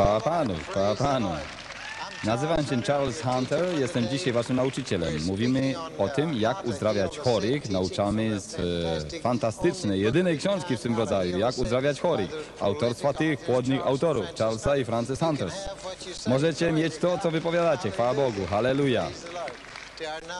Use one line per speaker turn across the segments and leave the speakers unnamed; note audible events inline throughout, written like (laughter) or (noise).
Chwała Panu, chwała Panu. Nazywam się Charles Hunter, jestem dzisiaj waszym nauczycielem. Mówimy o tym, jak uzdrawiać chorych. Nauczamy z e, fantastycznej, jedynej książki w tym rodzaju, jak uzdrawiać chorych. Autorstwa tych płodnych autorów, Charlesa i Francis Hunters. Możecie mieć to, co wypowiadacie. Chwała Bogu, halleluja.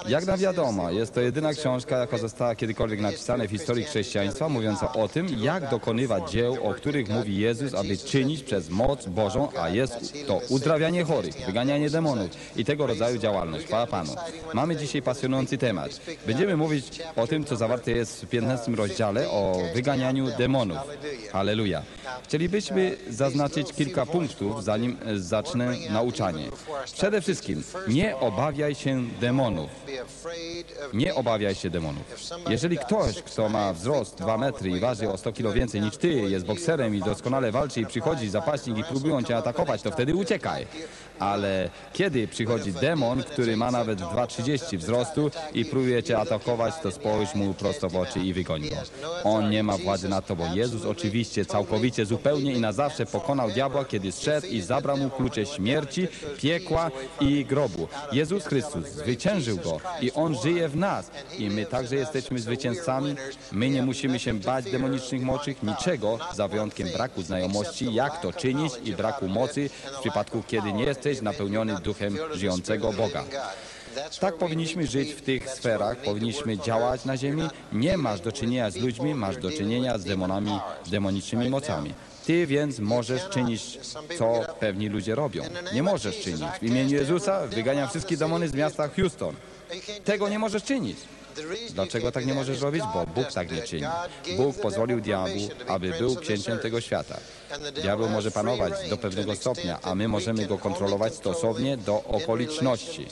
Jak nam wiadomo, jest to jedyna książka, jaka została kiedykolwiek napisana w historii chrześcijaństwa, mówiąca o tym, jak dokonywać dzieł, o których mówi Jezus, aby czynić przez moc Bożą, a jest to uzdrawianie chorych, wyganianie demonów i tego rodzaju działalność. Chwała Panu. Mamy dzisiaj pasjonujący temat. Będziemy mówić o tym, co zawarte jest w 15 rozdziale o wyganianiu demonów. Halleluja. Chcielibyśmy zaznaczyć kilka punktów, zanim zacznę nauczanie. Przede wszystkim, nie obawiaj się demonów. Nie obawiaj się demonów. Jeżeli ktoś, kto ma wzrost 2 metry i waży o 100 kg więcej niż ty, jest bokserem i doskonale walczy i przychodzi zapaśnik i próbują cię atakować, to wtedy uciekaj. Ale kiedy przychodzi demon, który ma nawet 2,30 wzrostu i próbuje cię atakować, to spojrz mu prosto w oczy i wygoń go. On nie ma władzy nad tobą. Jezus oczywiście całkowicie, zupełnie i na zawsze pokonał diabła, kiedy zszedł i zabrał mu klucze śmierci, piekła i grobu. Jezus Chrystus zwyciężył go i On żyje w nas. I my także jesteśmy zwycięzcami. My nie musimy się bać demonicznych mocy, niczego, za wyjątkiem braku znajomości, jak to czynić i braku mocy w przypadku, kiedy nie jesteś napełniony duchem żyjącego Boga. Tak powinniśmy żyć w tych sferach, powinniśmy działać na ziemi. Nie masz do czynienia z ludźmi, masz do czynienia z demonami, demonicznymi mocami. Ty więc możesz czynić, co pewni ludzie robią. Nie możesz czynić. W imieniu Jezusa wyganiam wszystkie demony z miasta Houston. Tego nie możesz czynić. Dlaczego tak nie możesz robić? Bo Bóg tak nie czyni. Bóg pozwolił diabłu, aby był księciem tego świata. Diabeł może panować do pewnego stopnia, a my możemy go kontrolować stosownie do okoliczności.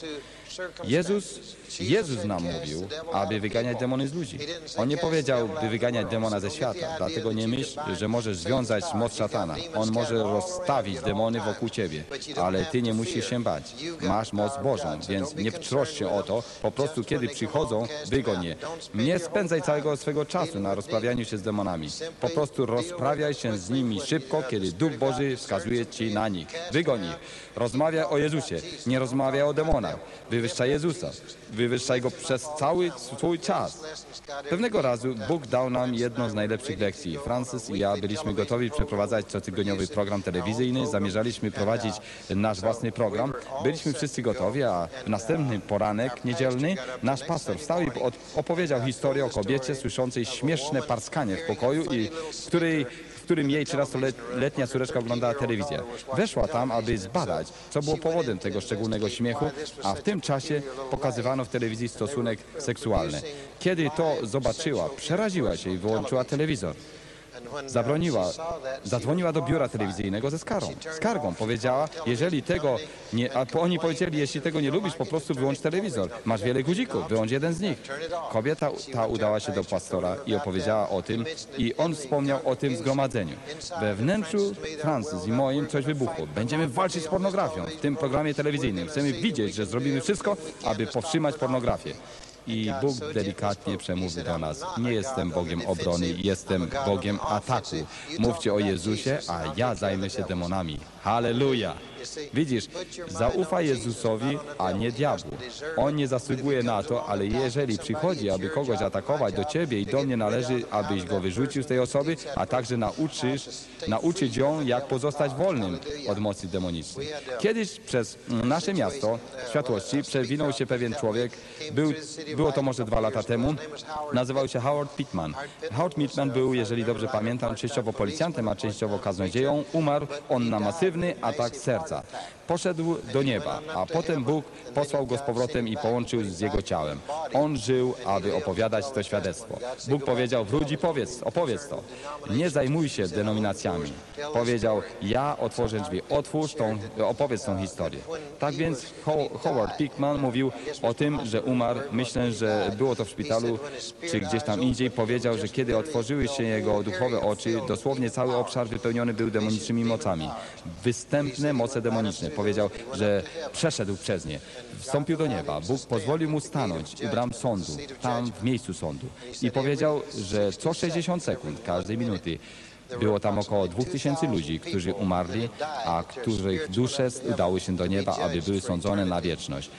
Jezus, Jezus nam mówił, aby wyganiać demony z ludzi. On nie powiedział, by wyganiać demona ze świata. Dlatego nie myśl, że możesz związać moc szatana. On może rozstawić demony wokół ciebie, ale ty nie musisz się bać. Masz moc Bożą, więc nie troszcz się o to. Po prostu kiedy przychodzą, wygoń je. Nie spędzaj całego swego czasu na rozprawianiu się z demonami. Po prostu rozprawiaj się z nimi szybko, kiedy Duch Boży wskazuje ci na nich. Wygoń ich. Rozmawiaj o Jezusie, nie rozmawiaj o demonach. Wywyższaj Jezusa. Wywyższaj Go przez cały swój czas. Pewnego razu Bóg dał nam jedną z najlepszych lekcji. Francis i ja byliśmy gotowi przeprowadzać cotygodniowy program telewizyjny. Zamierzaliśmy prowadzić nasz własny program. Byliśmy wszyscy gotowi, a w następny poranek niedzielny nasz pastor wstał i opowiedział historię o kobiecie słyszącej śmieszne parskanie w pokoju i której którym jej 13-letnia córeczka oglądała telewizję. Weszła tam, aby zbadać, co było powodem tego szczególnego śmiechu, a w tym czasie pokazywano w telewizji stosunek seksualny. Kiedy to zobaczyła, przeraziła się i wyłączyła telewizor. Zabroniła, zadzwoniła do biura telewizyjnego ze skargą. Skargą powiedziała, jeżeli tego nie, a oni powiedzieli, jeśli tego nie lubisz, po prostu wyłącz telewizor. Masz wiele guzików, wyłącz jeden z nich. Kobieta ta udała się do pastora i opowiedziała o tym i on wspomniał o tym zgromadzeniu. We wnętrzu Francis i moim coś wybuchło. Będziemy walczyć z pornografią w tym programie telewizyjnym. Chcemy widzieć, że zrobimy wszystko, aby powstrzymać pornografię. I Bóg delikatnie przemówi do nas. Nie jestem Bogiem obrony, jestem Bogiem ataku. Mówcie o Jezusie, a ja zajmę się demonami. Halleluja! Widzisz, zaufaj Jezusowi, a nie diabłu. On nie zasługuje na to, ale jeżeli przychodzi, aby kogoś atakować do ciebie i do mnie należy, abyś go wyrzucił z tej osoby, a także nauczysz, nauczyć ją, jak pozostać wolnym od mocy demonicznej. Kiedyś przez nasze miasto światłości przewinął się pewien człowiek, był, było to może dwa lata temu, nazywał się Howard Pittman. Howard Pittman był, jeżeli dobrze pamiętam, częściowo policjantem, a częściowo kaznodzieją. Umarł on na masywny atak serca. Stuff. Poszedł do nieba, a potem Bóg posłał go z powrotem i połączył z jego ciałem. On żył, aby opowiadać to świadectwo. Bóg powiedział, wróć i powiedz, opowiedz to. Nie zajmuj się denominacjami. Powiedział, ja otworzę drzwi, otwórz tą, opowiedz tą historię. Tak więc Howard Pickman mówił o tym, że umarł. Myślę, że było to w szpitalu, czy gdzieś tam indziej. Powiedział, że kiedy otworzyły się jego duchowe oczy, dosłownie cały obszar wypełniony był demonicznymi mocami. Występne moce demoniczne. Powiedział, że przeszedł przez nie. Wstąpił do nieba. Bóg pozwolił mu stanąć u bram sądu, tam w miejscu sądu. I powiedział, że co 60 sekund, każdej minuty, Było tam około 2000 ludzi, którzy umarli, a których dusze udały się do nieba, aby były sądzone na wieczność.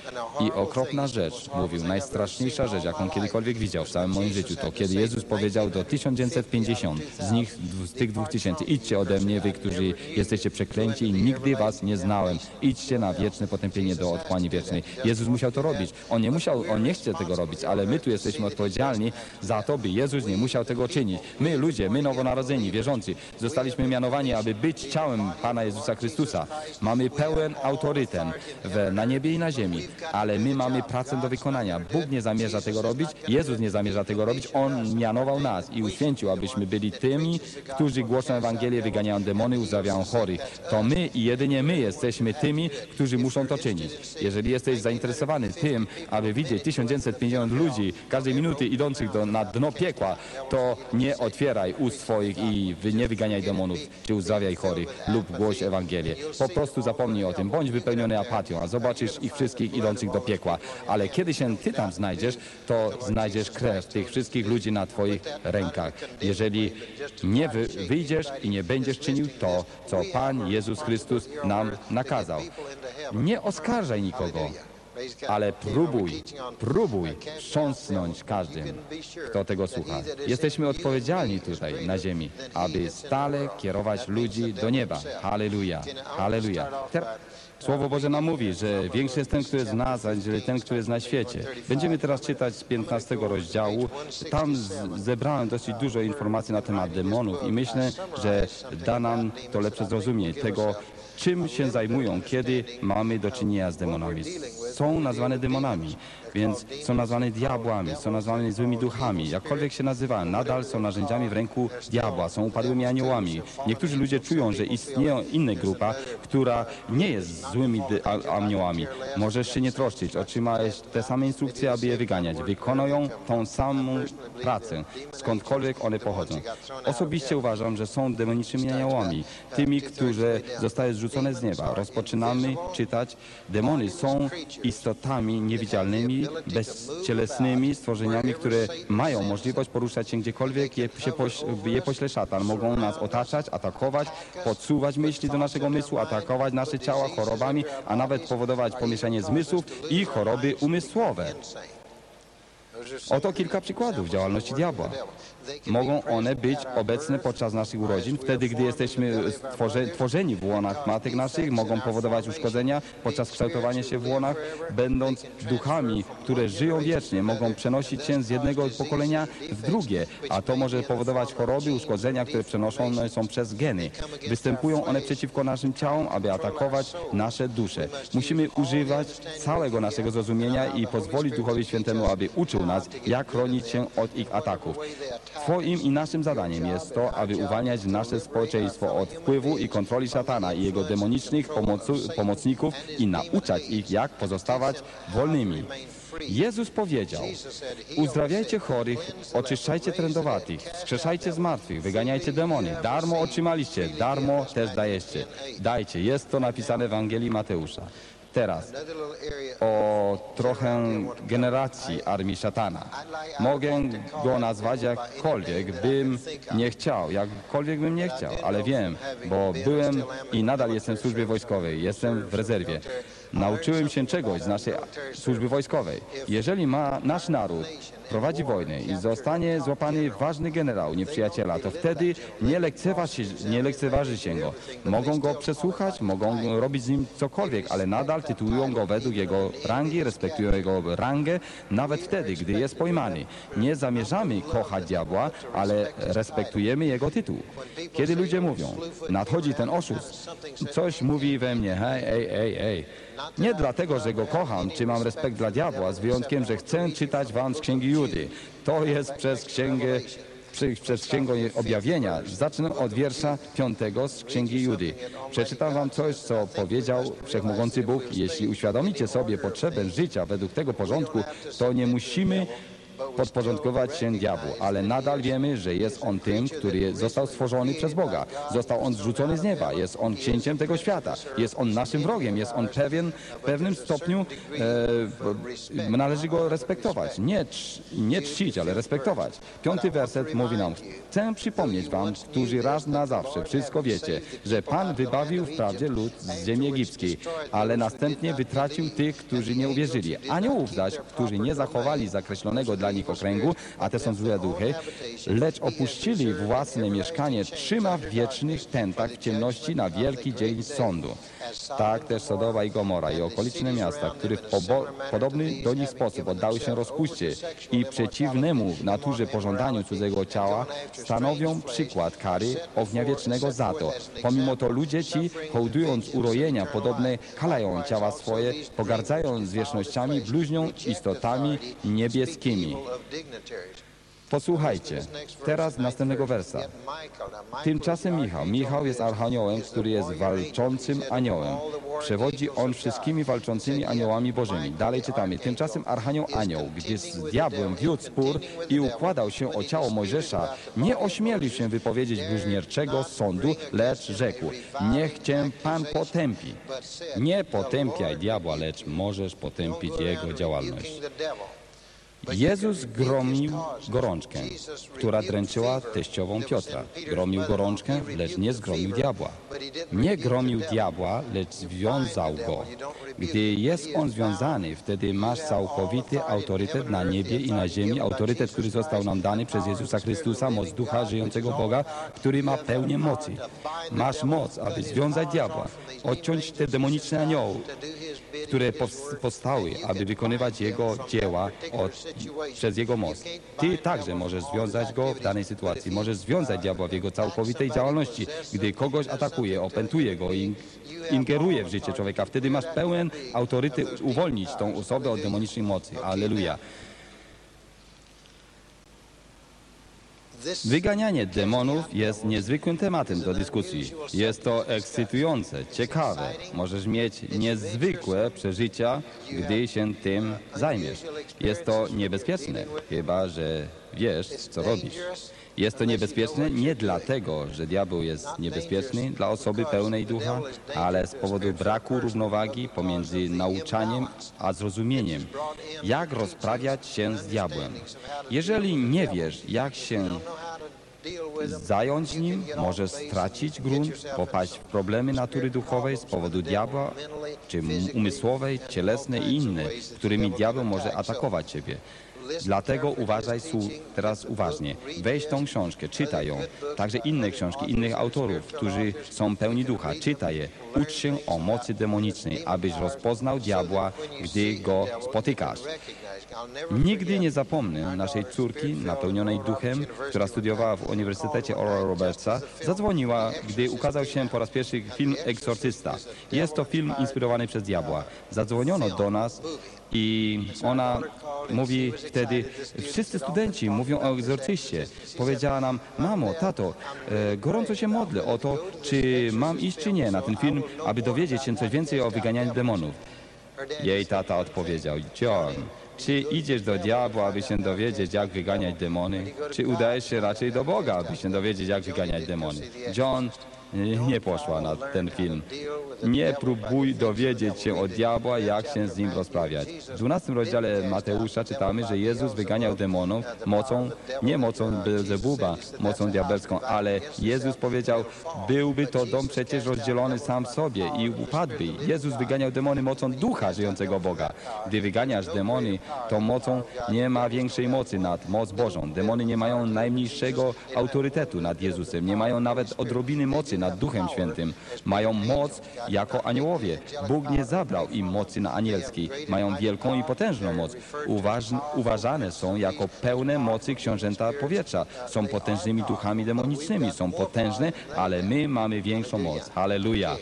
I okropna rzecz, mówił, najstraszniejsza rzecz, jaką kiedykolwiek widział w całym moim życiu, to kiedy Jezus powiedział do 1950 z nich, z tych 2000, idźcie ode mnie, wy, którzy jesteście przeklęci i nigdy was nie znałem. Idźcie na wieczne potępienie do otchłani wiecznej. Jezus musiał to robić. On nie musiał, on nie chce tego robić, ale my tu jesteśmy odpowiedzialni za to, by Jezus nie musiał tego czynić. My ludzie, my nowonarodzeni, wierzący, zostaliśmy mianowani, aby być ciałem Pana Jezusa Chrystusa. Mamy pełen autorytet w, na niebie i na ziemi, ale my mamy pracę do wykonania. Bóg nie zamierza tego robić, Jezus nie zamierza tego robić. On mianował nas i uświęcił, abyśmy byli tymi, którzy głoszą Ewangelię, wyganiają demony, uzdrawiają chorych. To my i jedynie my jesteśmy tymi, którzy muszą to czynić. Jeżeli jesteś zainteresowany tym, aby widzieć 1950 ludzi każdej minuty idących do, na dno piekła, to nie otwieraj ust swoich i wy, nie wyganiaj demonów, czy uzdrawiaj chorych lub głoś Ewangelię. Po prostu zapomnij o tym, bądź wypełniony apatią, a zobaczysz ich wszystkich idących do piekła. Ale kiedy się ty tam znajdziesz, to znajdziesz krew tych wszystkich ludzi na twoich rękach. Jeżeli nie wy, wyjdziesz i nie będziesz czynił to, co Pan Jezus Chrystus nam nakazał. Nie oskarżaj nikogo, ale próbuj, próbuj wstrząsnąć każdym, kto tego słucha. Jesteśmy odpowiedzialni tutaj na ziemi, aby stale kierować ludzi do nieba. Halleluja, halleluja. Słowo Boże nam mówi, że większy jest ten, który jest w nas, aniżeli ten, który jest na świecie. Będziemy teraz czytać z 15 rozdziału. Tam zebrałem dosyć dużo informacji na temat demonów i myślę, że da nam to lepsze zrozumienie tego, czym się zajmują, kiedy mamy do czynienia z demonami. Są nazwane demonami, więc są nazwane diabłami, są nazwane złymi duchami, jakkolwiek się nazywa, nadal są narzędziami w ręku diabła, są upadłymi aniołami. Niektórzy ludzie czują, że istnieje inna grupa, która nie jest złymi aniołami. Możesz się nie troszczyć, otrzymałeś te same instrukcje, aby je wyganiać. Wykonują tą samą pracę, skądkolwiek one pochodzą. Osobiście uważam, że są demonicznymi aniołami, tymi, którzy zostały zrzucone z nieba. Rozpoczynamy czytać, demony są istotami niewidzialnymi, bezcielesnymi stworzeniami, które mają możliwość poruszać się gdziekolwiek je, się poś, je pośle szatan. Mogą nas otaczać, atakować, podsuwać myśli do naszego umysłu, atakować nasze ciała chorobami, a nawet powodować pomieszanie zmysłów i choroby umysłowe. Oto kilka przykładów działalności diabła. Mogą one być obecne podczas naszych urodzin, wtedy gdy jesteśmy stworze, tworzeni w łonach matek naszych, mogą powodować uszkodzenia podczas kształtowania się w łonach, będąc duchami, które żyją wiecznie, mogą przenosić się z jednego pokolenia w drugie, a to może powodować choroby, uszkodzenia, które przenoszone są przez geny. Występują one przeciwko naszym ciałom, aby atakować nasze dusze. Musimy używać całego naszego zrozumienia i pozwolić Duchowi Świętemu, aby uczył nas, jak chronić się od ich ataków. Twoim i naszym zadaniem jest to, aby uwalniać nasze społeczeństwo od wpływu i kontroli szatana i jego demonicznych pomocu, pomocników i nauczać ich, jak pozostawać wolnymi. Jezus powiedział, uzdrawiajcie chorych, oczyszczajcie trędowatych, wskrzeszajcie zmartwych, wyganiajcie demony. Darmo otrzymaliście, darmo też dajecie. Dajcie, jest to napisane w Ewangelii Mateusza. Teraz o trochę generacji armii szatana. Mogę go nazwać jakkolwiek bym nie chciał, jakkolwiek bym nie chciał, ale wiem, bo byłem i nadal jestem w służbie wojskowej, jestem w rezerwie. Nauczyłem się czegoś z naszej służby wojskowej. Jeżeli ma nasz naród prowadzi wojnę i zostanie złapany ważny generał nieprzyjaciela, to wtedy nie lekceważy, nie lekceważy się go. Mogą go przesłuchać, mogą robić z nim cokolwiek, ale nadal tytułują go według jego rangi, respektują jego rangę, nawet wtedy, gdy jest pojmany. Nie zamierzamy kochać diabła, ale respektujemy jego tytuł. Kiedy ludzie mówią, nadchodzi ten oszust, coś mówi we mnie, hej, ej, ej, ej. Nie dlatego, że go kocham, czy mam respekt dla diabła, z wyjątkiem, że chcę czytać wam z Księgi Judy. To jest przez Księgę przez Księgę Objawienia. Zacznę od wiersza piątego z Księgi Judy. Przeczytam wam coś, co powiedział Wszechmogący Bóg. Jeśli uświadomicie sobie potrzebę życia według tego porządku, to nie musimy podporządkować się diabłu, ale nadal wiemy, że jest on tym, który został stworzony przez Boga. Został on zrzucony z nieba, jest on księciem tego świata, jest on naszym wrogiem, jest on pewien, w pewnym stopniu e, należy go respektować. Nie, nie czcić, ale respektować. Piąty werset mówi nam, chcę przypomnieć wam, którzy raz na zawsze wszystko wiecie, że Pan wybawił wprawdzie lud z ziemi egipskiej, ale następnie wytracił tych, którzy nie uwierzyli. Aniołów zaś, którzy nie zachowali zakreślonego dla okręgu, a te są złe duchy, lecz opuścili własne mieszkanie, trzyma w wiecznych tentach w ciemności na wielki dzień sądu. Tak też Sodowa i Gomora i okoliczne miasta, które w podobny do nich sposób oddały się rozpuście i przeciwnemu w naturze pożądaniu cudzego ciała, stanowią przykład kary ognia wiecznego za to. Pomimo to ludzie ci, hołdując urojenia podobne, kalają ciała swoje, pogardzają zwierzchnościami, bluźnią istotami niebieskimi. Posłuchajcie, teraz następnego wersa. Tymczasem Michał. Michał jest archaniołem, który jest walczącym aniołem. Przewodzi on wszystkimi walczącymi aniołami bożymi. Dalej czytamy. Tymczasem archanioł anioł, gdy z diabłem wiódł spór i układał się o ciało Mojżesza, nie ośmielił się wypowiedzieć bluźnierczego sądu, lecz rzekł, niech cię Pan potępi. Nie potępiaj diabła, lecz możesz potępić jego działalność. Jezus gromił gorączkę, która dręczyła teściową Piotra. Gromił gorączkę, lecz nie zgromił diabła. Nie gromił diabła, lecz związał go. Gdy jest on związany, wtedy masz całkowity autorytet na niebie i na ziemi, autorytet, który został nam dany przez Jezusa Chrystusa, moc ducha żyjącego Boga, który ma pełnię mocy. Masz moc, aby związać diabła, odciąć te demoniczne anioły, które powst- powstały, aby wykonywać jego dzieła od, przez jego moc. Ty także możesz związać go w danej sytuacji. Możesz związać diabła w jego całkowitej działalności. Gdy kogoś atakuje, opętuje go i ingeruje w życie człowieka, wtedy masz pełen autorytet uwolnić tą osobę od demonicznej mocy. Aleluja. Wyganianie demonów jest niezwykłym tematem do dyskusji. Jest to ekscytujące, ciekawe. Możesz mieć niezwykłe przeżycia, gdy się tym zajmiesz. Jest to niebezpieczne, chyba że wiesz, co robisz. Jest to niebezpieczne nie dlatego, że diabeł jest niebezpieczny dla osoby pełnej ducha, ale z powodu braku równowagi pomiędzy nauczaniem a zrozumieniem, jak rozprawiać się z diabłem. Jeżeli nie wiesz, jak się zająć nim, możesz stracić grunt, popaść w problemy natury duchowej z powodu diabła, czy umysłowej, cielesnej i inne, którymi diabeł może atakować ciebie. Dlatego uważaj teraz uważnie. Weź tą książkę, czytaj ją. Także inne książki, innych autorów, którzy są pełni ducha. Czytaj je. Ucz się o mocy demonicznej, abyś rozpoznał diabła, gdy go spotykasz. Nigdy nie zapomnę naszej córki napełnionej duchem, która studiowała w Uniwersytecie Oral Robertsa. Zadzwoniła, gdy ukazał się po raz pierwszy film Eksorcysta. Jest to film inspirowany przez diabła. Zadzwoniono do nas i ona mówi wtedy, wszyscy studenci mówią o egzorcyście. Powiedziała nam, mamo, tato, e, gorąco się modlę o to, czy mam iść czy nie na ten film, aby dowiedzieć się coś więcej o wyganianiu demonów. Jej tata odpowiedział, John, czy idziesz do diabła, aby się dowiedzieć, jak wyganiać demony? Czy udajesz się raczej do Boga, aby się dowiedzieć, jak wyganiać demony? John nie poszła na ten film. Nie próbuj dowiedzieć się od diabła, jak się z nim rozprawiać. W 12 rozdziale Mateusza czytamy, że Jezus wyganiał demonów mocą, nie mocą Beelzebuba, mocą diabelską, ale Jezus powiedział, byłby to dom przecież rozdzielony sam w sobie i upadłby. Jezus wyganiał demony mocą ducha żyjącego Boga. Gdy wyganiasz demony, to mocą nie ma większej mocy nad moc Bożą. Demony nie mają najmniejszego autorytetu nad Jezusem, nie mają nawet odrobiny mocy nad Duchem Świętym. Mają moc jako aniołowie. Bóg nie zabrał im mocy na anielskiej. Mają wielką i potężną moc. Uważ, uważane są jako pełne mocy książęta powietrza. Są potężnymi duchami demonicznymi. Są potężne, ale my mamy większą moc. Halleluja.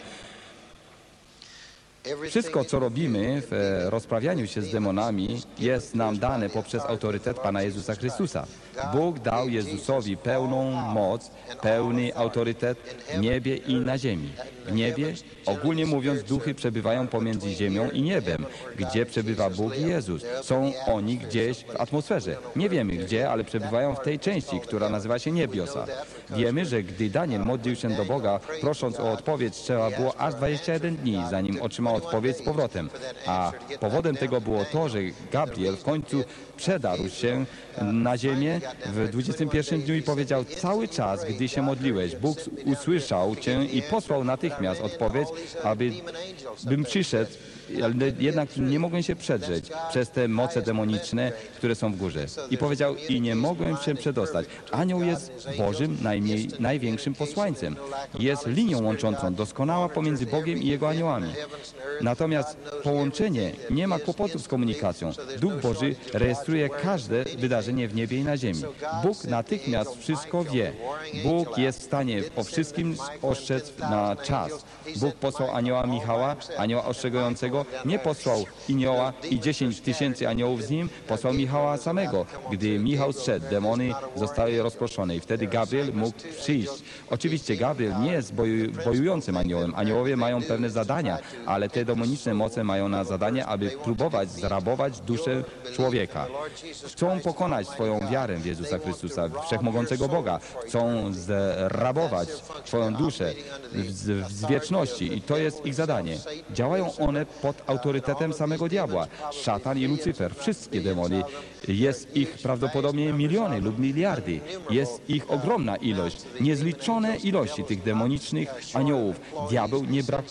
Wszystko, co robimy w e, rozprawianiu się z demonami, jest nam dane poprzez autorytet Pana Jezusa Chrystusa. Bóg dał Jezusowi pełną moc, pełny autorytet w niebie i na ziemi. W niebie, ogólnie mówiąc, duchy przebywają pomiędzy ziemią i niebem. Gdzie przebywa Bóg i Jezus? Są oni gdzieś w atmosferze. Nie wiemy gdzie, ale przebywają w tej części, która nazywa się niebiosa. Wiemy, że gdy Daniel modlił się do Boga, prosząc o odpowiedź, trzeba było aż 21 dni, zanim otrzymał odpowiedź z powrotem. A powodem tego było to, że Gabriel w końcu przedarł się na ziemię. W 21 dniu i powiedział, cały czas, gdy się modliłeś, Bóg usłyszał Cię i posłał natychmiast odpowiedź, aby bym przyszedł, ale jednak nie mogłem się przedrzeć przez te moce demoniczne, które są w górze. I powiedział, i nie mogłem się przedostać. Anioł jest Bożym najmniej, największym posłańcem. Jest linią łączącą, doskonała pomiędzy Bogiem i Jego aniołami. Natomiast połączenie nie ma kłopotów z komunikacją. Duch Boży rejestruje każde wydarzenie w niebie i na ziemi. Bóg natychmiast wszystko wie. Bóg jest w stanie o wszystkim ostrzec na czas. Bóg posłał anioła Michała, anioła ostrzegającego, nie posłał Inioła i 10 tysięcy aniołów z nim, posłał Michała samego. Gdy Michał zszedł, demony zostały rozproszone i wtedy Gabriel mógł przyjść. Oczywiście Gabriel nie jest boju, bojującym aniołem. Aniołowie mają pewne zadania, ale te demoniczne moce mają na zadanie, aby próbować zrabować duszę człowieka. Chcą pokonać swoją wiarę w Jezusa Chrystusa, wszechmogącego Boga. Chcą zrabować swoją duszę w, w wieczności i to jest ich zadanie. Działają one pod autorytetem samego diabła. Szatan i Lucyfer, wszystkie demony. Jest ich prawdopodobnie miliony lub miliardy. Jest ich ogromna ilość, niezliczone ilości tych demonicznych aniołów. Diabeł nie brak,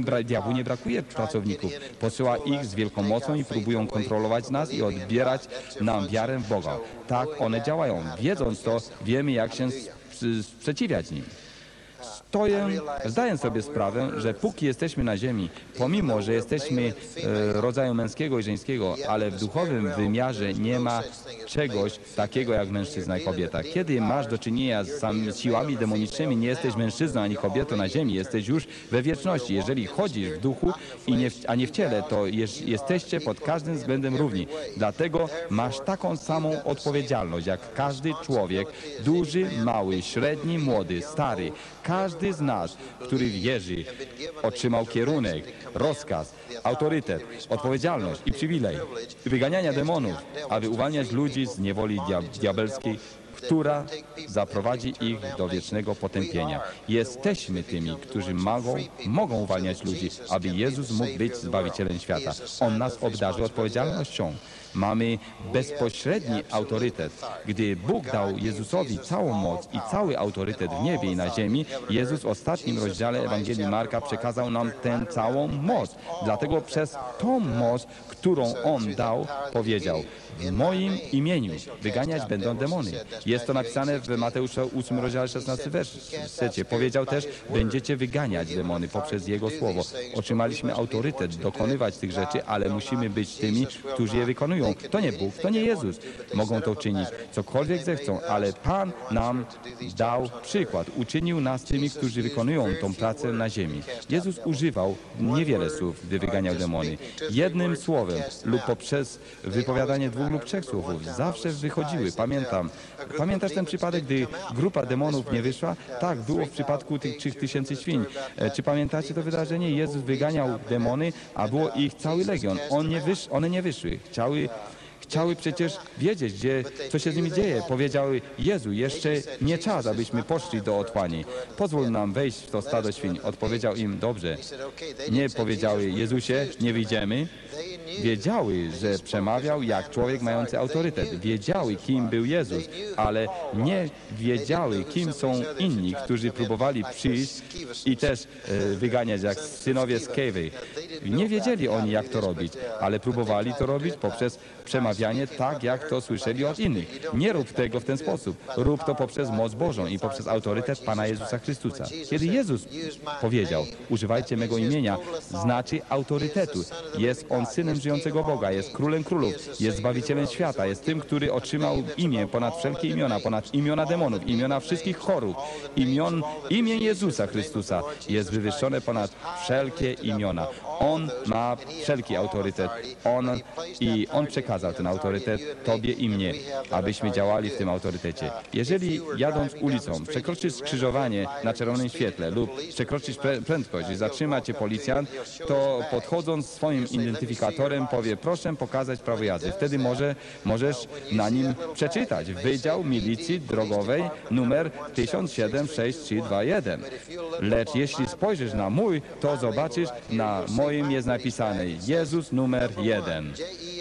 bra, diabłu nie brakuje pracowników. Posyła ich z wielką mocą i próbują kontrolować nas i odbierać nam wiarę w Boga. Tak one działają. Wiedząc to, wiemy jak się sprzeciwiać nim stoję, zdaję sobie sprawę, że póki jesteśmy na ziemi, pomimo, że jesteśmy e, rodzaju męskiego i żeńskiego, ale w duchowym wymiarze nie ma czegoś takiego jak mężczyzna i kobieta. Kiedy masz do czynienia z siłami demonicznymi, nie jesteś mężczyzną ani kobietą na ziemi, jesteś już we wieczności. Jeżeli chodzisz w duchu, i nie w, a nie w ciele, to jest, jesteście pod każdym względem równi. Dlatego masz taką samą odpowiedzialność jak każdy człowiek, duży, mały, średni, młody, stary. Każdy z nas, który wierzy, otrzymał kierunek, rozkaz, autorytet, odpowiedzialność i przywilej wyganiania demonów, aby uwalniać ludzi z niewoli diabelskiej, która zaprowadzi ich do wiecznego potępienia. Jesteśmy tymi, którzy mogą, mogą uwalniać ludzi, aby Jezus mógł być Zbawicielem świata. On nas obdarzył odpowiedzialnością. Mamy bezpośredni autorytet. Gdy Bóg dał Jezusowi całą moc i cały autorytet w niebie i na ziemi, Jezus w ostatnim rozdziale Ewangelii Marka przekazał nam tę całą moc. Dlatego przez tą moc, którą On dał, powiedział, w moim imieniu wyganiać będą demony. Jest to napisane w Mateusza 8 rozdziale 16 wersecie. Powiedział też, będziecie wyganiać demony poprzez Jego słowo. Otrzymaliśmy autorytet dokonywać tych rzeczy, ale musimy być tymi, którzy je wykonują. To nie Bóg, to nie Jezus. Mogą to czynić cokolwiek zechcą, ale Pan nam dał przykład. Uczynił nas tymi, którzy wykonują tą pracę na ziemi. Jezus używał niewiele słów, gdy wyganiał demony. Jednym słowem lub poprzez wypowiadanie dwóch lub trzech zawsze wychodziły. Pamiętam. Pamiętasz ten przypadek, gdy grupa demonów nie wyszła? Tak, było w przypadku tych trzech tysięcy świń. E, Czy pamiętacie to wydarzenie? Jezus wyganiał demony, a było ich cały legion. On nie wysz, one nie wyszły. Chciały chciały przecież wiedzieć, gdzie, co się z nimi dzieje. Powiedziały, Jezu, jeszcze nie czas, abyśmy poszli do otchłani. Pozwól nam wejść w to stado świń. Odpowiedział im, dobrze. Nie powiedziały, Jezusie, nie wyjdziemy. Wiedziały, że przemawiał jak człowiek mający autorytet. Wiedziały, kim był Jezus, ale nie wiedziały, kim są inni, którzy próbowali przyjść i też e, wyganiać jak synowie z Kewy. Nie wiedzieli oni, jak to robić, ale próbowali to robić poprzez przemawianie tak, jak to słyszeli od innych. Nie rób tego w ten sposób. Rób to poprzez moc Bożą i poprzez autorytet Pana Jezusa Chrystusa. Kiedy Jezus powiedział, używajcie mego imienia, znaczy autorytetu. Jest On Synem Synem żyjącego Boga, jest Królem Królów, jest Zbawicielem świata, jest tym, który otrzymał imię ponad wszelkie imiona, ponad imiona demonów, imiona wszystkich chorób, imion, imię Jezusa Chrystusa jest wywyższone ponad wszelkie imiona. On ma wszelki autorytet. On i On przekazał ten autorytet Tobie i mnie, abyśmy działali w tym autorytecie. Jeżeli jadąc ulicą przekroczysz skrzyżowanie na czerwonym świetle lub przekroczysz prędkość i zatrzyma Cię policjant, to podchodząc swoim identyfikatorem powie proszę pokazać prawo jazdy. Wtedy może, możesz na nim przeczytać Wydział Milicji Drogowej numer 176321. Lecz jeśli spojrzysz na mój, to zobaczysz na moim jest napisane Jezus numer jeden.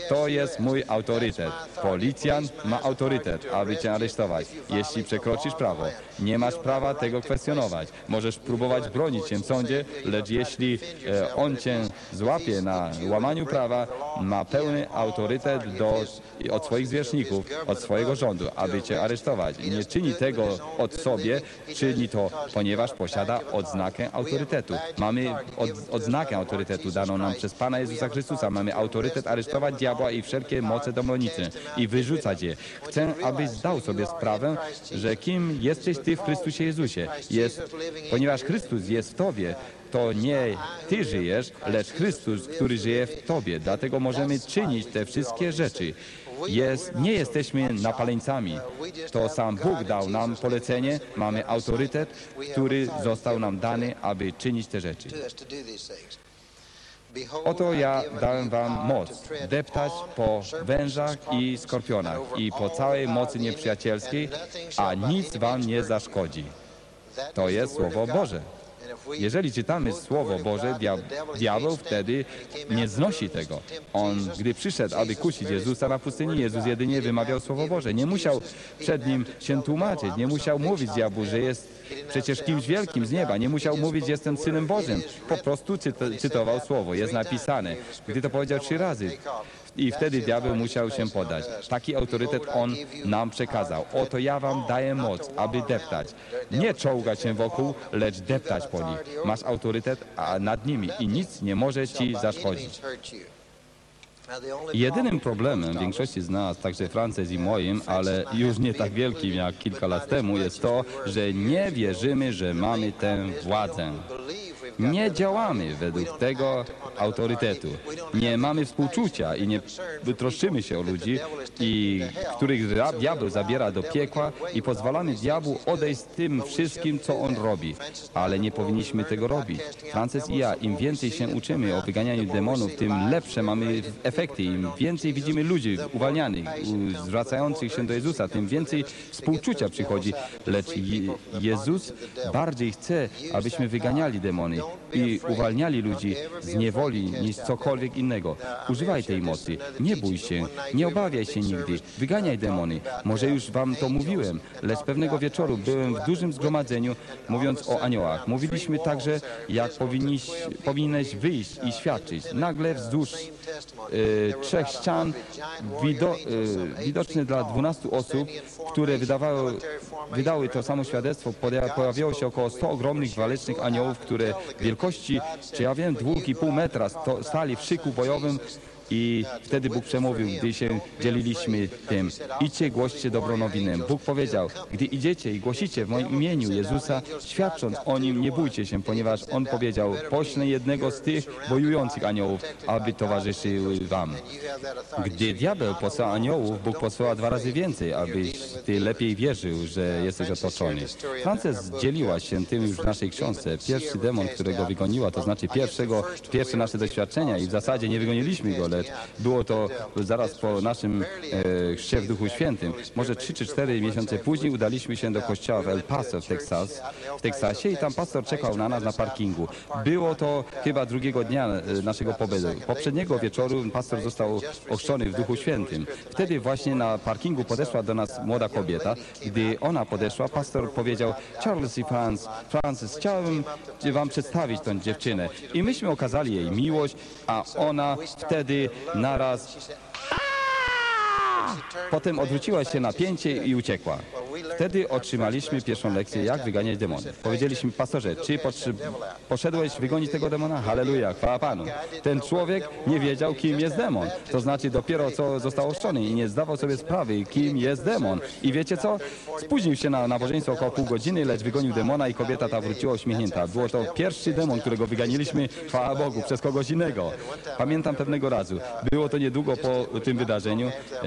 To jest mój autorytet. Policjant ma autorytet, aby cię aresztować. Jeśli przekroczysz prawo, nie masz prawa tego kwestionować. Możesz próbować bronić się w sądzie, lecz jeśli e, on cię złapie na łamaniu prawa, ma pełny autorytet do, od swoich zwierzchników, od swojego rządu, aby cię aresztować. Nie czyni tego od sobie, czyni to, ponieważ posiada odznakę autorytetu. Mamy od, odznakę autorytetu daną nam przez Pana Jezusa Chrystusa. Mamy autorytet aresztować diabła i wszelkie moce demoniczne i wyrzucać je. Chcę, abyś zdał sobie sprawę, że kim jesteś Ty w Chrystusie Jezusie. Jest, ponieważ Chrystus jest w Tobie, to nie Ty żyjesz, lecz Chrystus, który żyje w Tobie. Dlatego możemy czynić te wszystkie rzeczy. Jest, nie jesteśmy napaleńcami. To sam Bóg dał nam polecenie, mamy autorytet, który został nam dany, aby czynić te rzeczy. Oto ja dałem wam moc deptać po wężach i skorpionach i po całej mocy nieprzyjacielskiej, a nic wam nie zaszkodzi. To jest Słowo Boże. Jeżeli czytamy Słowo Boże, dia diabeł wtedy nie znosi tego. On, gdy przyszedł, aby kusić Jezusa na pustyni, Jezus jedynie wymawiał Słowo Boże. Nie musiał przed nim się tłumaczyć, nie musiał mówić diabłu, że jest przecież kimś wielkim z nieba. Nie musiał mówić, jestem Synem Bożym. Po prostu cyt cytował Słowo, jest napisane. Gdy to powiedział trzy razy, i wtedy diabeł musiał się podać. Taki autorytet on nam przekazał. Oto ja wam daję moc, aby deptać. Nie czołgać się wokół, lecz deptać po nich. Masz autorytet nad nimi i nic nie może ci zaszkodzić. Jedynym problemem większości z nas, także Frances i moim, ale już nie tak wielkim jak kilka lat temu, jest to, że nie wierzymy, że mamy tę władzę. Nie działamy według tego autorytetu. Nie mamy współczucia i nie troszczymy się o ludzi, i których diabeł zabiera do piekła i pozwalamy diabłu odejść z tym wszystkim, co on robi. Ale nie powinniśmy tego robić. Frances i ja, im więcej się uczymy o wyganianiu demonów, tym lepsze mamy efekty. Im więcej widzimy ludzi uwalnianych, zwracających się do Jezusa, tym więcej współczucia przychodzi. Lecz Je- Jezus bardziej chce, abyśmy wyganiali demony i uwalniali ludzi z niewoli niż cokolwiek innego. Używaj tej mocy. Nie bój się. Nie obawiaj się nigdy. Wyganiaj demony. Może już wam to mówiłem, lecz pewnego wieczoru byłem w dużym zgromadzeniu mówiąc o aniołach. Mówiliśmy także, jak powinniś, powinieneś wyjść i świadczyć. Nagle wzdłuż e, trzech ścian wido, e, widoczny dla 12 osób, które wydawały, wydały to samo świadectwo, poja- pojawiło się około 100 ogromnych walecznych aniołów, które wielkości, czy ja wiem, dwóch i pół metra sto, stali w szyku bojowym i wtedy Bóg przemówił, gdy się dzieliliśmy tym. Idźcie, głoście dobrą nowinę. Bóg powiedział, gdy idziecie i głosicie w moim imieniu Jezusa, świadcząc o Nim, nie bójcie się, ponieważ On powiedział, poślę jednego z tych bojujących aniołów, aby towarzyszyły wam. Gdy diabeł posłał aniołów, Bóg posłał dwa razy więcej, abyś ty lepiej wierzył, że jesteś otoczony. Frances dzieliła się tym już w naszej książce. Pierwszy demon, którego wygoniła, to znaczy pierwszego, pierwsze nasze doświadczenia i w zasadzie nie wygoniliśmy go, lecz było to zaraz po naszym e, chrzcie w Duchu Świętym. Może trzy czy cztery miesiące później udaliśmy się do kościoła w El Paso w, w Teksasie i tam pastor czekał na nas na parkingu. Było to chyba drugiego dnia e, naszego pobytu. Poprzedniego wieczoru pastor został ochrzczony w Duchu Świętym. Wtedy właśnie na parkingu podeszła do nas młoda kobieta. Gdy ona podeszła, pastor powiedział Charles i Franz, Francis, chciałem wam przedstawić tą dziewczynę. I myśmy okazali jej miłość, a ona wtedy naraz Potem odwróciła się na pięcie i uciekła. Wtedy otrzymaliśmy pierwszą lekcję, jak wyganiać demony. Powiedzieliśmy, pastorze, czy poszedłeś wygonić tego demona? Halleluja, chwała Panu. Ten człowiek nie wiedział, kim jest demon. To znaczy dopiero co został oszczony i nie zdawał sobie sprawy, kim jest demon. I wiecie co? Spóźnił się na nabożeństwo około pół godziny, lecz wygonił demona i kobieta ta wróciła uśmiechnięta. Było to pierwszy demon, którego wyganiliśmy, chwała Bogu, przez kogoś innego. Pamiętam pewnego razu. Było to niedługo po tym wydarzeniu. E,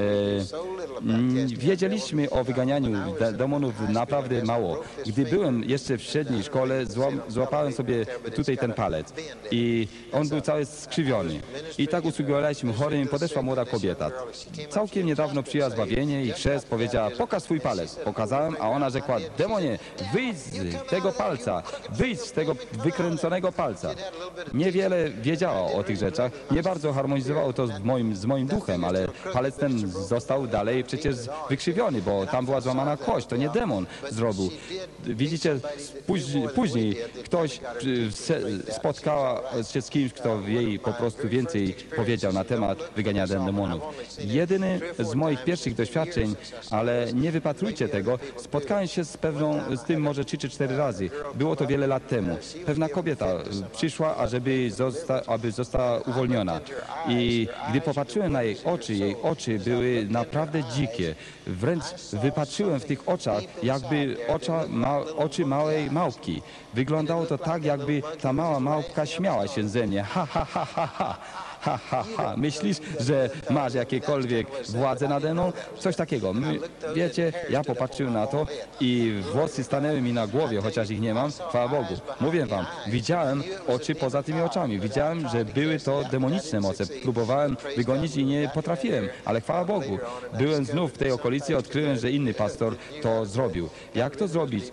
mm, wiedzieliśmy o wyganianiu demonów naprawdę mało. Gdy byłem jeszcze w średniej szkole, złapałem sobie tutaj ten palec i on był cały skrzywiony. I tak usługiwaliśmy chorym, podeszła młoda kobieta. Całkiem niedawno przyjęła zbawienie i chrzest powiedziała, pokaż swój palec. Pokazałem, a ona rzekła, demonie, wyjdź z tego palca, wyjdź z tego wykręconego palca. Niewiele wiedziała o tych rzeczach, nie bardzo harmonizowało to z moim, z moim duchem, ale palec ten został dalej przecież wykrzywiony, bo tam była złamana kość, to nie demon zrobił. Widzicie, później, później ktoś y, spotkała się z kimś, kto jej po prostu więcej powiedział na temat wyganiania demonów. Jedyny z moich pierwszych doświadczeń, ale nie wypatrujcie tego, spotkałem się z pewną, z tym może trzy czy cztery razy. Było to wiele lat temu. Pewna kobieta przyszła, ażeby zosta, aby została uwolniona. I gdy popatrzyłem na jej oczy, jej oczy były naprawdę dzikie. Wręcz wypatrzyłem w tych oczach, jakby ocza, ma, oczy małej małpki. Wyglądało to tak, jakby ta mała małpka śmiała się ze mnie. Ha, ha, ha, ha, ha. Ha, ha, ha. Myślisz, że masz jakiekolwiek władzę nade mną? Coś takiego. My, wiecie, ja popatrzyłem na to i włosy stanęły mi na głowie, chociaż ich nie mam. Chwała Bogu. Mówię wam, widziałem oczy poza tymi oczami. Widziałem, że były to demoniczne moce. Próbowałem wygonić i nie potrafiłem, ale chwała Bogu. Byłem znów w tej okolicy, odkryłem, że inny pastor to zrobił. Jak to zrobić?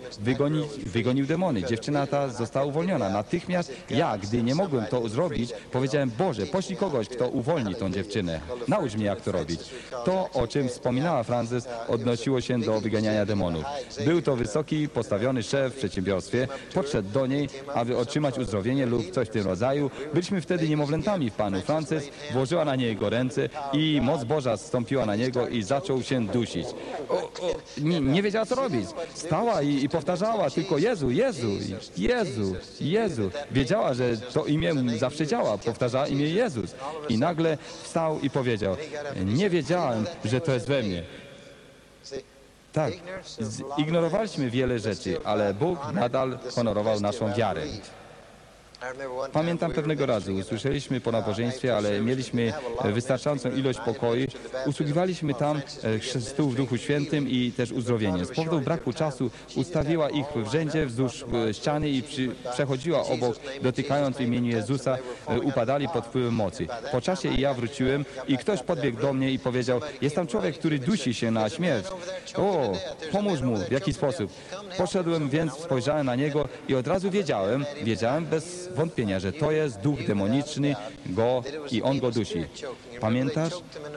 Wygonił demony. Dziewczyna ta została uwolniona. Natychmiast ja, gdy nie mogłem to zrobić, powiedziałem, Boże, poślij kogoś, kto uwolni tą dziewczynę. Naucz mnie, jak to robić. To, o czym wspominała Frances, odnosiło się do wyganiania demonów. Był to wysoki, postawiony szef w przedsiębiorstwie. Podszedł do niej, aby otrzymać uzdrowienie lub coś w tym rodzaju. Byliśmy wtedy niemowlętami w Panu. Frances włożyła na niego ręce i moc Boża zstąpiła na niego i zaczął się dusić. O, o, nie, nie wiedziała, co robić. Stała i, i powtarzała tylko Jezu, Jezu, Jezu, Jezu. Wiedziała, że to imię zawsze działa. Powtarzała imię Jezus. I nagle wstał i powiedział, nie wiedziałem, że to jest we mnie. Tak, ignorowaliśmy wiele rzeczy, ale Bóg nadal honorował naszą wiarę. Pamiętam pewnego razu, usłyszeliśmy po nabożeństwie, ale mieliśmy wystarczającą ilość pokoi. Usługiwaliśmy tam e, chrztu w Duchu Świętym i też uzdrowienie. Z powodu braku czasu ustawiła ich w rzędzie wzdłuż e, ściany i przy, przechodziła obok, dotykając imieniu Jezusa, e, upadali pod wpływem mocy. Po czasie ja wróciłem i ktoś podbiegł do mnie i powiedział, jest tam człowiek, który dusi się na śmierć. O, pomóż mu, w jaki sposób. Poszedłem więc, spojrzałem na niego i od razu wiedziałem, wiedziałem bez wątpienia, że to jest duch demoniczny go i on go dusi. Pamiętasz?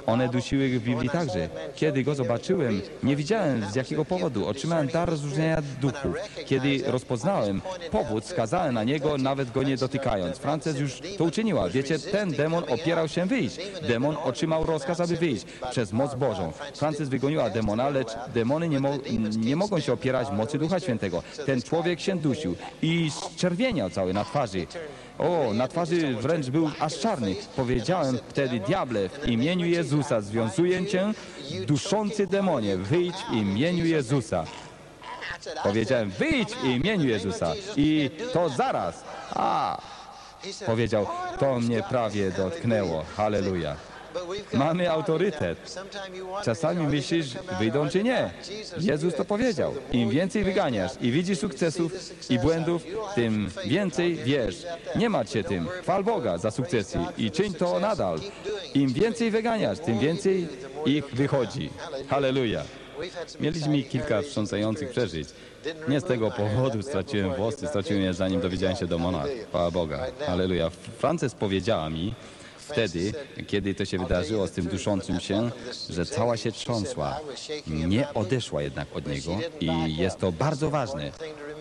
One dusiły w Biblii także. Kiedy go zobaczyłem, nie wiedziałem z jakiego powodu. Otrzymałem dar rozróżnienia duchów. Kiedy rozpoznałem powód, skazałem na niego, nawet go nie dotykając. Frances już to uczyniła. Wiecie, ten demon opierał się wyjść. Demon otrzymał rozkaz, aby wyjść przez moc Bożą. Frances wygoniła demona, lecz demony nie, mo nie mogą się opierać mocy Ducha Świętego. Ten człowiek się dusił i czerwieniał cały na twarzy. O, na twarzy wręcz był aż czarny. Powiedziałem wtedy, diable, w imieniu Jezusa związuję cię, duszący demonie, wyjdź w imieniu Jezusa. Powiedziałem, wyjdź w imieniu Jezusa. I to zaraz. A, powiedział, to mnie prawie dotknęło. Halleluja. Mamy autorytet. Czasami myślisz, wyjdą czy nie. Jezus to powiedział. Im więcej wyganiasz i widzisz sukcesów i błędów, tym więcej wiesz. Nie martw się tym. Chwal Boga za sukcesy i czyń to nadal. Im więcej wyganiasz, tym więcej ich wychodzi. Halleluja. Mieliśmy kilka wstrząsających przeżyć. Nie z tego powodu straciłem włosy, straciłem je zanim dowiedziałem się do monarch. Chwała Boga. Halleluja. Frances powiedziała mi, wtedy, kiedy to się wydarzyło z tym duszącym się, że cała się trząsła. Nie odeszła jednak od niego i jest to bardzo ważne.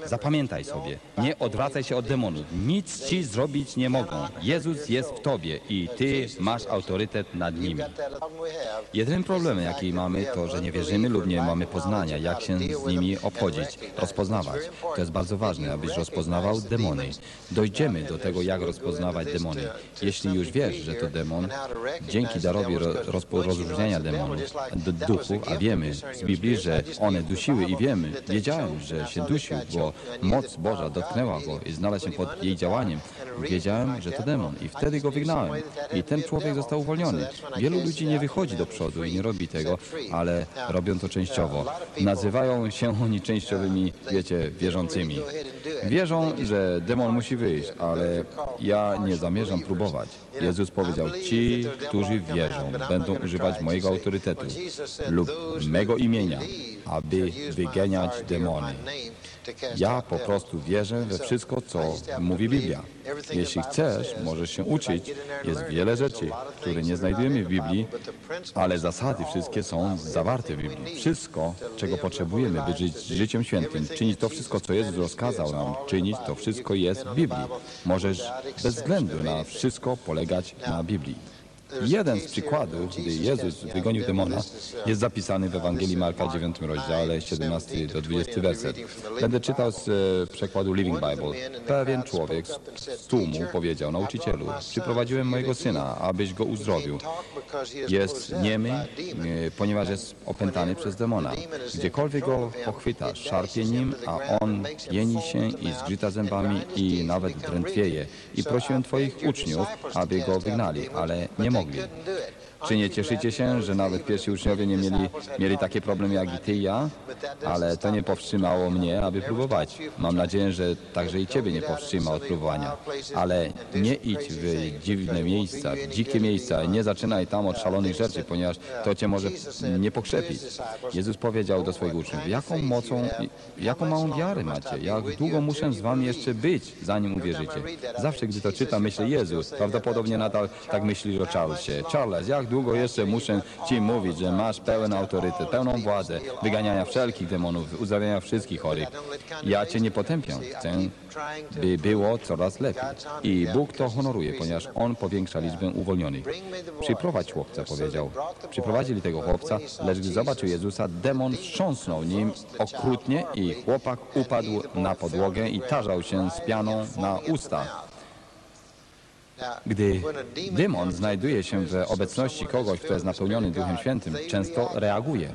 Zapamiętaj sobie, nie odwracaj się od demonów. Nic ci zrobić nie mogą. Jezus jest w tobie i ty masz autorytet nad nimi. Jedynym problemem, jaki mamy, to, że nie wierzymy lub nie mamy poznania, jak się z nimi obchodzić, rozpoznawać. To jest bardzo ważne, abyś rozpoznawał demony. Dojdziemy do tego, jak rozpoznawać demony. Jeśli już wiesz, że to demon, dzięki darowi rozróżniania demonów, duchu, a wiemy z Biblii, że one dusiły i wiemy, wiedziałem, że się dusił, bo moc Boża dotknęła go i znalazł się pod jej działaniem. Wiedziałem, że to demon i wtedy go wygnałem. I ten człowiek został uwolniony. Wielu ludzi nie wychodzi do przodu i nie robi tego, ale robią to częściowo. Nazywają się oni częściowymi, wiecie, wierzącymi. Wierzą, że demon musi wyjść, ale ja nie zamierzam próbować. Jezus powiedział, ci, którzy wierzą, będą używać mojego autorytetu lub mego imienia, aby wyganiać demony. Ja po prostu wierzę we wszystko, co mówi Biblia. Jeśli chcesz, możesz się uczyć. Jest wiele rzeczy, które nie znajdujemy w Biblii, ale zasady wszystkie są zawarte w Biblii. Wszystko, czego potrzebujemy, by żyć życiem świętym, czynić to wszystko, co Jezus rozkazał nam czynić, to wszystko jest w Biblii. Możesz bez względu na wszystko polegać na Biblii. Jeden z przykładów, gdy Jezus wygonił demona, jest zapisany w Ewangelii Marka 9 rozdziale 17 do 20 werset. Będę czytał z e, przekładu Living Bible. Pewien człowiek z tłumu powiedział nauczycielu, przyprowadziłem mojego syna, abyś go uzdrowił. Jest niemy, e, ponieważ jest opętany przez demona. Gdziekolwiek go pochwyta, szarpie nim, a on pieni się i zgrzyta zębami i nawet drętwieje. I prosiłem twoich uczniów, aby go wygnali, ale nie mogli. Czy nie cieszycie się, że nawet pierwsi uczniowie nie mieli, mieli takie problemy jak i ty i ja? Ale to nie powstrzymało mnie, aby próbować. Mam nadzieję, że także i ciebie nie powstrzyma od próbowania. Ale nie idź w dziwne miejsca, w dzikie miejsca. Nie zaczynaj tam od szalonych rzeczy, ponieważ to cię może nie pokrzepić. Jezus powiedział do swoich uczniów, jaką mocą, jaką małą wiarę macie? Jak długo muszę z wami jeszcze być, zanim uwierzycie? Zawsze, gdy to czytam, myślę, Jezus. Prawdopodobnie nadal tak myślisz o Charlesie. Charles, jak długo jeszcze muszę ci mówić, że masz pełen autorytet, pełną władzę, wyganiania wszelkich demonów, uzdrawiania wszystkich chorych. Ja cię nie potępiam. Chcę, by było coraz lepiej. I Bóg to honoruje, ponieważ On powiększa liczbę uwolnionych. Przyprowadź chłopca, powiedział. Przyprowadzili tego chłopca, lecz gdy zobaczył Jezusa, demon wstrząsnął nim okrutnie i chłopak upadł na podłogę i tarzał się z pianą na ustach. Gdy demon znajduje się w obecności kogoś, kto jest napełniony Duchem Świętym, często reaguje.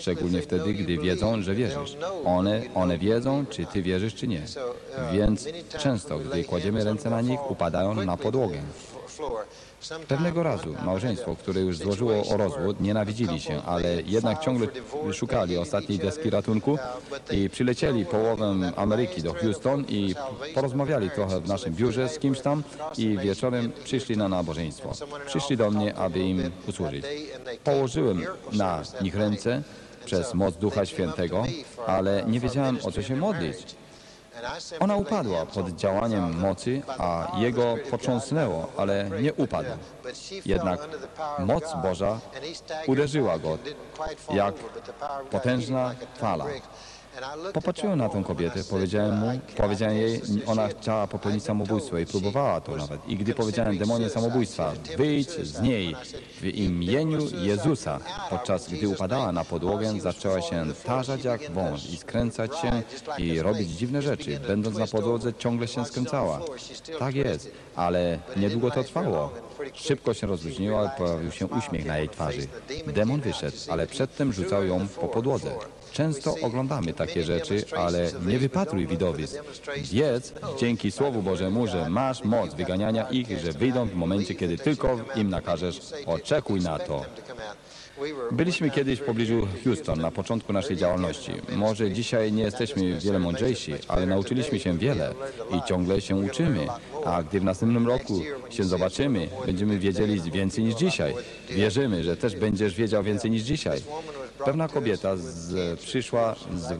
Szczególnie wtedy, gdy wiedzą, że wierzysz. One, one wiedzą, czy ty wierzysz, czy nie. Więc często, gdy kładziemy ręce na nich, upadają na podłogę. Pewnego razu małżeństwo, które już złożyło o rozwód, nienawidzili się, ale jednak ciągle szukali ostatniej deski ratunku i przylecieli połowę Ameryki do Houston i porozmawiali trochę w naszym biurze z kimś tam i wieczorem przyszli na nabożeństwo. Przyszli do mnie, aby im usłużyć. Położyłem na nich ręce przez moc Ducha Świętego, ale nie wiedziałem o co się modlić. Ona upadła pod działaniem mocy, a jego potrząsnęło, ale nie upadł. Jednak moc Boża uderzyła go jak potężna fala. Popatrzyłem na tą kobietę, powiedziałem mu, powiedziałem jej, ona chciała popełnić samobójstwo i próbowała to nawet. I gdy powiedziałem demonie samobójstwa, wyjdź z niej w imieniu Jezusa, podczas gdy upadała na podłogę, zaczęła się tarzać jak wąż i skręcać się i robić dziwne rzeczy. Będąc na podłodze ciągle się skręcała. Tak jest, ale niedługo to trwało. Szybko się rozluźniła i pojawił się uśmiech na jej twarzy. Demon wyszedł, ale przedtem rzucał ją po podłodze. Często oglądamy takie rzeczy, ale nie wypatruj widowisk. Wiedz dzięki Słowu Bożemu, że masz moc wyganiania ich, że wyjdą w momencie, kiedy tylko im nakażesz. Oczekuj na to. Byliśmy kiedyś w pobliżu Houston na początku naszej działalności. Może dzisiaj nie jesteśmy wiele mądrzejsi, ale nauczyliśmy się wiele i ciągle się uczymy. A gdy w następnym roku się zobaczymy, będziemy wiedzieli więcej niż dzisiaj. Wierzymy, że też będziesz wiedział więcej niż dzisiaj. Pewna kobieta z, przyszła z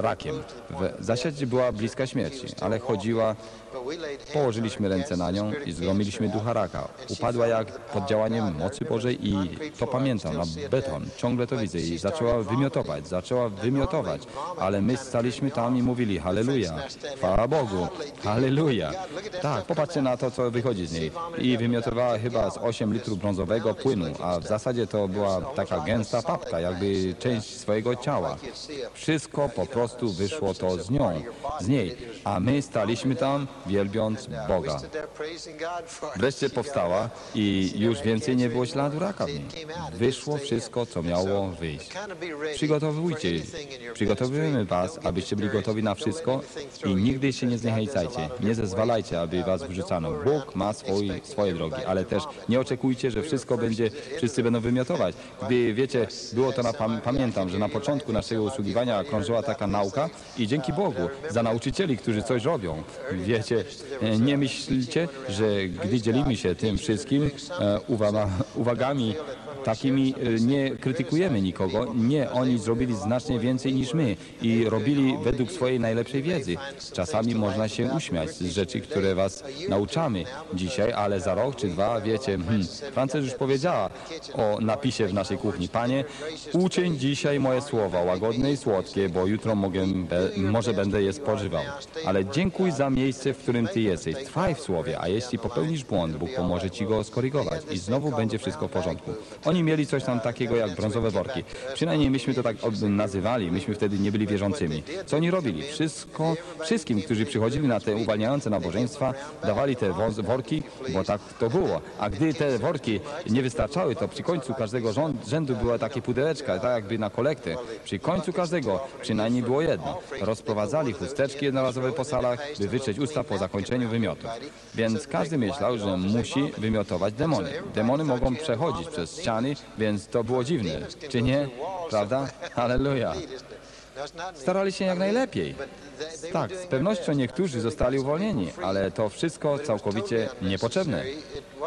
rakiem. W zasadzie była bliska śmierci, ale chodziła, położyliśmy ręce na nią i zgromiliśmy ducha raka. Upadła jak pod działaniem mocy Bożej i to pamiętam, na beton, ciągle to widzę i zaczęła wymiotować, zaczęła wymiotować, ale my staliśmy tam i mówili halleluja, chwała Bogu, halleluja. Tak, popatrzcie na to, co wychodzi z niej. I wymiotowała chyba z 8 litrów brązowego płynu, a w zasadzie to była taka gęsta papka, jakby część swojego ciała. Wszystko po prostu wyszło to z nią, z niej, a my staliśmy tam wielbiąc Boga. Wreszcie powstała i już więcej nie było śladu raka w niej. Wyszło wszystko, co miało wyjść. Przygotowujcie, przygotowujemy was, abyście byli gotowi na wszystko i nigdy się nie zniechęcajcie. Nie zezwalajcie, aby was wyrzucano. Bóg ma swój, swoje drogi, ale też nie oczekujcie, że wszystko będzie, wszyscy będą wymiotować. Gdy, wiecie, było to, na, pamiętam, że na początku naszego usługiwania krążyła taka nauka i dzięki Bogu za nauczycieli, którzy coś robią. Wiecie, nie myślcie, że gdy dzielimy się tym wszystkim e, uwaga, (laughs) uwagami takimi e, nie krytykujemy nikogo. Nie, oni zrobili znacznie więcej niż my i robili według swojej najlepszej wiedzy. Czasami można się uśmiać z rzeczy, które was nauczamy dzisiaj, ale za rok czy dwa wiecie, hmm, Frances już powiedziała o napisie w naszej kuchni. Panie, uczyń dzisiaj moje słowa łagodne i słodkie, bo jutro mogę, be, może będę je spożywał. Ale dziękuj za miejsce, w którym Ty jesteś. Trwaj w słowie, a jeśli popełnisz błąd, Bóg pomoże Ci go skorygować i znowu będzie wszystko w porządku. Oni mieli coś tam takiego jak brązowe worki. Przynajmniej myśmy to tak nazywali, myśmy wtedy nie byli wierzącymi. Co oni robili? Wszystko, wszystkim, którzy przychodzili na te uwalniające nabożeństwa, dawali te worki, bo tak to było. A gdy te worki nie wystarczały, to przy końcu każdego rzędu była takie pudełeczka, tak jakby na kolektę. Przy końcu każdego przynajmniej było jedno. Rozprowadzali chusteczki jednorazowe po salach, by wytrzeć usta po zakończeniu wymiotu. Więc każdy myślał, że musi wymiotować demony. Demony mogą przechodzić przez ściany, więc to było dziwne. Czy nie? Prawda? Halleluja. Starali się jak najlepiej. Tak, z pewnością niektórzy zostali uwolnieni, ale to wszystko całkowicie niepotrzebne.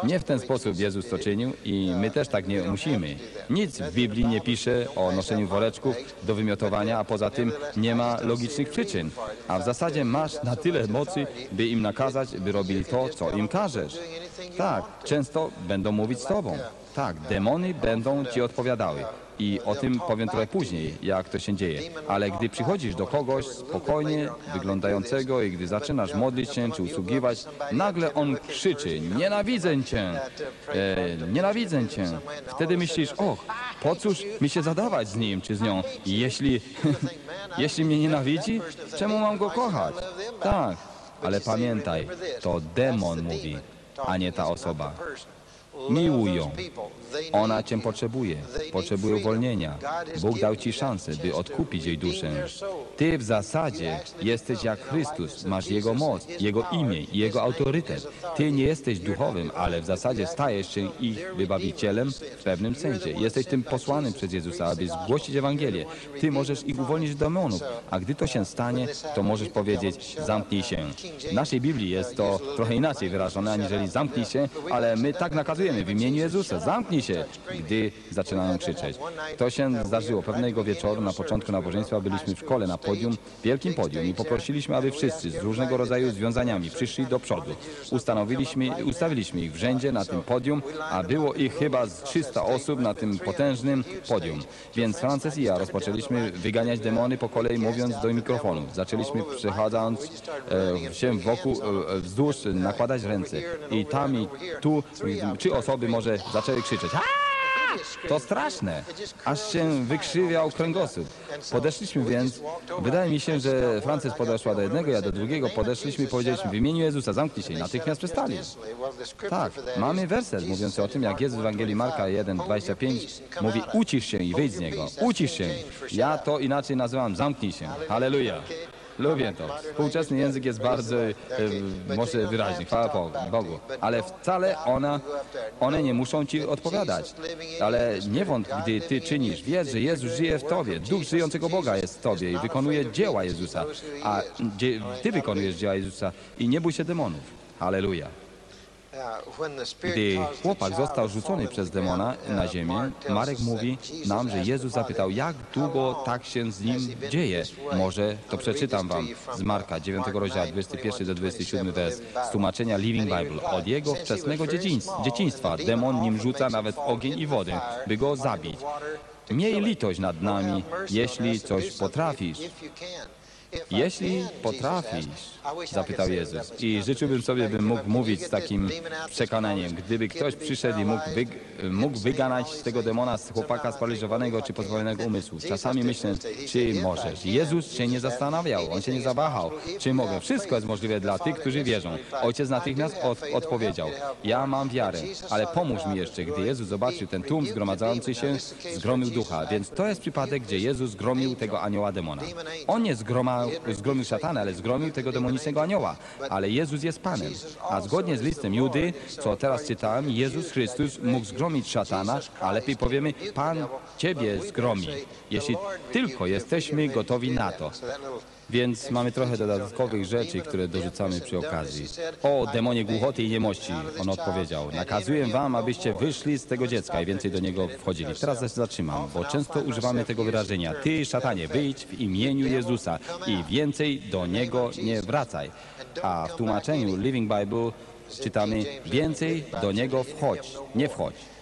Nie w ten sposób Jezus to czynił i my też tak nie musimy. Nic w Biblii nie pisze o noszeniu woreczków do wymiotowania, a poza tym nie ma logicznych przyczyn. A w zasadzie masz na tyle mocy, by im nakazać, by robili to, co im każesz. Tak, często będą mówić z tobą. Tak, demony będą ci odpowiadały. I o tym powiem trochę później, jak to się dzieje. Ale gdy przychodzisz do kogoś spokojnie wyglądającego i gdy zaczynasz modlić się czy usługiwać, nagle on krzyczy, nienawidzę cię, e, nienawidzę cię. Wtedy myślisz, och, po cóż mi się zadawać z nim czy z nią, jeśli, (laughs) jeśli mnie nienawidzi, czemu mam go kochać? Tak, ale pamiętaj, to demon mówi, a nie ta osoba. Miłuj ją. Ona cię potrzebuje, potrzebuje uwolnienia. Bóg dał ci szansę, by odkupić jej duszę. Ty w zasadzie jesteś jak Chrystus, masz Jego moc, Jego imię i Jego autorytet. Ty nie jesteś duchowym, ale w zasadzie stajesz się ich wybawicielem w pewnym sensie. Jesteś tym posłanym przez Jezusa, aby zgłosić Ewangelię. Ty możesz ich uwolnić z demonów, a gdy to się stanie, to możesz powiedzieć zamknij się. W naszej Biblii jest to trochę inaczej wyrażone, aniżeli zamknij się, ale my tak nakazujemy w imieniu Jezusa. Zamknij się, gdy zaczynają krzyczeć. To się zdarzyło pewnego wieczoru na początku nabożeństwa. Byliśmy w szkole na podium, wielkim podium i poprosiliśmy, aby wszyscy z różnego rodzaju związaniami przyszli do przodu. Ustanowiliśmy, ustawiliśmy ich w rzędzie na tym podium, a było ich chyba z 300 osób na tym potężnym podium. Więc Frances i ja rozpoczęliśmy wyganiać demony po kolei, mówiąc do mikrofonów. Zaczęliśmy przechodząc e, się wokół, e, wzdłuż, nakładać ręce. I tam i tu trzy osoby może zaczęły krzyczeć. "Aaa!" To straszne, aż się wykrzywiał kręgosłup. Podeszliśmy więc, wydaje mi się, że Frances podeszła do jednego, ja do drugiego, podeszliśmy i powiedzieliśmy w imieniu Jezusa, zamknij się i natychmiast przestali. Tak, mamy werset mówiący o tym, jak jest w Ewangelii Marka 1,25, mówi ucisz się i wyjdź z niego, ucisz się. Ja to inaczej nazywam zamknij się. Halleluja. Lubię to. Współczesny język jest bardzo, e, może wyraźny, chwała Bogu-. Ale wcale ona, one nie muszą ci odpowiadać. Ale nie wątp, gdy ty czynisz. Wiedz, że Jezus żyje w tobie. Duch żyjącego Boga jest w tobie i wykonuje dzieła Jezusa. A ty wykonujesz dzieła Jezusa i nie bój się demonów. Halleluja. Gdy chłopak został rzucony przez demona na ziemię, Marek mówi nam, że Jezus zapytał, jak długo tak się z nim dzieje. Może to przeczytam wam z Marka 9 rozdziału 21 do 27 wers z tłumaczenia Living Bible. Od jego wczesnego dzieciństw- dzieciństwa demon nim rzuca nawet ogień i wodę, by go zabić. Miej litość nad nami, jeśli coś potrafisz. Jeśli potrafisz, zapytał Jezus. I życzyłbym sobie, bym mógł mówić z takim przekonaniem. Gdyby ktoś przyszedł i mógł, wyg mógł wyganać z tego demona, z chłopaka sparaliżowanego czy pozbawionego umysłu. Czasami myślę, czy możesz. Jezus się nie zastanawiał, on się nie zawahał. Czy mogę? Wszystko jest możliwe dla tych, którzy wierzą. Ojciec natychmiast od odpowiedział. Ja mam wiarę, ale pomóż mi jeszcze. Gdy Jezus zobaczył ten tłum zgromadzający się, zgromił ducha. Więc to jest przypadek, gdzie Jezus zgromił tego anioła demona. On nie zgroma, zgromił szatana, ale zgromił tego demonicznego anioła. Ale Jezus jest Panem. A zgodnie z listem Judy, co teraz czytałem, Jezus Chrystus mógł zgromić szatana, a lepiej powiemy, Pan Ciebie zgromi, jeśli tylko jesteśmy gotowi na to. Więc mamy trochę dodatkowych rzeczy, które dorzucamy przy okazji. O demonie głuchoty i niemości, on odpowiedział. Nakazuję wam, abyście wyszli z tego dziecka i więcej do niego wchodzili. Teraz zatrzymam, bo często używamy tego wyrażenia. Ty, szatanie, wyjdź w imieniu Jezusa i więcej do niego nie wracaj. A w tłumaczeniu Living Bible czytamy więcej do niego wchodź, nie wchodź.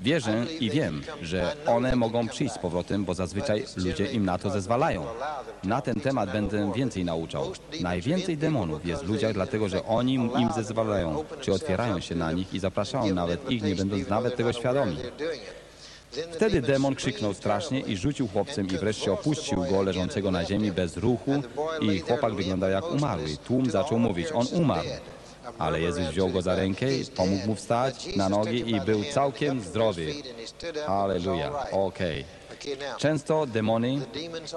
Wierzę i wiem, że one mogą przyjść z powrotem, bo zazwyczaj ludzie im na to zezwalają. Na ten temat będę więcej nauczał. Najwięcej demonów jest w ludziach, dlatego że oni im zezwalają, czy otwierają się na nich i zapraszają nawet ich, nie będąc nawet tego świadomi. Wtedy demon krzyknął strasznie i rzucił chłopcem i wreszcie opuścił go leżącego na ziemi bez ruchu i chłopak wyglądał jak umarły. Tłum zaczął mówić, on umarł. Ale Jezus wziął go za rękę, pomógł mu wstać na nogi i był całkiem zdrowy. Halleluja. Okej. Często demony,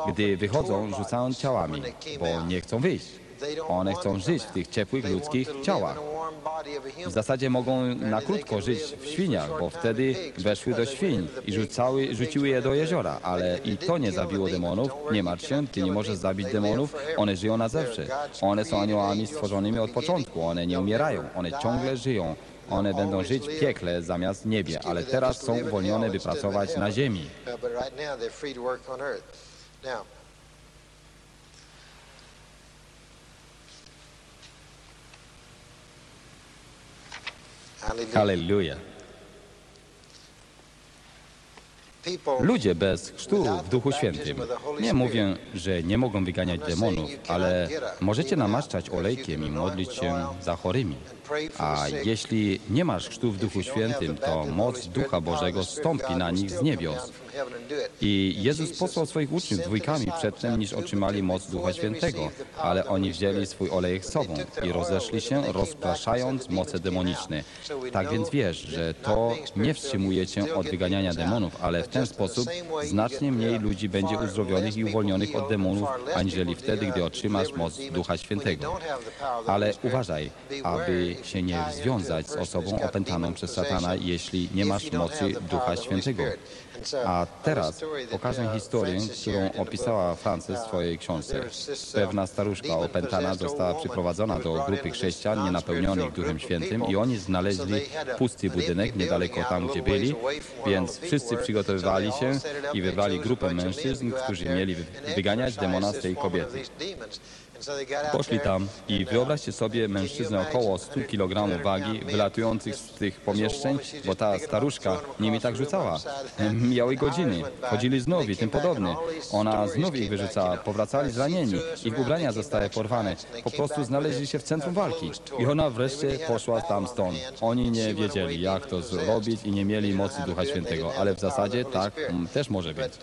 gdy wychodzą, rzucają ciałami, bo nie chcą wyjść. One chcą żyć w tych ciepłych ludzkich ciałach. W zasadzie mogą na krótko żyć w świniach, bo wtedy weszły do świń i rzucały, rzuciły je do jeziora, ale i to nie zabiło demonów. Nie martw się, ty nie możesz zabić demonów, one żyją na zawsze. One są aniołami stworzonymi od początku, one nie umierają, one ciągle żyją. One będą żyć w piekle zamiast niebie, ale teraz są uwolnione, by pracować na ziemi. Halleluja. Ludzie bez chrztu w Duchu Świętym. Nie mówię, że nie mogą wyganiać demonów, ale możecie namaszczać olejkiem i modlić się za chorymi. A jeśli nie masz chrztu w Duchu Świętym, to moc Ducha Bożego stąpi na nich z niebios. I Jezus posłał swoich uczniów dwójkami przedtem, niż otrzymali moc Ducha Świętego, ale oni wzięli swój olejek sobą i rozeszli się, rozpraszając moce demoniczne. Tak więc wiesz, że to nie wstrzymuje cię od wyganiania demonów, ale w ten sposób znacznie mniej ludzi będzie uzdrowionych i uwolnionych od demonów, aniżeli wtedy, gdy otrzymasz moc Ducha Świętego. Ale uważaj, aby się nie związać z osobą opętaną przez szatana, jeśli nie masz mocy Ducha Świętego. A teraz pokażę historię, którą opisała Frances w swojej książce. Pewna staruszka opętana została przyprowadzona do grupy chrześcijan nienapełnionych Duchem Świętym i oni znaleźli pusty budynek niedaleko tam, gdzie byli, więc wszyscy przygotowywali się i wybrali grupę mężczyzn, którzy mieli wyganiać demona z tej kobiety. Poszli tam i wyobraźcie sobie mężczyznę około 100 kg wagi wylatujących z tych pomieszczeń, bo ta staruszka nimi tak rzucała. Mijały godziny, chodzili znów i tym podobne. Ona znów ich wyrzucała, powracali zranieni, ich ubrania zostały porwane. Po prostu znaleźli się w centrum walki. I ona wreszcie poszła tam stąd. Oni nie wiedzieli, jak to zrobić i nie mieli mocy Ducha Świętego, ale w zasadzie tak mm, też może być.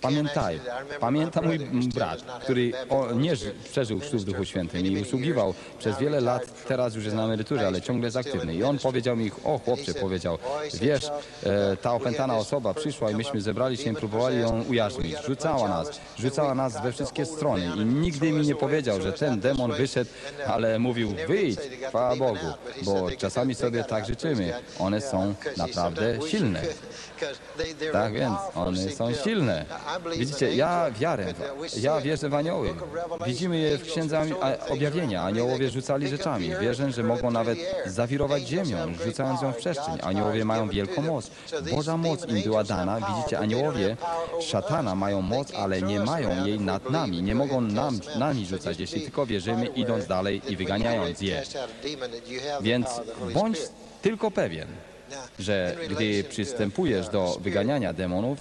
Pamiętaj, pamięta mój brat, który o, nie ży- przeżył chrztu w Duchu Świętym i usługiwał przez wiele lat, teraz już jest na emeryturze, ale ciągle jest aktywny. I on powiedział mi, o chłopcze, powiedział, wiesz, e, ta opętana osoba przyszła i myśmy zebrali się i próbowali ją ujarzmić. Rzucała nas, rzucała nas we wszystkie strony i nigdy mi nie powiedział, że ten demon wyszedł, ale mówił, wyjdź, chwała Bogu, bo czasami sobie tak życzymy. One są naprawdę silne. Tak więc, one są silne. Widzicie, ja wiarę, ja wierzę w anioły. Widzimy je w księdze objawienia. Aniołowie rzucali rzeczami. Wierzę, że mogą nawet zawirować ziemią, rzucając ją w przestrzeń. Aniołowie mają wielką moc. Boża moc im była dana. Widzicie, aniołowie szatana mają moc, ale nie mają jej nad nami. Nie mogą nam, nami rzucać, jeśli tylko wierzymy, idąc dalej i wyganiając je. Więc bądź tylko pewien, że gdy przystępujesz do wyganiania demonów,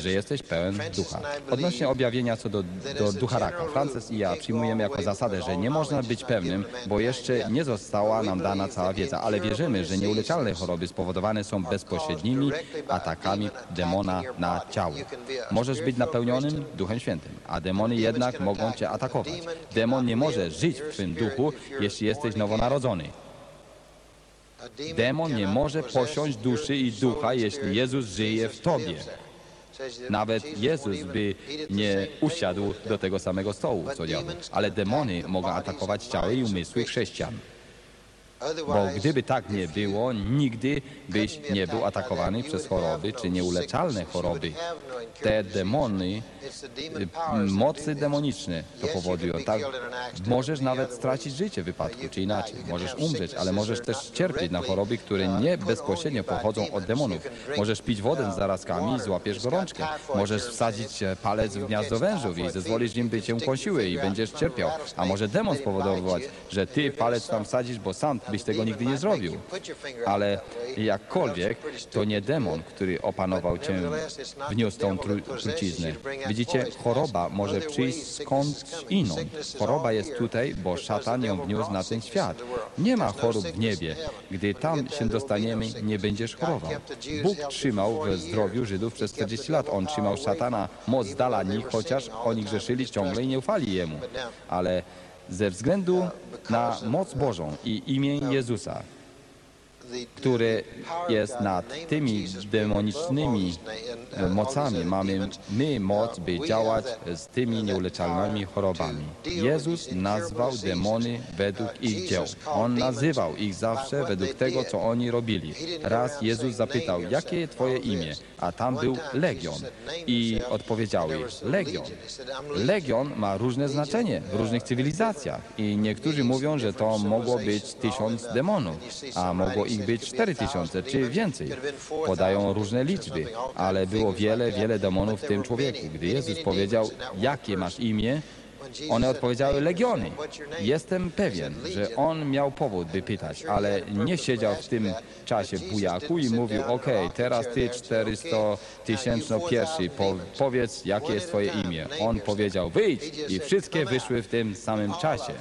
że jesteś pełen ducha. Odnośnie objawienia co do, do ducha raka, Frances i ja przyjmujemy jako zasadę, że nie można być pewnym, bo jeszcze nie została nam dana cała wiedza, ale wierzymy, że nieuleczalne choroby spowodowane są bezpośrednimi atakami demona na ciało. Możesz być napełnionym Duchem Świętym, a demony jednak mogą cię atakować. Demon nie może żyć w twym duchu, jeśli jesteś nowonarodzony. Demon nie może posiąść duszy i ducha, jeśli Jezus żyje w tobie. Nawet Jezus by nie usiadł do tego samego stołu, co diabeł. Ale demony mogą atakować ciało i umysły chrześcijan. Bo gdyby tak nie było, nigdy byś nie był atakowany przez choroby czy nieuleczalne choroby. Te demony, y, mocy demoniczne to powodują. Tak, możesz nawet stracić życie w wypadku, czy inaczej. Możesz umrzeć, ale możesz też cierpieć na choroby, które nie bezpośrednio pochodzą od demonów. Możesz pić wodę z zarazkami i złapiesz gorączkę. Możesz wsadzić palec w gniazdo wężów i zezwolisz im, by cię kąsiły i będziesz cierpiał. A może demon spowodować, że ty palec tam wsadzisz, bo sam byś tego nigdy nie zrobił. Ale jakkolwiek, to nie demon, który opanował cię, wniósł tą tru, truciznę. Widzicie, choroba może przyjść skądś inąd. Choroba jest tutaj, bo szatan ją wniósł na ten świat. Nie ma chorób w niebie. Gdy tam się dostaniemy, nie będziesz chorował. Bóg trzymał w zdrowiu Żydów przez 40 lat. On trzymał szatana moc dala nich, chociaż oni grzeszyli ciągle i nie ufali Jemu. Ale ze względu na moc Bożą i imię Jezusa, które jest nad tymi demonicznymi mocami. Mamy my moc, by działać z tymi nieuleczalnymi chorobami. Jezus nazwał demony według ich dzieł. On nazywał ich zawsze według tego, co oni robili. Raz Jezus zapytał, jakie Twoje imię? A tam był Legion. I odpowiedziały, Legion. Legion ma różne znaczenie w różnych cywilizacjach. I niektórzy mówią, że to mogło być tysiąc demonów, a mogło ich być cztery tysiące czy więcej. Podają różne liczby, ale było wiele, wiele demonów w tym człowieku. Gdy Jezus powiedział, jakie masz imię, one odpowiedziały legiony. Jestem pewien, że on miał powód, by pytać, ale nie siedział w tym czasie w bujaku i mówił, okej, teraz ty 400 tysięczno pierwszy, po, powiedz, jakie jest twoje imię. On powiedział, wyjdź i wszystkie wyszły w tym samym czasie.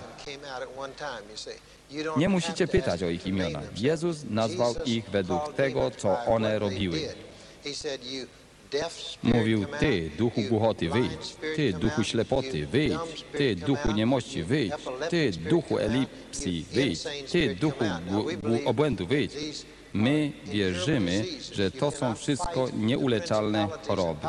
Nie musicie pytać o ich imiona. Jezus nazwał ich według tego, co one robiły. Mówił, ty, duchu głuchoty, wyjdź. Ty, duchu ślepoty, wyjdź. Ty, duchu niemości, wyjdź. Ty, duchu elipsji, wyjdź. Ty, duchu obłędu, wyjdź. My wierzymy, że to są wszystko nieuleczalne choroby.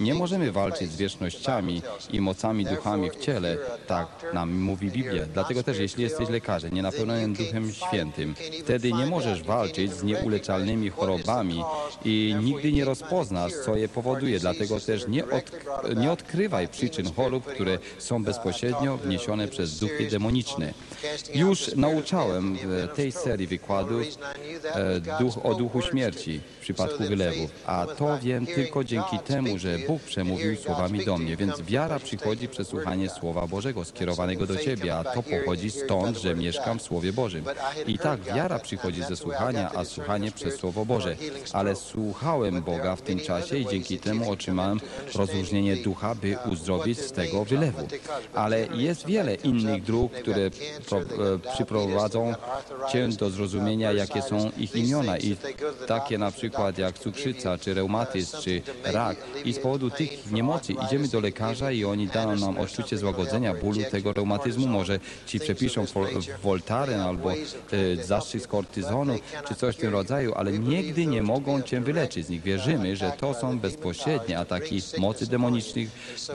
Nie możemy walczyć z wiecznościami i mocami duchami w ciele, tak nam mówi Biblia. Dlatego też, jeśli jesteś lekarzem, nienapełnionym Duchem Świętym, wtedy nie możesz walczyć z nieuleczalnymi chorobami i nigdy nie rozpoznasz, co je powoduje. Dlatego też nie, od, nie odkrywaj przyczyn chorób, które są bezpośrednio wniesione przez duchy demoniczne. Już nauczałem w tej serii wykładów e, duch, o duchu śmierci w przypadku wylewów, a to wiem tylko dzięki temu, że Bóg przemówił słowami do mnie, więc wiara przychodzi przez słuchanie Słowa Bożego skierowanego do Ciebie, a to pochodzi stąd, że mieszkam w Słowie Bożym. I tak wiara przychodzi ze słuchania, a słuchanie przez Słowo Boże. Ale słuchałem Boga w tym czasie i dzięki temu otrzymałem rozróżnienie ducha, by uzdrowić z tego wylewu. Ale jest wiele innych dróg, które pro, e, przyprowadzą Cię do zrozumienia, jakie są ich imiona i takie na przykład jak cukrzyca, czy reumatyzm, czy rak. I z powodu tych niemocy idziemy do lekarza i oni daną nam odczucie złagodzenia bólu tego reumatyzmu. Może Ci przepiszą Voltaren albo e, zastrzyk kortyzonu, czy coś w tym rodzaju, ale nigdy nie mogą Cię wyleczyć z nich. Wierzymy, że to są bezpośrednie ataki mocy demonicznych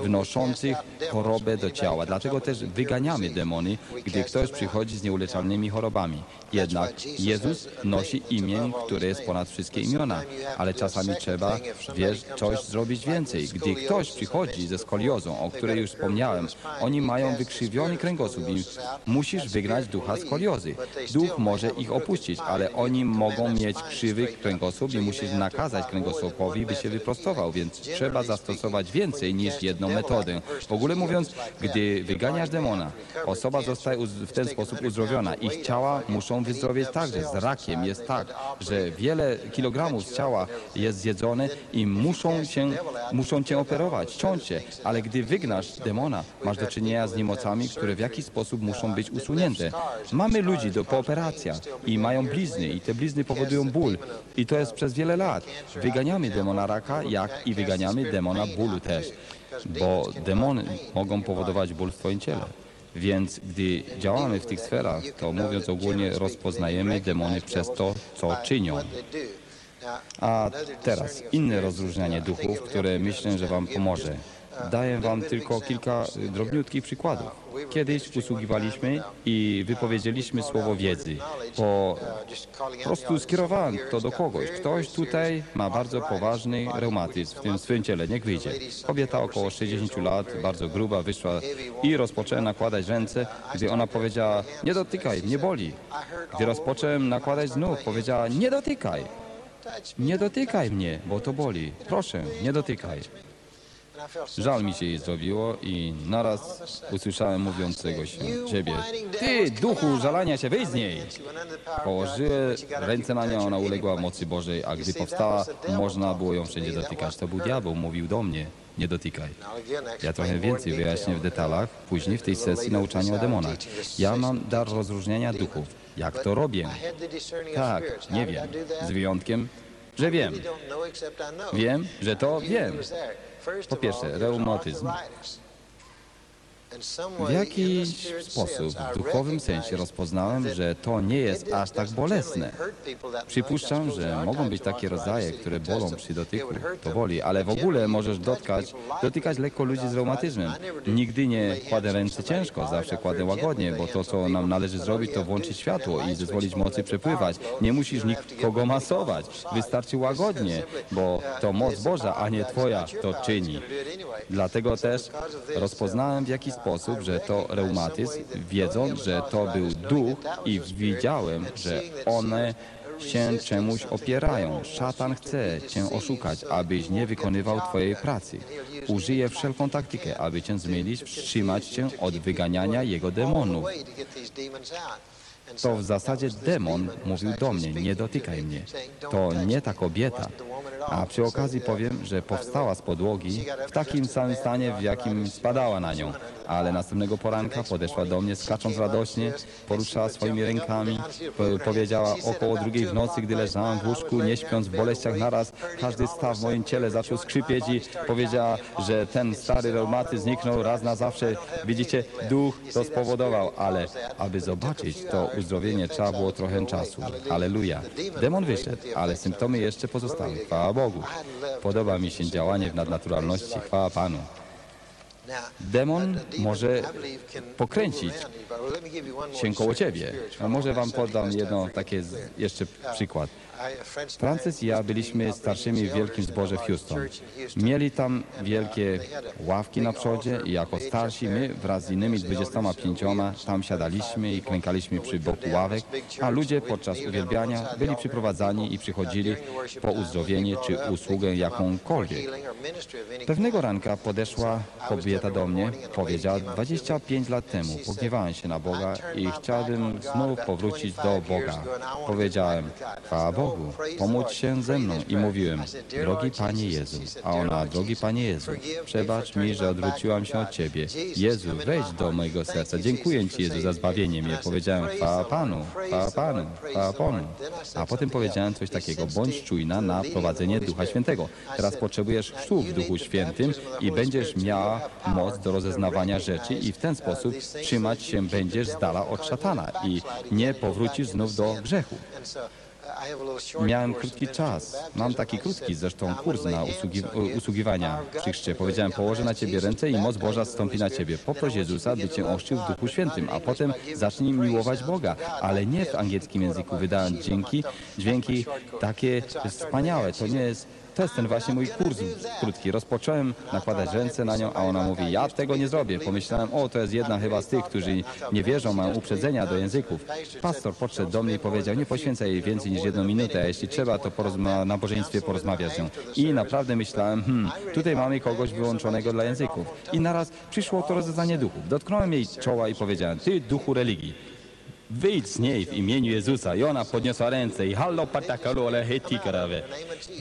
wnoszących chorobę do ciała. Dlatego też wyganiamy demony, gdy ktoś przychodzi z nieuleczalnymi chorobami. Jednak Jezus nosi imię imię, które jest ponad wszystkie imiona. Ale czasami trzeba, wiesz, coś zrobić więcej. Gdy ktoś przychodzi ze skoliozą, o której już wspomniałem, oni mają wykrzywiony kręgosłup i musisz wygnać ducha skoliozy. Duch może ich opuścić, ale oni mogą mieć krzywy kręgosłup i musisz nakazać kręgosłupowi, by się wyprostował, więc trzeba zastosować więcej niż jedną metodę. W ogóle mówiąc, gdy wyganiasz demona, osoba zostaje w ten sposób uzdrowiona. Ich ciała muszą wyzdrowieć także. Z rakiem jest tak, że wiele kilogramów z ciała jest zjedzone i muszą, się, muszą cię operować, ciąć cię. Ale gdy wygnasz demona, masz do czynienia z niemocami, które w jakiś sposób muszą być usunięte. Mamy ludzi do, po operacjach i mają blizny i te blizny powodują ból. I to jest przez wiele lat. Wyganiamy demona raka, jak i wyganiamy demona bólu też. Bo demony mogą powodować ból w twoim ciele. Więc gdy działamy w tych sferach, to mówiąc ogólnie rozpoznajemy demony przez to, co czynią. A teraz inne rozróżnianie duchów, które myślę, że Wam pomoże. Daję Wam tylko kilka drobniutkich przykładów. Kiedyś usługiwaliśmy i wypowiedzieliśmy słowo wiedzy. Po prostu skierowałem to do kogoś. Ktoś tutaj ma bardzo poważny reumatyzm w tym swym ciele. Niech wyjdzie. Kobieta około 60 lat, bardzo gruba, wyszła i rozpoczęła nakładać ręce, gdy ona powiedziała, nie dotykaj, mnie boli. Gdy rozpocząłem nakładać znów, powiedziała, nie dotykaj. Nie dotykaj mnie, bo to boli. Proszę, nie dotykaj. Żal mi się jej zrobiło i naraz usłyszałem mówiącego się ciebie. Ty, duchu żalania się, wyjdź z niej! Położyłem ręce na nią, ona uległa mocy Bożej, a gdy powstała, można było ją wszędzie dotykać. To był diabeł, mówił do mnie, nie dotykaj. Ja trochę więcej wyjaśnię w detalach później w tej sesji nauczania o demonach. Ja mam dar rozróżniania duchów. Jak to robię? Tak, nie wiem. Z wyjątkiem, że wiem. Wiem, że to wiem. Po pierwsze, reumatyzm. W jakiś sposób, w duchowym sensie rozpoznałem, że to nie jest aż tak bolesne. Przypuszczam, że mogą być takie rodzaje, które bolą przy dotyku. To boli, ale w ogóle możesz dotkać, dotykać lekko ludzi z reumatyzmem. Nigdy nie kładę ręce ciężko, zawsze kładę łagodnie, bo to, co nam należy zrobić, to włączyć światło i zezwolić mocy przepływać. Nie musisz nikogo masować, wystarczy łagodnie, bo to moc Boża, a nie Twoja to czyni. Dlatego też rozpoznałem w jaki sposób, że to reumatyzm, wiedząc, że to był duch i widziałem, że one się czemuś opierają. Szatan chce cię oszukać, abyś nie wykonywał twojej pracy. Użyje wszelką taktykę, aby cię zmylić, wstrzymać cię od wyganiania jego demonów. To w zasadzie demon mówił do mnie, nie dotykaj mnie. To nie ta kobieta. A przy okazji powiem, że powstała z podłogi w takim samym stanie, w jakim spadała na nią. Ale następnego poranka podeszła do mnie, skacząc radośnie, poruszała swoimi rękami, po powiedziała około drugiej w nocy, gdy leżałam w łóżku, nie śpiąc w boleściach naraz, każdy staw w moim ciele zaczął skrzypieć i powiedziała, że ten stary reumatyzm zniknął raz na zawsze. Widzicie, duch to spowodował, ale aby zobaczyć to uzdrowienie trzeba było trochę czasu. Halleluja. Demon wyszedł, ale symptomy jeszcze pozostały. Chwała Podoba mi się działanie w nadnaturalności. Chwała Panu. Demon może pokręcić się koło ciebie. A może wam podam jedno takie jeszcze przykład. Francis i ja byliśmy starszymi w wielkim zborze w Houston. Mieli tam wielkie ławki na przodzie i jako starsi my wraz z innymi 25 tam siadaliśmy i klękaliśmy przy boku ławek, a ludzie podczas uwielbiania byli przyprowadzani i przychodzili po uzdrowienie czy usługę jakąkolwiek. Pewnego ranka podeszła kobieta do mnie, powiedziała 25 lat temu pogniewałem się na Boga i chciałbym znów powrócić do Boga. Powiedziałem, chwała Bogu, pomódl się ze mną i mówiłem, drogi Panie Jezu, a ona, drogi Panie Jezu, przebacz mi, że odwróciłam się od Ciebie. Jezu, wejdź do mojego serca. Dziękuję Ci, Jezu, za zbawienie mnie. Powiedziałem, chwała Panu, chwała Panu, chwała Panu. A potem powiedziałem coś takiego, bądź czujna na prowadzenie Ducha Świętego. Teraz potrzebujesz chrztu w Duchu Świętym i będziesz miała moc do rozeznawania rzeczy i w ten sposób trzymać się będziesz z dala od szatana i nie powrócisz znów do grzechu. Miałem krótki czas. Mam taki krótki zresztą kurs na usługi, usługiwania przy chrzcie. Powiedziałem, położę na ciebie ręce i moc Boża stąpi na ciebie. Poproś Jezusa, by cię ochrzcił w Duchu Świętym, a potem zacznij miłować Boga, ale nie w angielskim języku, wydając dźwięki, dźwięki takie wspaniałe. To nie jest to jest ten właśnie mój kurs krótki. Rozpocząłem nakładać ręce na nią, a ona mówi, ja tego nie zrobię. Pomyślałem, o, to jest jedna chyba z tych, którzy nie wierzą, mają uprzedzenia do języków. Pastor podszedł do mnie i powiedział, nie poświęcaj jej więcej niż jedną minutę, a jeśli trzeba, to porozma- na nabożeństwie porozmawiać z nią. I naprawdę myślałem, hmm, tutaj mamy kogoś wyłączonego dla języków. I naraz przyszło to rozeznanie duchów. Dotknąłem jej czoła i powiedziałem, ty duchu religii, Wyjdź z niej w imieniu Jezusa. I ona podniosła ręce i hallo patakalu ale heti karawe.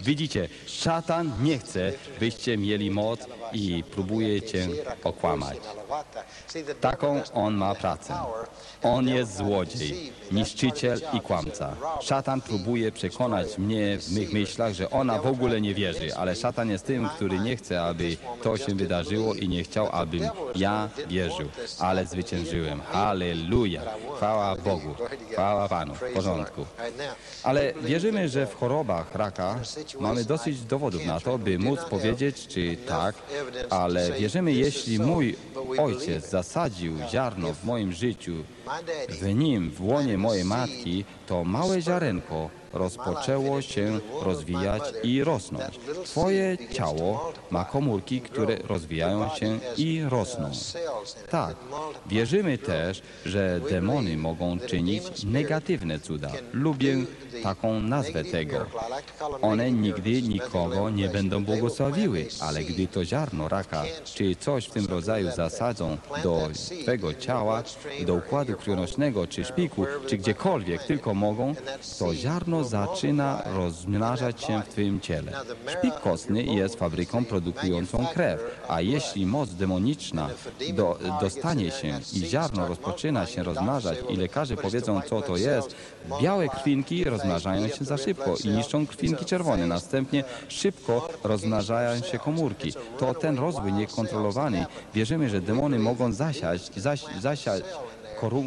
Widzicie, szatan nie chce, byście mieli moc i próbuje cię okłamać. Taką on ma pracę. On jest złodziej, niszczyciel i kłamca. Szatan próbuje przekonać mnie w mych myślach, że ona w ogóle nie wierzy, ale szatan jest tym, który nie chce, aby to się wydarzyło i nie chciał, abym ja wierzył. Ale zwyciężyłem. Halleluja. Chwała Bogu. Chwała Panu. W porządku. Ale wierzymy, że w chorobach raka mamy dosyć dowodów na to, by móc powiedzieć, czy tak, ale wierzymy, jeśli mój ojciec zasadził ziarno w moim życiu, w nim, w łonie mojej matki, to małe ziarenko rozpoczęło się rozwijać i rosnąć. Twoje ciało ma komórki, które rozwijają się i rosną. Tak, wierzymy też, że demony mogą czynić negatywne cuda. Lubię taką nazwę tego. One nigdy nikogo nie będą błogosławiły, ale gdy to ziarno raka czy coś w tym rodzaju zasadzą do Twego ciała, do układu krwionośnego czy szpiku, czy gdziekolwiek tylko mogą, to ziarno zaczyna rozmnażać się w Twoim ciele. Szpik kostny jest fabryką produkującą krew, a jeśli moc demoniczna do, dostanie się i ziarno rozpoczyna się rozmnażać i lekarze powiedzą, co to jest, białe krwinki rozmnażają się za szybko i niszczą krwinki czerwone. Następnie szybko rozmnażają się komórki. To ten rozwój niekontrolowany. Wierzymy, że demony mogą zasiać, zasiać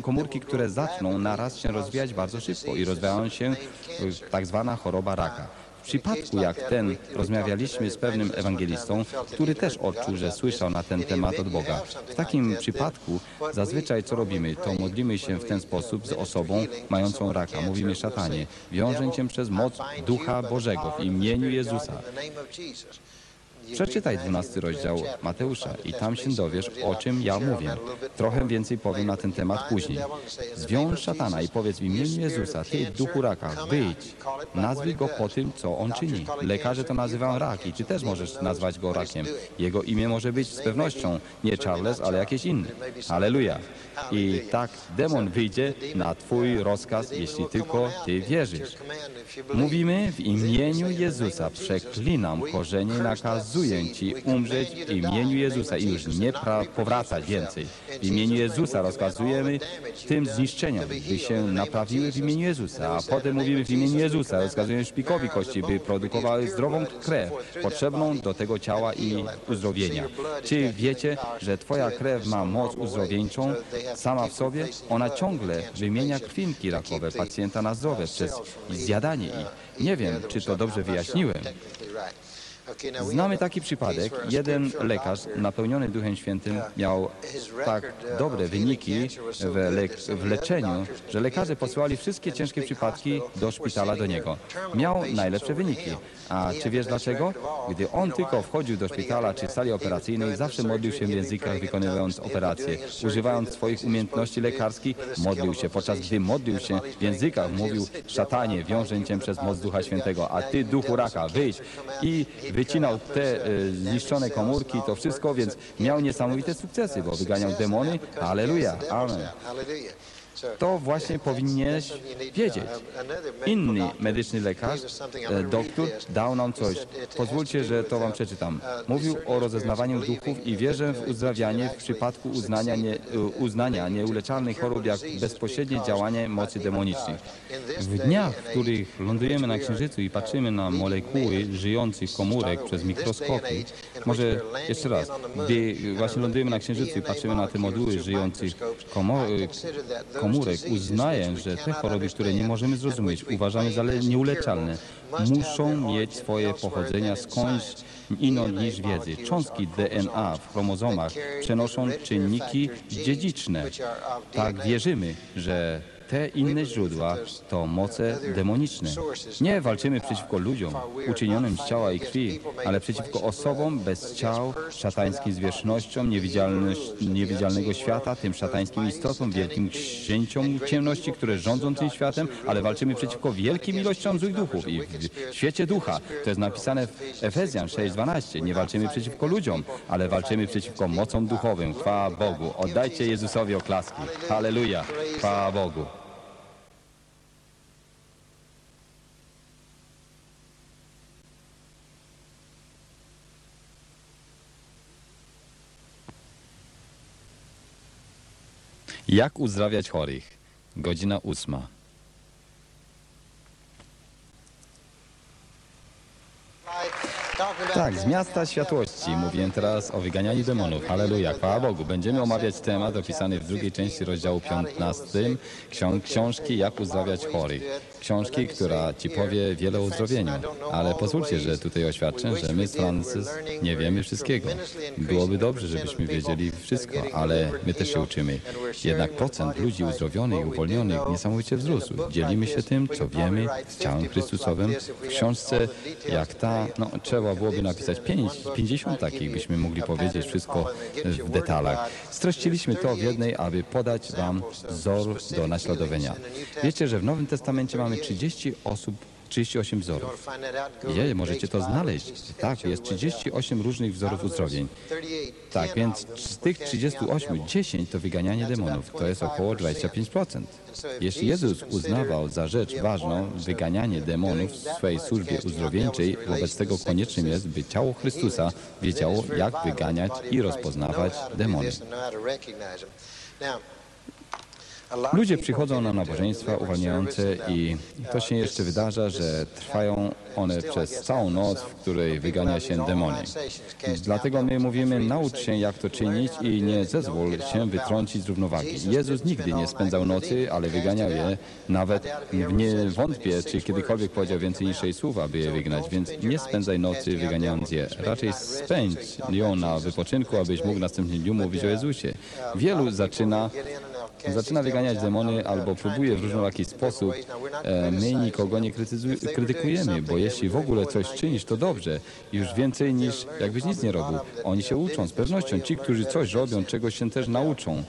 komórki, które zaczną naraz się rozwijać bardzo szybko i rozwijają się y, tak zwana choroba raka. W przypadku jak ten rozmawialiśmy z pewnym ewangelistą, który też odczuł, że słyszał na ten temat od Boga. W takim przypadku zazwyczaj co robimy, to modlimy się w ten sposób z osobą mającą raka. Mówimy szatanie, wiążę cię przez moc Ducha Bożego w imieniu Jezusa. Przeczytaj 12 rozdział Mateusza i tam się dowiesz, o czym ja mówię. Trochę więcej powiem na ten temat później. Zwiąż szatana i powiedz w imieniu Jezusa, ty duchu raka, wyjdź. Nazwij go po tym, co on czyni. Lekarze to nazywają rak i ty też możesz nazwać go rakiem. Jego imię może być z pewnością nie Charles, ale jakieś inne. Aleluja. I tak demon wyjdzie na twój rozkaz, jeśli tylko ty wierzysz. Mówimy w imieniu Jezusa, przeklinam korzenie, nakazuję Ci umrzeć w imieniu Jezusa i już nie powracać więcej. W imieniu Jezusa rozkazujemy tym zniszczeniom, by się naprawiły w imieniu Jezusa, a potem mówimy w imieniu Jezusa, rozkazujemy szpikowi kości, by produkowały zdrową krew, potrzebną do tego ciała i uzdrowienia. Czy wiecie, że Twoja krew ma moc uzdrowieńczą sama w sobie? Ona ciągle wymienia krwinki rakowe pacjenta na zdrowe przez zjadanie ich. Nie wiem, czy to dobrze wyjaśniłem. Znamy taki przypadek. Jeden lekarz napełniony Duchem Świętym miał tak dobre wyniki w, le w leczeniu, że lekarze posłali wszystkie ciężkie przypadki do szpitala do niego. Miał najlepsze wyniki. A czy wiesz dlaczego? Gdy on tylko wchodził do szpitala czy sali operacyjnej, zawsze modlił się w językach wykonywując operacje. Używając swoich umiejętności lekarskich, modlił się. Podczas gdy modlił się w językach, mówił szatanie, wiążę cię przez moc Ducha Świętego, a ty duchu raka, wyjdź. I wycinał te e, zniszczone komórki, to wszystko, więc miał niesamowite sukcesy, bo wyganiał demony. Aleluja, amen. To właśnie powinieneś wiedzieć. Inny medyczny lekarz, e, doktor, dał nam coś. Pozwólcie, że to wam przeczytam. Mówił o rozeznawaniu duchów i wierzę w uzdrawianie w przypadku uznania, nie, e, uznania nieuleczalnych chorób jak bezpośrednie działanie mocy demonicznych. W dniach, w których lądujemy na Księżycu i patrzymy na molekuły żyjących komórek przez mikroskopy, może jeszcze raz, gdy właśnie lądujemy na Księżycu i patrzymy na te moduły żyjących komórek, komórek uznaje, że te choroby, które nie możemy zrozumieć, uważamy za le- nieuleczalne, muszą mieć swoje pochodzenia skądś inąd niż wiedzy. Cząstki DNA w chromozomach przenoszą czynniki dziedziczne. Tak wierzymy, że te inne źródła to moce demoniczne. Nie walczymy przeciwko ludziom uczynionym z ciała i krwi, ale przeciwko osobom bez ciał, szatańskim zwierzchnościom, niewidzialnego świata, tym szatańskim istotom, wielkim księciom ciemności, które rządzą tym światem, ale walczymy przeciwko wielkim ilościom złych duchów i w świecie ducha. To jest napisane w Efezjan 6:12. Nie walczymy przeciwko ludziom, ale walczymy przeciwko mocom duchowym. Chwała Bogu. Oddajcie Jezusowi oklaski. Halleluja. Chwała Bogu. Jak uzdrawiać chorych? Godzina ósma. Tak, z miasta światłości. Mówię teraz o wyganianiu demonów. Halleluja, chwała Bogu. Będziemy omawiać temat opisany w drugiej części rozdziału 15 książ książki Jak uzdrawiać chorych. Książki, która ci powie wiele o uzdrowieniu. Ale pozwólcie, że tutaj oświadczę, że my z Francis nie wiemy wszystkiego. Byłoby dobrze, żebyśmy wiedzieli wszystko, ale my też się uczymy. Jednak procent ludzi uzdrowionych uwolnionych niesamowicie wzrósł. Dzielimy się tym, co wiemy z ciałem Chrystusowym. W książce jak ta, no trzeba byłoby napisać 5, 50 takich, byśmy mogli powiedzieć wszystko w detalach. Streściliśmy to w jednej, aby podać wam wzór do naśladowania. Wiecie, że w Nowym Testamencie mamy 30 osób, 38 wzorów. Je, możecie to znaleźć. Tak, jest 38 różnych wzorów uzdrowień. Tak, więc z tych 38, 10 to wyganianie demonów. To jest około 25%. Jeśli Jezus uznawał za rzecz ważną wyganianie demonów w swojej służbie uzdrowieńczej, wobec tego koniecznym jest, by ciało Chrystusa wiedziało, jak wyganiać i rozpoznawać demony. Ludzie przychodzą na nabożeństwa uwalniające i to się jeszcze wydarza, że trwają one przez całą noc, w której wygania się demony. Dlatego my mówimy, naucz się jak to czynić i nie zezwól się wytrącić z równowagi. Jezus nigdy nie spędzał nocy, ale wyganiał je. Nawet nie wątpię, czy kiedykolwiek powiedział więcej niż sześć słów, aby je wygnać, więc nie spędzaj nocy wyganiając je. Raczej spędź ją na wypoczynku, abyś mógł następnym dniu mówić o Jezusie. Wielu zaczyna zaczyna wyganiać demony albo próbuje w różnoraki sposób. E, My nikogo nie krytykujemy, bo jeśli w ogóle coś czynisz, to dobrze. Już więcej niż jakbyś nic nie robił. Oni się uczą z pewnością. Ci, którzy coś robią, czegoś się też nauczą.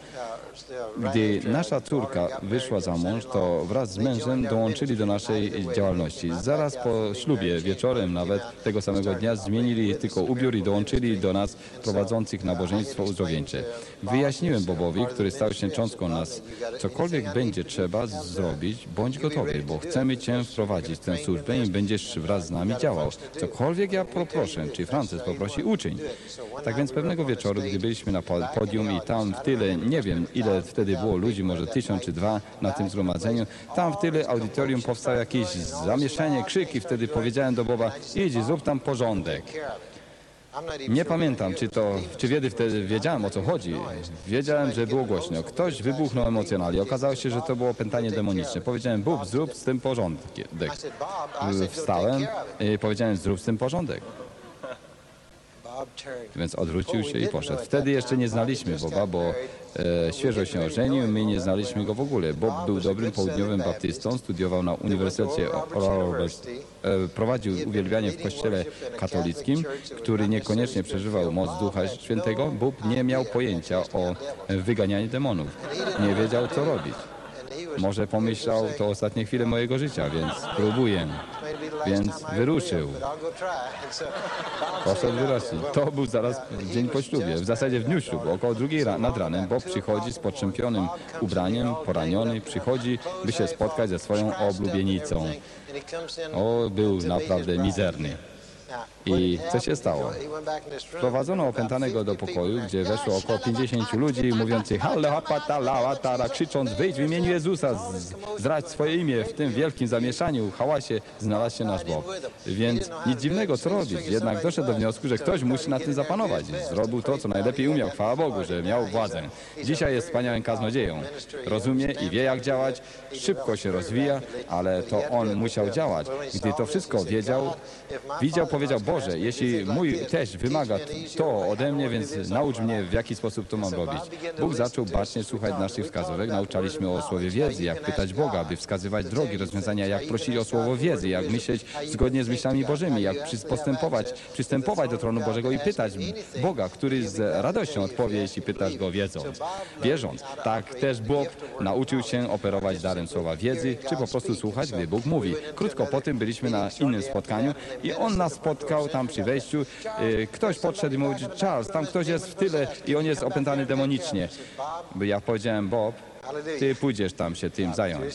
Gdy nasza córka wyszła za mąż, to wraz z mężem dołączyli do naszej działalności. Zaraz po ślubie, wieczorem nawet tego samego dnia zmienili tylko ubiór i dołączyli do nas prowadzących nabożeństwo uzdrowieńcze. Wyjaśniłem Bobowi, który stał się cząstką nas, cokolwiek będzie trzeba zrobić, bądź gotowy, bo chcemy Cię wprowadzić w tę służbę i będziesz wraz z nami działał. Cokolwiek ja poproszę, czy Frances poprosi, uczyń. Tak więc pewnego wieczoru, gdy byliśmy na po- podium i tam w tyle, nie wiem ile wtedy było ludzi, może tysiąc czy dwa na tym zgromadzeniu, tam w tyle audytorium powstało jakieś zamieszanie, krzyki. Wtedy powiedziałem do Boba, idź, zrób tam porządek. Nie pamiętam, czy to, czy wiedzy wtedy wiedziałem o co chodzi. Wiedziałem, że było głośno. Ktoś wybuchnął emocjonalnie. Okazało się, że to było pętanie demoniczne. Powiedziałem, Bób, zrób z tym porządek. Wstałem i powiedziałem, zrób z tym porządek. Więc odwrócił się i poszedł. Wtedy jeszcze nie znaliśmy Boba, bo e, świeżo się ożenił, my nie znaliśmy go w ogóle. Bob był dobrym południowym baptystą, studiował na Uniwersytecie Oral Roberts, e, prowadził uwielbianie w kościele katolickim, który niekoniecznie przeżywał moc Ducha Świętego. Bob nie miał pojęcia o wyganianiu demonów. Nie wiedział, co robić. Może pomyślał, to ostatnie chwile mojego życia, więc próbuję. Więc wyruszył. Poszedł wyrośli. To był zaraz dzień po ślubie, w zasadzie w dniu ślubu, około drugiej ra- nad ranem, Bob przychodzi z potrzępionym ubraniem, poraniony, przychodzi, by się spotkać ze swoją oblubienicą. O, był naprawdę mizerny. I co się stało? Prowadzono opętanego do pokoju, gdzie weszło około 50 ludzi mówiących Hallelujah, lawatara, krzycząc wyjdź w imieniu Jezusa, zdradź swoje imię. W tym wielkim zamieszaniu, hałasie znalazł się nasz Bob. Więc nic dziwnego, co robić. Jednak doszedł do wniosku, że ktoś musi nad tym zapanować. Zrobił to, co najlepiej umiał. Chwała Bogu, że miał władzę. Dzisiaj jest wspaniałym kaznodzieją. Rozumie i wie, jak działać. Szybko się rozwija, ale to on musiał działać. Gdy to wszystko wiedział, widział, powiedział, Boże, jeśli mój teść wymaga to ode mnie, więc naucz mnie, w jaki sposób to mam robić. Bóg zaczął bacznie słuchać naszych wskazówek. Nauczaliśmy o słowie wiedzy, jak pytać Boga, by wskazywać drogi, rozwiązania, jak prosić o słowo wiedzy, jak myśleć zgodnie z myślami Bożymi, jak przys- postępować, przystępować do tronu Bożego i pytać Boga, który z radością odpowie, jeśli pytasz Go wiedząc. Wierząc. Tak też Bóg nauczył się operować darem słowa wiedzy, czy po prostu słuchać, gdy Bóg mówi. Krótko po tym byliśmy na innym spotkaniu i on nas spotkał tam przy wejściu. Y, Ktoś podszedł i mówi, Charles, tam ktoś jest w tyle i on jest opętany demonicznie. Ja powiedziałem, Bob, ty pójdziesz tam się tym zająć.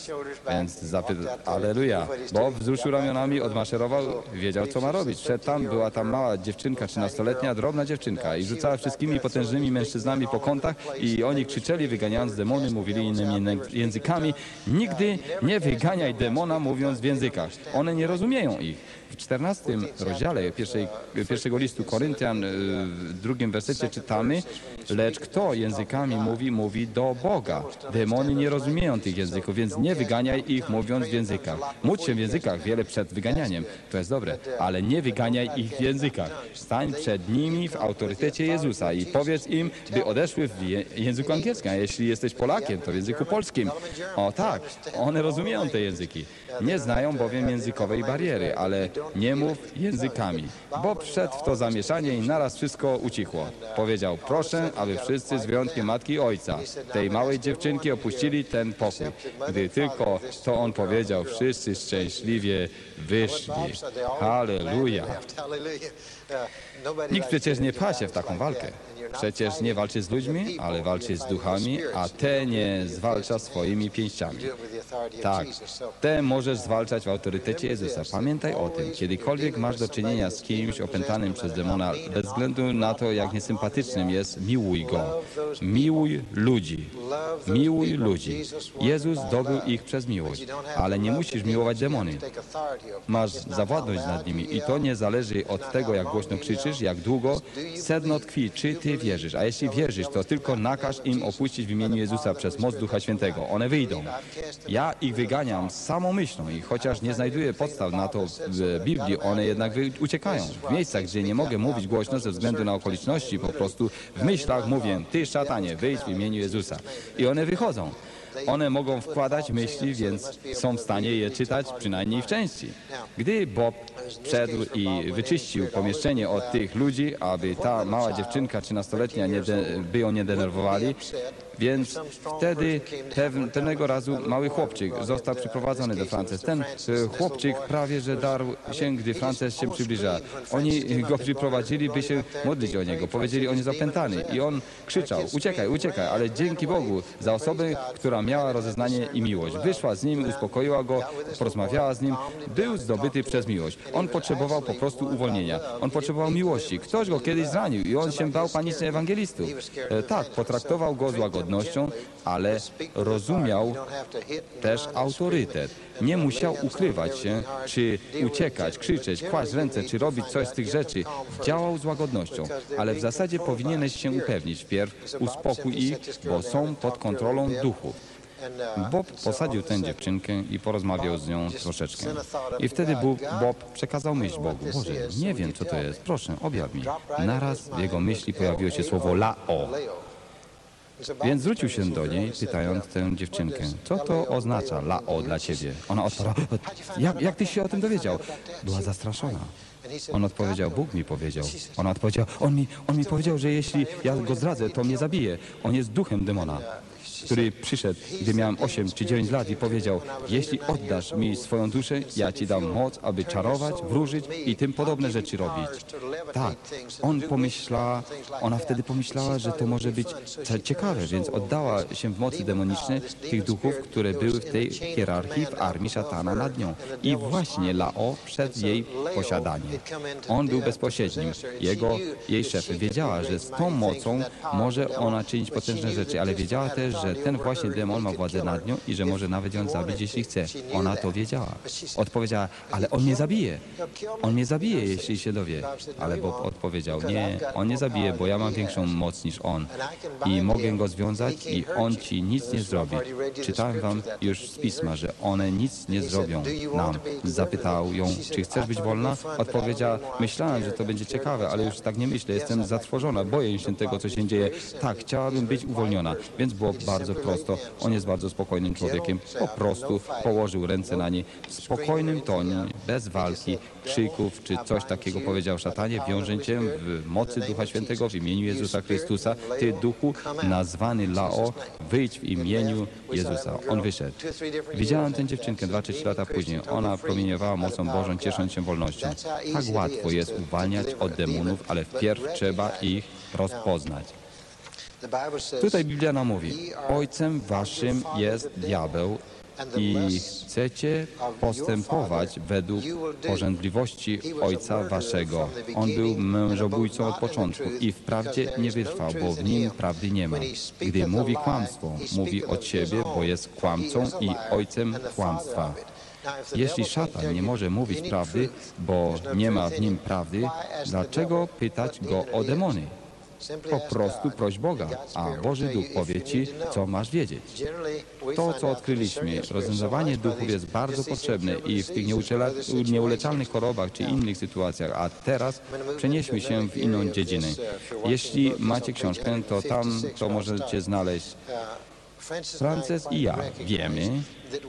Więc zapytał, aleluja. Bob wzruszył ramionami, odmaszerował, wiedział co ma robić. Wszedł tam, była tam mała dziewczynka, trzynastoletnia, drobna dziewczynka i rzucała wszystkimi potężnymi mężczyznami po kątach i oni krzyczeli, wyganiając demony, mówili innymi językami. Nigdy nie wyganiaj demona mówiąc w językach. One nie rozumieją ich. W 14 rozdziale pierwszej, pierwszego listu Koryntian y, w drugim wersecie czytamy, lecz kto językami mówi, mówi do Boga. Demony nie rozumieją tych języków, więc nie wyganiaj ich mówiąc w językach. Módl się w językach wiele przed wyganianiem, to jest dobre, ale nie wyganiaj ich w językach. Stań przed nimi w autorytecie Jezusa i powiedz im, by odeszły w języku angielskim, a jeśli jesteś Polakiem, to w języku polskim. O tak, one rozumieją te języki. Nie znają bowiem językowej bariery, ale nie mów językami. Bob wszedł w to zamieszanie i naraz wszystko ucichło. Powiedział, proszę, aby wszyscy z wyjątkiem matki i ojca tej małej dziewczynki opuścili ten pokój. Gdy tylko to on powiedział, wszyscy szczęśliwie wyszli. Halleluja. Nikt przecież nie pcha się w taką walkę. Przecież nie walczy z ludźmi, ale walczy z duchami, a te nie zwalcza swoimi pięściami. Tak, te możesz zwalczać w autorytecie Jezusa. Pamiętaj o tym, kiedykolwiek masz do czynienia z kimś opętanym przez demona, bez względu na to, jak niesympatycznym jest, miłuj go. Miłuj ludzi. Miłuj ludzi. Jezus zdobył ich przez miłość, ale nie musisz miłować demony. Masz zawładnąć nad nimi i to nie zależy od tego, jak głośno krzyczysz, jak długo. Sedno tkwi, czy ty wierzysz. A jeśli wierzysz, to tylko nakaż im opuścić w imieniu Jezusa przez moc Ducha Świętego. One wyjdą. Ja ich wyganiam samą myślą i chociaż nie znajduję podstaw na to w Biblii, one jednak uciekają. W miejscach, gdzie nie mogę mówić głośno ze względu na okoliczności, po prostu w myślach mówię, ty szatanie, wyjdź w imieniu Jezusa. I one wychodzą. One mogą wkładać myśli, więc są w stanie je czytać przynajmniej w części. Gdy Bob wszedł i wyczyścił pomieszczenie od tych ludzi, aby ta mała dziewczynka trzynastoletnia nie de, by ją nie denerwowali, więc wtedy pew- pewnego razu mały chłopczyk został przyprowadzony do Frances. Ten e, chłopczyk prawie że darł się, gdy Frances się przybliża. Oni go przyprowadzili, by się modlić o niego. Powiedzieli, on jest opętany. I on krzyczał, uciekaj, uciekaj, ale dzięki Bogu za osobę, która miała rozeznanie i miłość. Wyszła z nim, uspokoiła go, porozmawiała z nim. Był zdobyty przez miłość. On potrzebował po prostu uwolnienia. On potrzebował miłości. Ktoś go kiedyś zranił i on się bał panicznie ewangelistów. E, tak, potraktował go z ale rozumiał też autorytet. Nie musiał ukrywać się, czy uciekać, krzyczeć, kłaść ręce, czy robić coś z tych rzeczy. Działał z łagodnością, ale w zasadzie powinieneś się upewnić wpierw, uspokój ich, bo są pod kontrolą duchów. Bob posadził tę dziewczynkę i porozmawiał z nią troszeczkę. I wtedy Bob przekazał myśl Bogu. Boże, nie wiem co to jest, proszę, objaw mi. Naraz w jego myśli pojawiło się słowo lao. Więc zwrócił się do niej, pytając tę dziewczynkę, co to oznacza lao dla ciebie? Ona odparła, jak, jak ty się o tym dowiedział? Była zastraszona. On odpowiedział, Bóg mi powiedział. Ona odpowiedziała, on mi, on mi powiedział, że jeśli ja go zdradzę, to mnie zabije. On jest duchem demona. Który przyszedł, gdy miałem 8 czy 9 lat i powiedział, jeśli oddasz mi swoją duszę, ja ci dam moc, aby czarować, wróżyć i tym podobne rzeczy robić. Tak, on pomyślała, ona wtedy pomyślała, że to może być ciekawe, więc oddała się w mocy demoniczne tych duchów, które były w tej hierarchii w armii szatana nad nią. I właśnie Lao przed jej posiadanie. On był bezpośrednim. Jego, jej szef wiedziała, że z tą mocą może ona czynić potężne rzeczy, ale wiedziała też, że ten właśnie demon ma władzę nad nią i że może nawet ją zabić, jeśli chce. Ona to wiedziała. Odpowiedziała, ale on mnie zabije. On mnie zabije, jeśli się dowie. Ale Bob odpowiedział, nie, on nie zabije, bo ja mam większą moc niż on. I mogę go związać i on ci nic nie zrobi. Czytałem wam już z pisma, że one nic nie zrobią nam. Zapytał ją, czy chcesz być wolna? Odpowiedziała, myślałem, że to będzie ciekawe, ale już tak nie myślę, jestem zatrwożona, boję się tego, co się dzieje. Tak, chciałabym być uwolniona, więc było bardzo prosto. On jest bardzo spokojnym człowiekiem. Po prostu położył ręce na niej w spokojnym tonie, bez walki, krzyków czy coś takiego powiedział szatanie, wiążę cię w mocy Ducha Świętego w imieniu Jezusa Chrystusa. Ty duchu nazwany Lao, wyjdź w imieniu Jezusa. On wyszedł. Widziałem tę dziewczynkę dwa trzy lata później. Ona promieniowała mocą Bożą, ciesząc się wolnością. Tak łatwo jest uwalniać od demonów, ale wpierw trzeba ich rozpoznać. Tutaj Biblia nam mówi, ojcem waszym jest diabeł i chcecie postępować według pożądliwości ojca waszego. On był mężobójcą od początku i wprawdzie nie wytrwał, bo w nim prawdy nie ma. Gdy mówi kłamstwo, mówi od siebie, bo jest kłamcą i ojcem kłamstwa. Jeśli szatan nie może mówić prawdy, bo nie ma w nim prawdy, dlaczego pytać go o demony? Po prostu proś Boga, a Boży Duch powie Ci, co masz wiedzieć. To, co odkryliśmy, rozwiązywanie duchów jest bardzo potrzebne i w tych nieuleczalnych chorobach czy innych sytuacjach, a teraz przenieśmy się w inną dziedzinę. Jeśli macie książkę, to tam to możecie znaleźć. Frances i ja wiemy,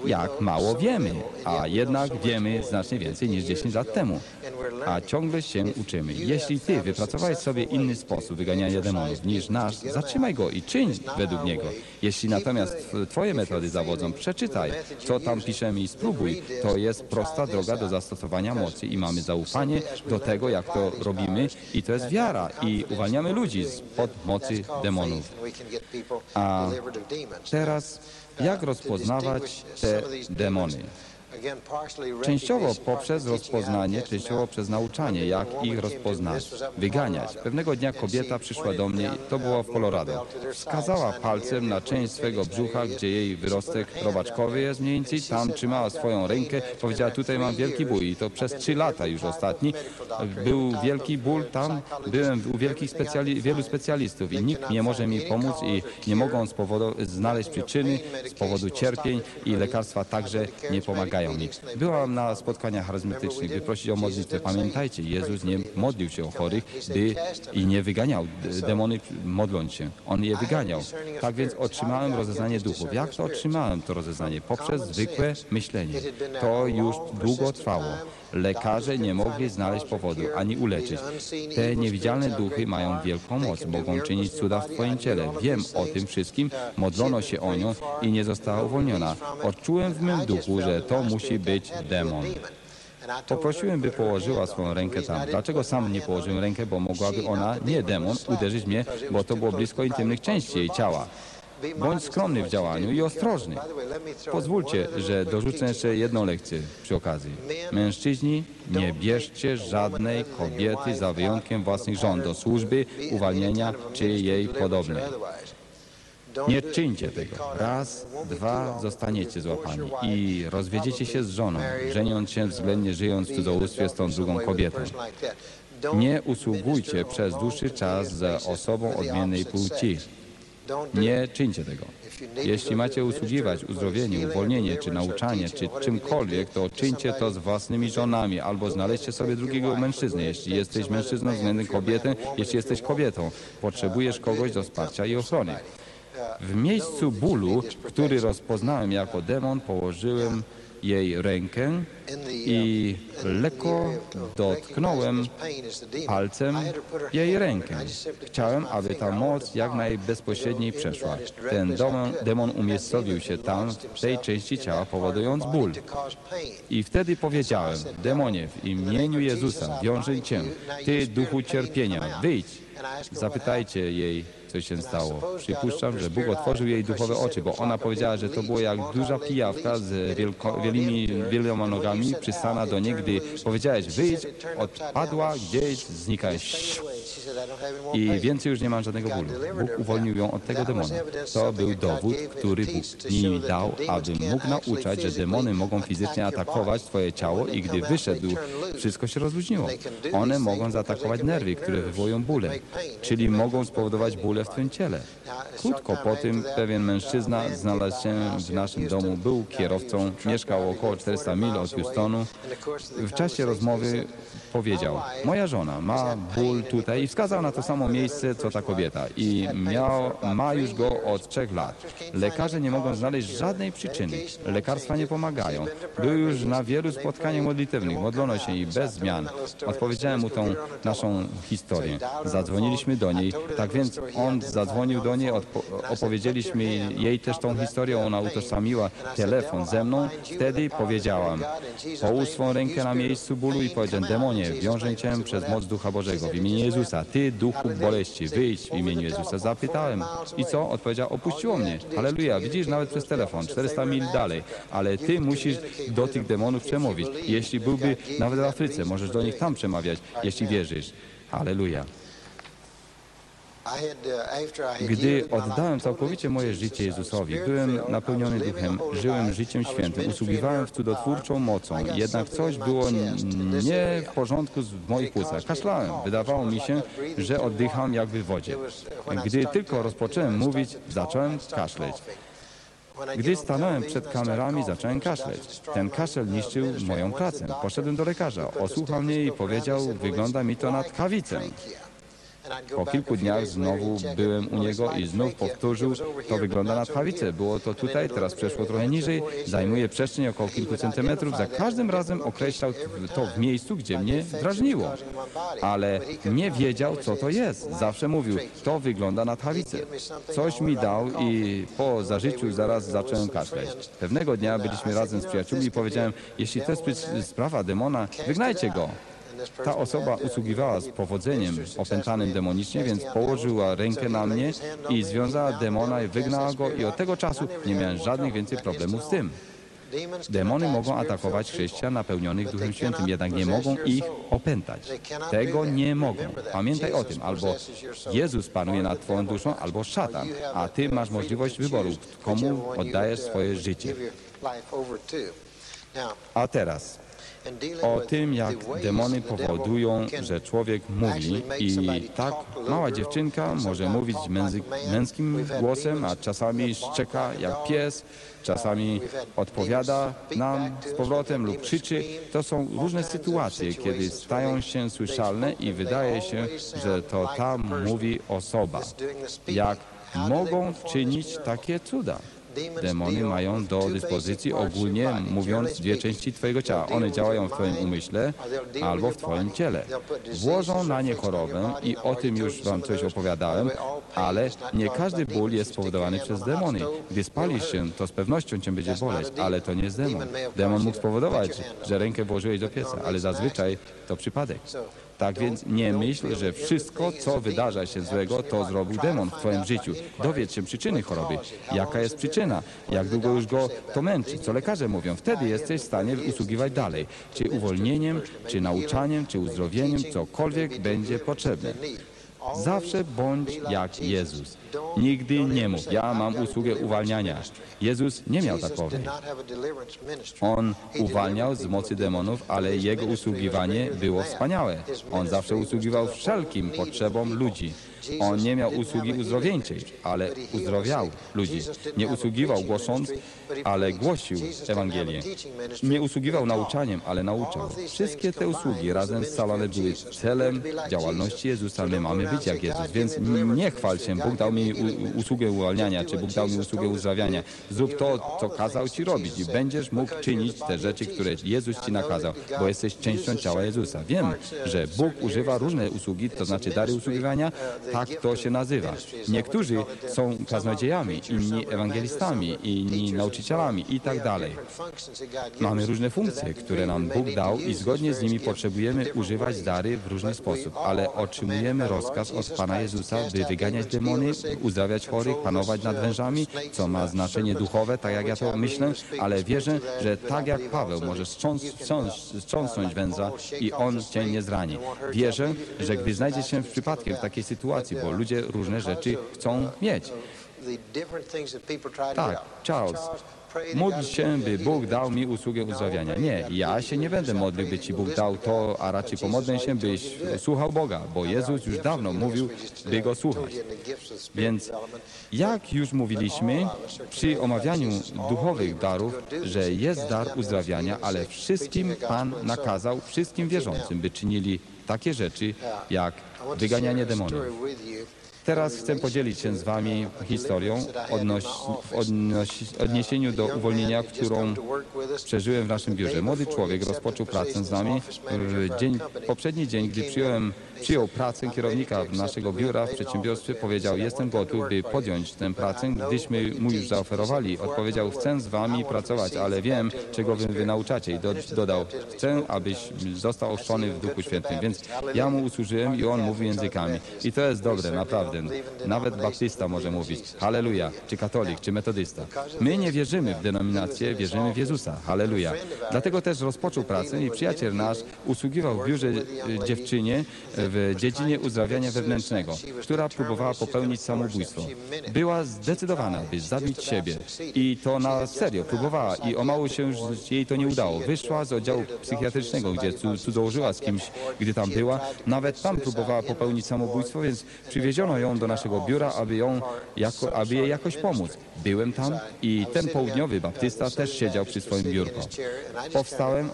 jak mało wiemy, a jednak wiemy znacznie więcej niż 10 lat temu. A ciągle się uczymy. Jeśli ty wypracowałeś sobie inny sposób wyganiania demonów niż nasz, zatrzymaj go i czyń według niego. Jeśli natomiast twoje metody zawodzą, przeczytaj, co tam piszemy i spróbuj. To jest prosta droga do zastosowania mocy i mamy zaufanie do tego, jak to robimy i to jest wiara i uwalniamy ludzi spod mocy demonów. A teraz jak rozpoznawać te demony? Częściowo poprzez rozpoznanie, częściowo przez nauczanie, jak ich rozpoznać, wyganiać. Pewnego dnia kobieta przyszła do mnie, to było w Colorado. Wskazała palcem na część swego brzucha, gdzie jej wyrostek robaczkowy jest mniej więcej. Tam trzymała swoją rękę, powiedziała, tutaj mam wielki ból i to przez trzy lata już ostatni. Był wielki ból tam, byłem u wielkich specjali wielu specjalistów i nikt nie może mi pomóc i nie mogą znaleźć przyczyny z powodu cierpień i lekarstwa także nie pomagają mi. Byłam na spotkaniach charyzmatycznych, by prosić o modlitwę. Pamiętajcie, Jezus nie modlił się o chorych by, i nie wyganiał demony modląc się. On je wyganiał. Tak więc otrzymałem rozeznanie duchów. Jak to otrzymałem to rozeznanie? Poprzez zwykłe myślenie. To już długo trwało. Lekarze nie mogli znaleźć powodu ani uleczyć. Te niewidzialne duchy mają wielką moc, mogą czynić cuda w Twoim ciele. Wiem o tym wszystkim, modlono się o nią i nie została uwolniona. Odczułem w mym duchu, że to musi być demon. Poprosiłem, by położyła swoją rękę tam. Dlaczego sam nie położyłem rękę? Bo mogłaby ona, nie demon, uderzyć mnie, bo to było blisko intymnych części jej ciała. Bądź skromny w działaniu i ostrożny. Pozwólcie, że dorzucę jeszcze jedną lekcję przy okazji. Mężczyźni, nie bierzcie żadnej kobiety za wyjątkiem własnych żon do służby, uwalnienia czy jej podobnej. Nie czyńcie tego. Raz, dwa, zostaniecie złapani i rozwiedziecie się z żoną, żeniąc się względnie żyjąc w cudzołóstwie z tą drugą kobietą. Nie usługujcie przez dłuższy czas za osobą odmiennej płci. Nie czyńcie tego. Jeśli macie usługiwać uzdrowienie, uwolnienie, czy nauczanie, czy czymkolwiek, to czyńcie to z własnymi żonami, albo znaleźcie sobie drugiego mężczyznę. Jeśli jesteś mężczyzną względem kobiety, jeśli jesteś kobietą, potrzebujesz kogoś do wsparcia i ochrony. W miejscu bólu, który rozpoznałem jako demon, położyłem jej rękę i lekko dotknąłem palcem jej rękę. Chciałem, aby ta moc jak najbezpośredniej przeszła. Ten demon, demon umiejscowił się tam, w tej części ciała, powodując ból. I wtedy powiedziałem, demonie, w imieniu Jezusa wiążę cię, ty duchu cierpienia, wyjdź. Zapytajcie jej, co się stało. Przypuszczam, że Bóg otworzył jej duchowe oczy, bo ona powiedziała, że to było jak duża pijawka z wielko, wielimi, wieloma nogami przystana do niej, gdy powiedziałeś wyjdź, odpadła gdzieś, znika. I więcej już nie mam żadnego bólu. Bóg uwolnił ją od tego demona. To był dowód, który Bóg mi dał, aby mógł nauczać, że demony mogą fizycznie atakować twoje ciało i gdy wyszedł, wszystko się rozluźniło. One mogą zaatakować nerwy, które wywołują bóle, czyli mogą spowodować bóle w twoim ciele. Krótko po tym pewien mężczyzna znalazł się w naszym domu, był kierowcą, mieszkał około 400 mil od Houstonu. W czasie rozmowy powiedział, moja żona ma ból tutaj i wskazał na to samo miejsce, co ta kobieta i miał, ma już go od trzech lat. Lekarze nie mogą znaleźć żadnej przyczyny. Lekarstwa nie pomagają. Był już na wielu spotkaniach modlitewnych, modlono się i bez zmian. Odpowiedziałem mu tą naszą historię. Zadzwoniliśmy do niej, tak więc on zadzwonił do niej, opowiedzieliśmy jej też tą historię, ona utożsamiła telefon ze mną. Wtedy powiedziałam, połóż swą rękę na miejscu bólu i powiedziałem, demonie, wiążę cię przez moc Ducha Bożego w imieniu Jezusa. Ty, duchu boleści, wyjdź w imieniu Jezusa. Zapytałem. I co? Odpowiedział, opuściło mnie. Halleluja, widzisz, nawet przez telefon, 400 mil dalej. Ale ty musisz do tych demonów przemówić. Jeśli byłby nawet w Afryce, możesz do nich tam przemawiać, jeśli wierzysz. Halleluja. Gdy oddałem całkowicie moje życie Jezusowi, byłem napełniony duchem, żyłem życiem świętym, usługiwałem w cudotwórczą mocą, jednak coś było nie w porządku w moich płucach. Kaszlałem. Wydawało mi się, że oddycham jakby w wodzie. Gdy tylko rozpocząłem mówić, zacząłem kaszleć. Gdy stanąłem przed kamerami, zacząłem kaszleć. Ten kaszel niszczył moją pracę. Poszedłem do lekarza, osłuchał mnie i powiedział, wygląda mi to na tkawicę. Po kilku dniach znowu byłem u niego i znów powtórzył, to wygląda na tchawicę. Było to tutaj, teraz przeszło trochę niżej, zajmuje przestrzeń około kilku centymetrów. Za każdym razem określał to w miejscu, gdzie mnie drażniło. Ale nie wiedział, co to jest. Zawsze mówił, to wygląda na tchawicę. Coś mi dał i po zażyciu zaraz zacząłem kaszleć. Pewnego dnia byliśmy razem z przyjaciółmi i powiedziałem, jeśli to jest sprawa demona, wygnajcie go. Ta osoba usługiwała z powodzeniem opętanym demonicznie, więc położyła rękę na mnie i związała demona i wygnała go i od tego czasu nie miałem żadnych więcej problemów z tym. Demony mogą atakować chrześcijan napełnionych Duchem Świętym, jednak nie mogą ich opętać. Tego nie mogą. Pamiętaj o tym, albo Jezus panuje nad twoją duszą, albo szatan, a ty masz możliwość wyboru, komu oddajesz swoje życie. A teraz o tym, jak demony powodują, że człowiek mówi i tak mała dziewczynka może mówić męskim głosem, a czasami szczeka jak pies, czasami odpowiada nam z powrotem lub krzyczy. To są różne sytuacje, kiedy stają się słyszalne i wydaje się, że to tam mówi osoba. Jak mogą czynić takie cuda? Demony mają do dyspozycji ogólnie mówiąc dwie części Twojego ciała. One działają w Twoim umyśle albo w Twoim ciele. Włożą na nie chorobę i o tym już Wam coś opowiadałem, ale nie każdy ból jest spowodowany przez demony. Gdy spalisz się, to z pewnością Cię będzie boleć, ale to nie jest demon. Demon mógł spowodować, że rękę włożyłeś do pieca, ale zazwyczaj to przypadek. Tak więc nie myśl, że wszystko, co wydarza się złego, to zrobił demon w Twoim życiu. Dowiedz się przyczyny choroby. Jaka jest przyczyna? Jak długo już go to męczy? Co lekarze mówią? Wtedy jesteś w stanie usługiwać dalej. Czy uwolnieniem, czy nauczaniem, czy uzdrowieniem, cokolwiek będzie potrzebne. Zawsze bądź jak Jezus. Nigdy nie mów, ja mam usługę uwalniania. Jezus nie miał takowej. On uwalniał z mocy demonów, ale jego usługiwanie było wspaniałe. On zawsze usługiwał wszelkim potrzebom ludzi. On nie miał usługi uzdrowieńczej, ale uzdrowiał ludzi. Nie usługiwał głosząc, ale głosił Ewangelię. Nie usługiwał nauczaniem, ale nauczał. Wszystkie te usługi razem scalane były celem działalności Jezusa. My mamy być jak Jezus, więc nie chwal się. Bóg dał mi usługę uwalniania, czy Bóg dał mi usługę uzdrawiania. Zrób to, co kazał ci robić i będziesz mógł czynić te rzeczy, które Jezus ci nakazał, bo jesteś częścią ciała Jezusa. Wiem, że Bóg używa różne usługi, to znaczy dary usługiwania, tak to się nazywa. Niektórzy są kaznodziejami, inni ewangelistami, inni nauczycielami i tak dalej. Mamy różne funkcje, które nam Bóg dał i zgodnie z nimi potrzebujemy używać dary w różny sposób, ale otrzymujemy rozkaz od Pana Jezusa, by wyganiać demony, uzdrawiać chorych, panować nad wężami, co ma znaczenie duchowe, tak jak ja to myślę, ale wierzę, że tak jak Paweł może strząs, strząs, strząsnąć wędza i on cię nie zrani. Wierzę, że gdy znajdziesz się w przypadkiem w takiej sytuacji, bo ludzie różne rzeczy chcą mieć. Tak, Charles, módl się, by Bóg dał mi usługę uzdrawiania. Nie, ja się nie będę modlił, by Ci Bóg dał to, a raczej pomodlę się, byś słuchał Boga, bo Jezus już dawno mówił, by Go słuchać. Więc jak już mówiliśmy przy omawianiu duchowych darów, że jest dar uzdrawiania, ale wszystkim Pan nakazał, wszystkim wierzącym, by czynili takie rzeczy jak wyganianie demonów. Teraz chcę podzielić się z Wami historią odnoś, odnoś, odniesieniu do uwolnienia, którą przeżyłem w naszym biurze. Młody człowiek rozpoczął pracę z nami. W dzień, poprzedni dzień, gdy przyjąłem, przyjął pracę kierownika naszego biura w przedsiębiorstwie, powiedział, jestem gotów, by podjąć tę pracę, gdyśmy mu już zaoferowali. Odpowiedział, chcę z Wami pracować, ale wiem, czego Wy, wy nauczacie. I do, dodał, chcę, abyś został ochrzczony w Duchu Świętym. Więc ja mu usłużyłem i on mówi językami. I to jest dobre, naprawdę. Nawet baptysta może mówić halleluja, czy katolik, czy metodysta. My nie wierzymy w denominację, wierzymy w Jezusa. Halleluja. Dlatego też rozpoczął pracę i przyjaciel nasz usługiwał w biurze e, dziewczynie w dziedzinie uzdrawiania wewnętrznego, która próbowała popełnić samobójstwo. Była zdecydowana, by zabić siebie. I to na serio próbowała i o mało się jej to nie udało. Wyszła z oddziału psychiatrycznego, gdzie cu- cudzołożyła z kimś, gdy tam była. Nawet tam próbowała popełnić samobójstwo, więc przywieziono ją do naszego biura, aby, ją jako, aby jej jakoś pomóc. Byłem tam i ten południowy baptysta też siedział przy swoim biurku. Powstałem,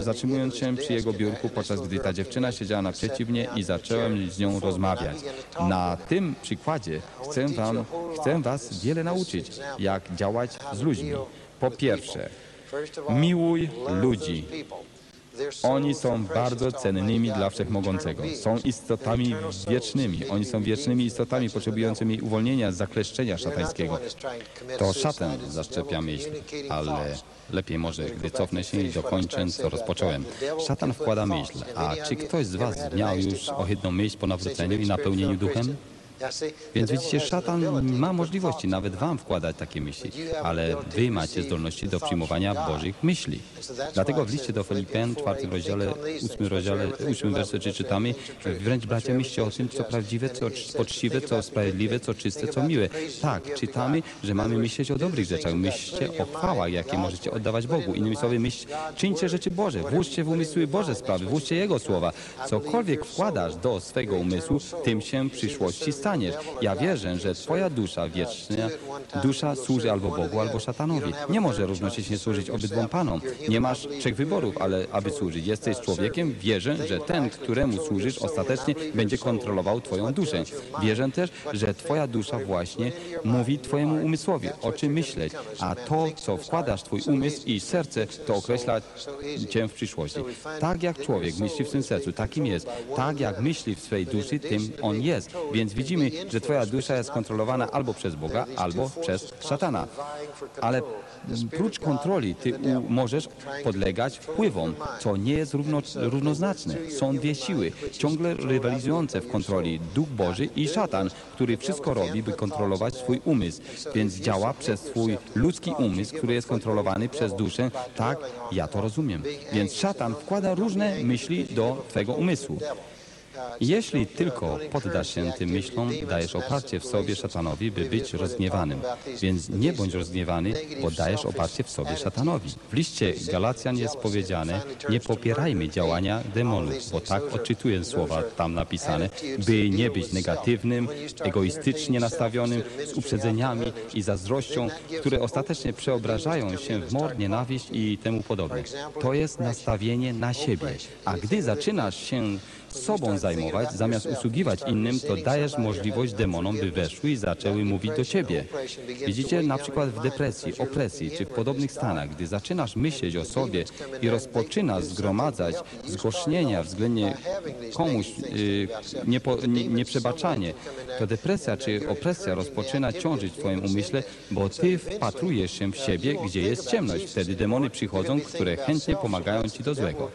zatrzymując się przy jego biurku, podczas gdy ta dziewczyna siedziała naprzeciw mnie i zacząłem z nią rozmawiać. Na tym przykładzie chcę, wam, chcę Was wiele nauczyć, jak działać z ludźmi. Po pierwsze, miłuj ludzi. Oni są bardzo cennymi dla Wszechmogącego. Są istotami wiecznymi. Oni są wiecznymi istotami potrzebującymi uwolnienia z zakleszczenia szatańskiego. To szatan zaszczepia myśl, ale lepiej może, gdy cofnę się i dokończę, co rozpocząłem. Szatan wkłada myśl. A czy ktoś z Was miał już ohydną myśl po nawróceniu i napełnieniu duchem? Więc widzicie, szatan ma możliwości nawet wam wkładać takie myśli, ale wy macie zdolności do przyjmowania Bożych myśli. Dlatego w liście do Filipian, czwartym rozdziale, ósmym rozdziale, ósmym wersecie czytamy, wręcz bracia myślcie o tym, co prawdziwe, co poczciwe, co sprawiedliwe, co czyste, co miłe. Tak, czytamy, że mamy myśleć o dobrych rzeczach. Myślcie o chwałach, jakie możecie oddawać Bogu. Innymi słowy, myśl, czyńcie rzeczy Boże, włóżcie w umysły Boże sprawy, włóżcie Jego słowa. Cokolwiek wkładasz do swego umysłu, tym się w przyszłości Ja wierzę, że twoja dusza wieczna, dusza służy albo Bogu, albo szatanowi. Nie może równocześnie służyć obydwom panom. Nie masz trzech wyborów, ale aby służyć. Jesteś człowiekiem, wierzę, że ten, któremu służysz, ostatecznie będzie kontrolował twoją duszę. Wierzę też, że twoja dusza właśnie mówi twojemu umysłowi, o czym myśleć, a to, co wkładasz twój umysł i serce, to określa cię w przyszłości. Tak jak człowiek myśli w swym sercu, takim jest. Tak jak myśli w swej duszy, tym on jest. Więc widzimy, że twoja dusza jest kontrolowana albo przez Boga, albo przez szatana. Ale prócz kontroli ty możesz podlegać wpływom, co nie jest równo, równoznaczne. Są dwie siły, ciągle rywalizujące w kontroli. Duch Boży i szatan, który wszystko robi, by kontrolować swój umysł. Więc działa przez swój ludzki umysł, który jest kontrolowany przez duszę. Tak, ja to rozumiem. Więc szatan wkłada różne myśli do twego umysłu. Jeśli tylko poddasz się tym myślom, dajesz oparcie w sobie szatanowi, by być rozgniewanym. Więc nie bądź rozgniewany, bo dajesz oparcie w sobie szatanowi. W liście Galacjan jest powiedziane, nie popierajmy działania demonów, bo tak odczytuję słowa tam napisane, by nie być negatywnym, egoistycznie nastawionym, z uprzedzeniami i zazdrością, które ostatecznie przeobrażają się w mor, nienawiść i temu podobne. To jest nastawienie na siebie. A gdy zaczynasz się sobą zajmować, zamiast usługiwać innym, to dajesz możliwość demonom, by weszły i zaczęły mówić do ciebie. Widzicie, na przykład w depresji, opresji czy w podobnych stanach, gdy zaczynasz myśleć o sobie i rozpoczynasz zgromadzać zgorszenia względnie komuś y, niepo, nie, nieprzebaczanie, to depresja czy opresja rozpoczyna ciążyć w twoim umyśle, bo ty wpatrujesz się w siebie, gdzie jest ciemność. Wtedy demony przychodzą, które chętnie pomagają ci do złego.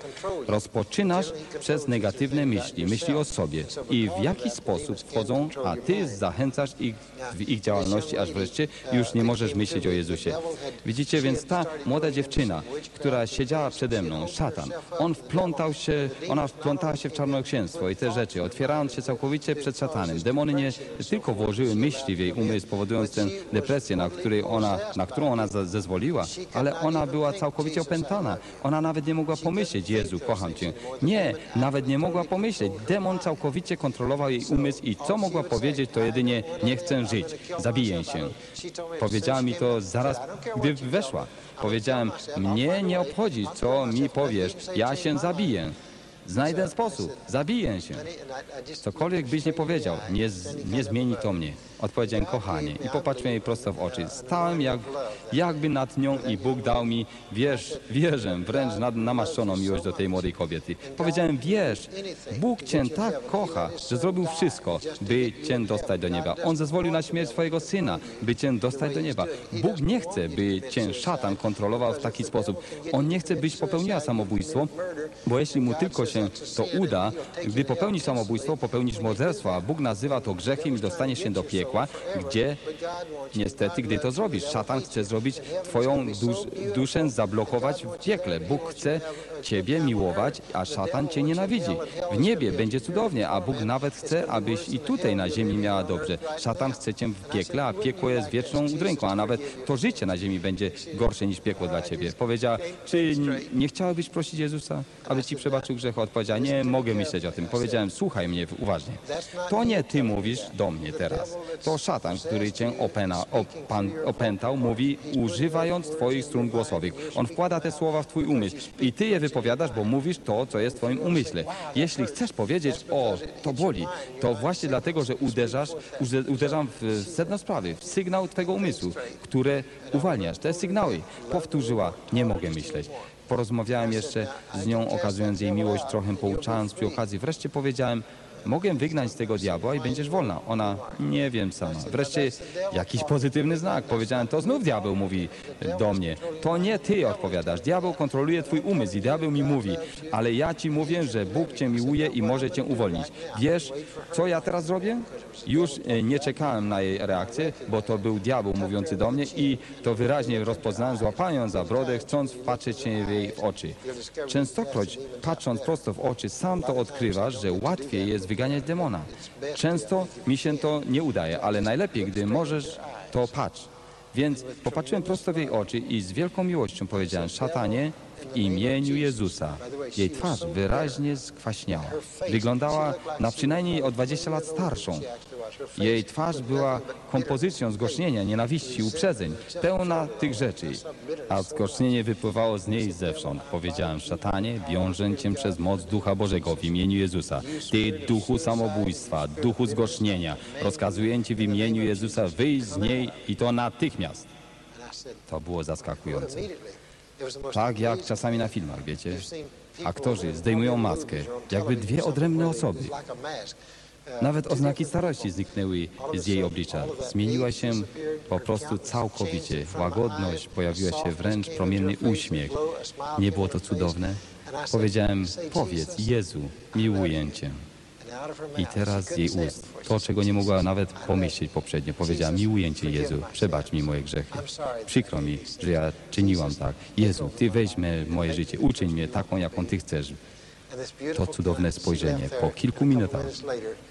Rozpoczynasz przez negatywne myśli, myśli o sobie i w jaki sposób wchodzą, a ty zachęcasz ich w ich działalności, aż wreszcie już nie możesz myśleć o Jezusie. Widzicie, więc ta młoda dziewczyna, która siedziała przede mną, szatan, on wplątał się, ona wplątała się w czarnoksięstwo i te rzeczy, otwierając się całkowicie przed szatanem. Demony nie tylko włożyły myśli w jej umysł, powodując tę depresję, na, której ona, na którą ona zezwoliła, ale ona była całkowicie opętana. Ona nawet nie mogła pomyśleć, Jezu, kocham Cię. Nie, nawet nie mogła pomyśleć. Demon całkowicie kontrolował jej umysł i co mogła powiedzieć, to jedynie nie chcę żyć, zabiję się. Powiedziała mi to zaraz, gdy weszła. Powiedziałem, mnie nie obchodzi, co mi powiesz, ja się zabiję. Znajdę sposób, zabiję się. Cokolwiek byś nie powiedział, nie, nie zmieni to mnie. Odpowiedziałem, kochanie, i popatrzmy jej prosto w oczy. Stałem jak, jakby nad nią i Bóg dał mi, wierz, wierzę, wręcz nad, namaszczoną miłość do tej młodej kobiety. Powiedziałem, wierz, Bóg Cię tak kocha, że zrobił wszystko, by Cię dostać do nieba. On zezwolił na śmierć swojego Syna, by Cię dostać do nieba. Bóg nie chce, by Cię szatan kontrolował w taki sposób. On nie chce, byś popełniła samobójstwo, bo jeśli mu tylko się to uda, gdy popełnisz samobójstwo, popełnisz morderstwo, a Bóg nazywa to grzechem i dostaniesz się do piekła, gdzie niestety, gdy to zrobisz, szatan chce zrobić twoją dusz, duszę, zablokować w piekle. Bóg chce ciebie miłować, a szatan cię nienawidzi. W niebie będzie cudownie, a Bóg nawet chce, abyś i tutaj na ziemi miała dobrze. Szatan chce cię w piekle, a piekło jest wieczną udręką, a nawet to życie na ziemi będzie gorsze niż piekło dla ciebie. Powiedziała, czy nie chciałabyś prosić Jezusa, aby ci przebaczył grzech? Odpowiedziała, nie mogę myśleć o tym. Powiedziałem, słuchaj mnie uważnie. To nie ty mówisz do mnie teraz. To szatan, który cię opena, opętał, mówi, używając twoich strun głosowych. On wkłada te słowa w twój umysł i ty je wypowiadasz, bo mówisz to, co jest w twoim umyśle. Jeśli chcesz powiedzieć, o, to boli, to właśnie dlatego, że uderzasz, uderzam w sedno sprawy, w sygnał twego umysłu, które uwalniasz. Te sygnały. Powtórzyła, nie mogę myśleć. Porozmawiałem jeszcze z nią, okazując jej miłość, trochę pouczając przy okazji. Wreszcie powiedziałem, mogę wygnać z tego diabła i będziesz wolna. Ona, nie wiem sama. Wreszcie jakiś pozytywny znak. Powiedziałem, to znów diabeł mówi do mnie. To nie ty odpowiadasz. Diabeł kontroluje twój umysł i diabeł mi mówi, ale ja ci mówię, że Bóg cię miłuje i może cię uwolnić. Wiesz, co ja teraz zrobię? Już e, nie czekałem na jej reakcję, bo to był diabeł mówiący do mnie i to wyraźnie rozpoznałem, złapałem ją za brodę, chcąc wpatrzeć się jej oczy. Częstokroć, patrząc prosto w oczy, sam to odkrywasz, że łatwiej jest wyganiać demona. Często mi się to nie udaje, ale najlepiej, gdy możesz, to patrz. Więc popatrzyłem prosto w jej oczy i z wielką miłością powiedziałem, szatanie, w imieniu Jezusa. Jej twarz wyraźnie skwaśniała. Wyglądała na przynajmniej o 20 lat starszą. Jej twarz była kompozycją zgorszenia, nienawiści, uprzedzeń, pełna tych rzeczy. A zgorszenie wypływało z niej zewsząd. Powiedziałem, szatanie, wiążę cię przez moc Ducha Bożego w imieniu Jezusa. Ty, duchu samobójstwa, duchu zgorszenia, rozkazuję ci w imieniu Jezusa wyjść z niej i to natychmiast. To było zaskakujące. Tak jak czasami na filmach, wiecie. Aktorzy zdejmują maskę, jakby dwie odrębne osoby. Nawet oznaki starości zniknęły z jej oblicza. Zmieniła się po prostu całkowicie. Łagodność, pojawiła się wręcz promienny uśmiech. Nie było to cudowne? Powiedziałem, powiedz, Jezu, miłuję Cię. I teraz z jej ust, to czego nie mogła nawet pomyśleć poprzednio, powiedziała, miłuję Cię Jezu, przebacz mi moje grzechy. Przykro mi, że ja czyniłam tak. Jezu, Ty weź mnie w moje życie, uczyń mnie taką, jaką Ty chcesz. To cudowne spojrzenie. Po kilku minutach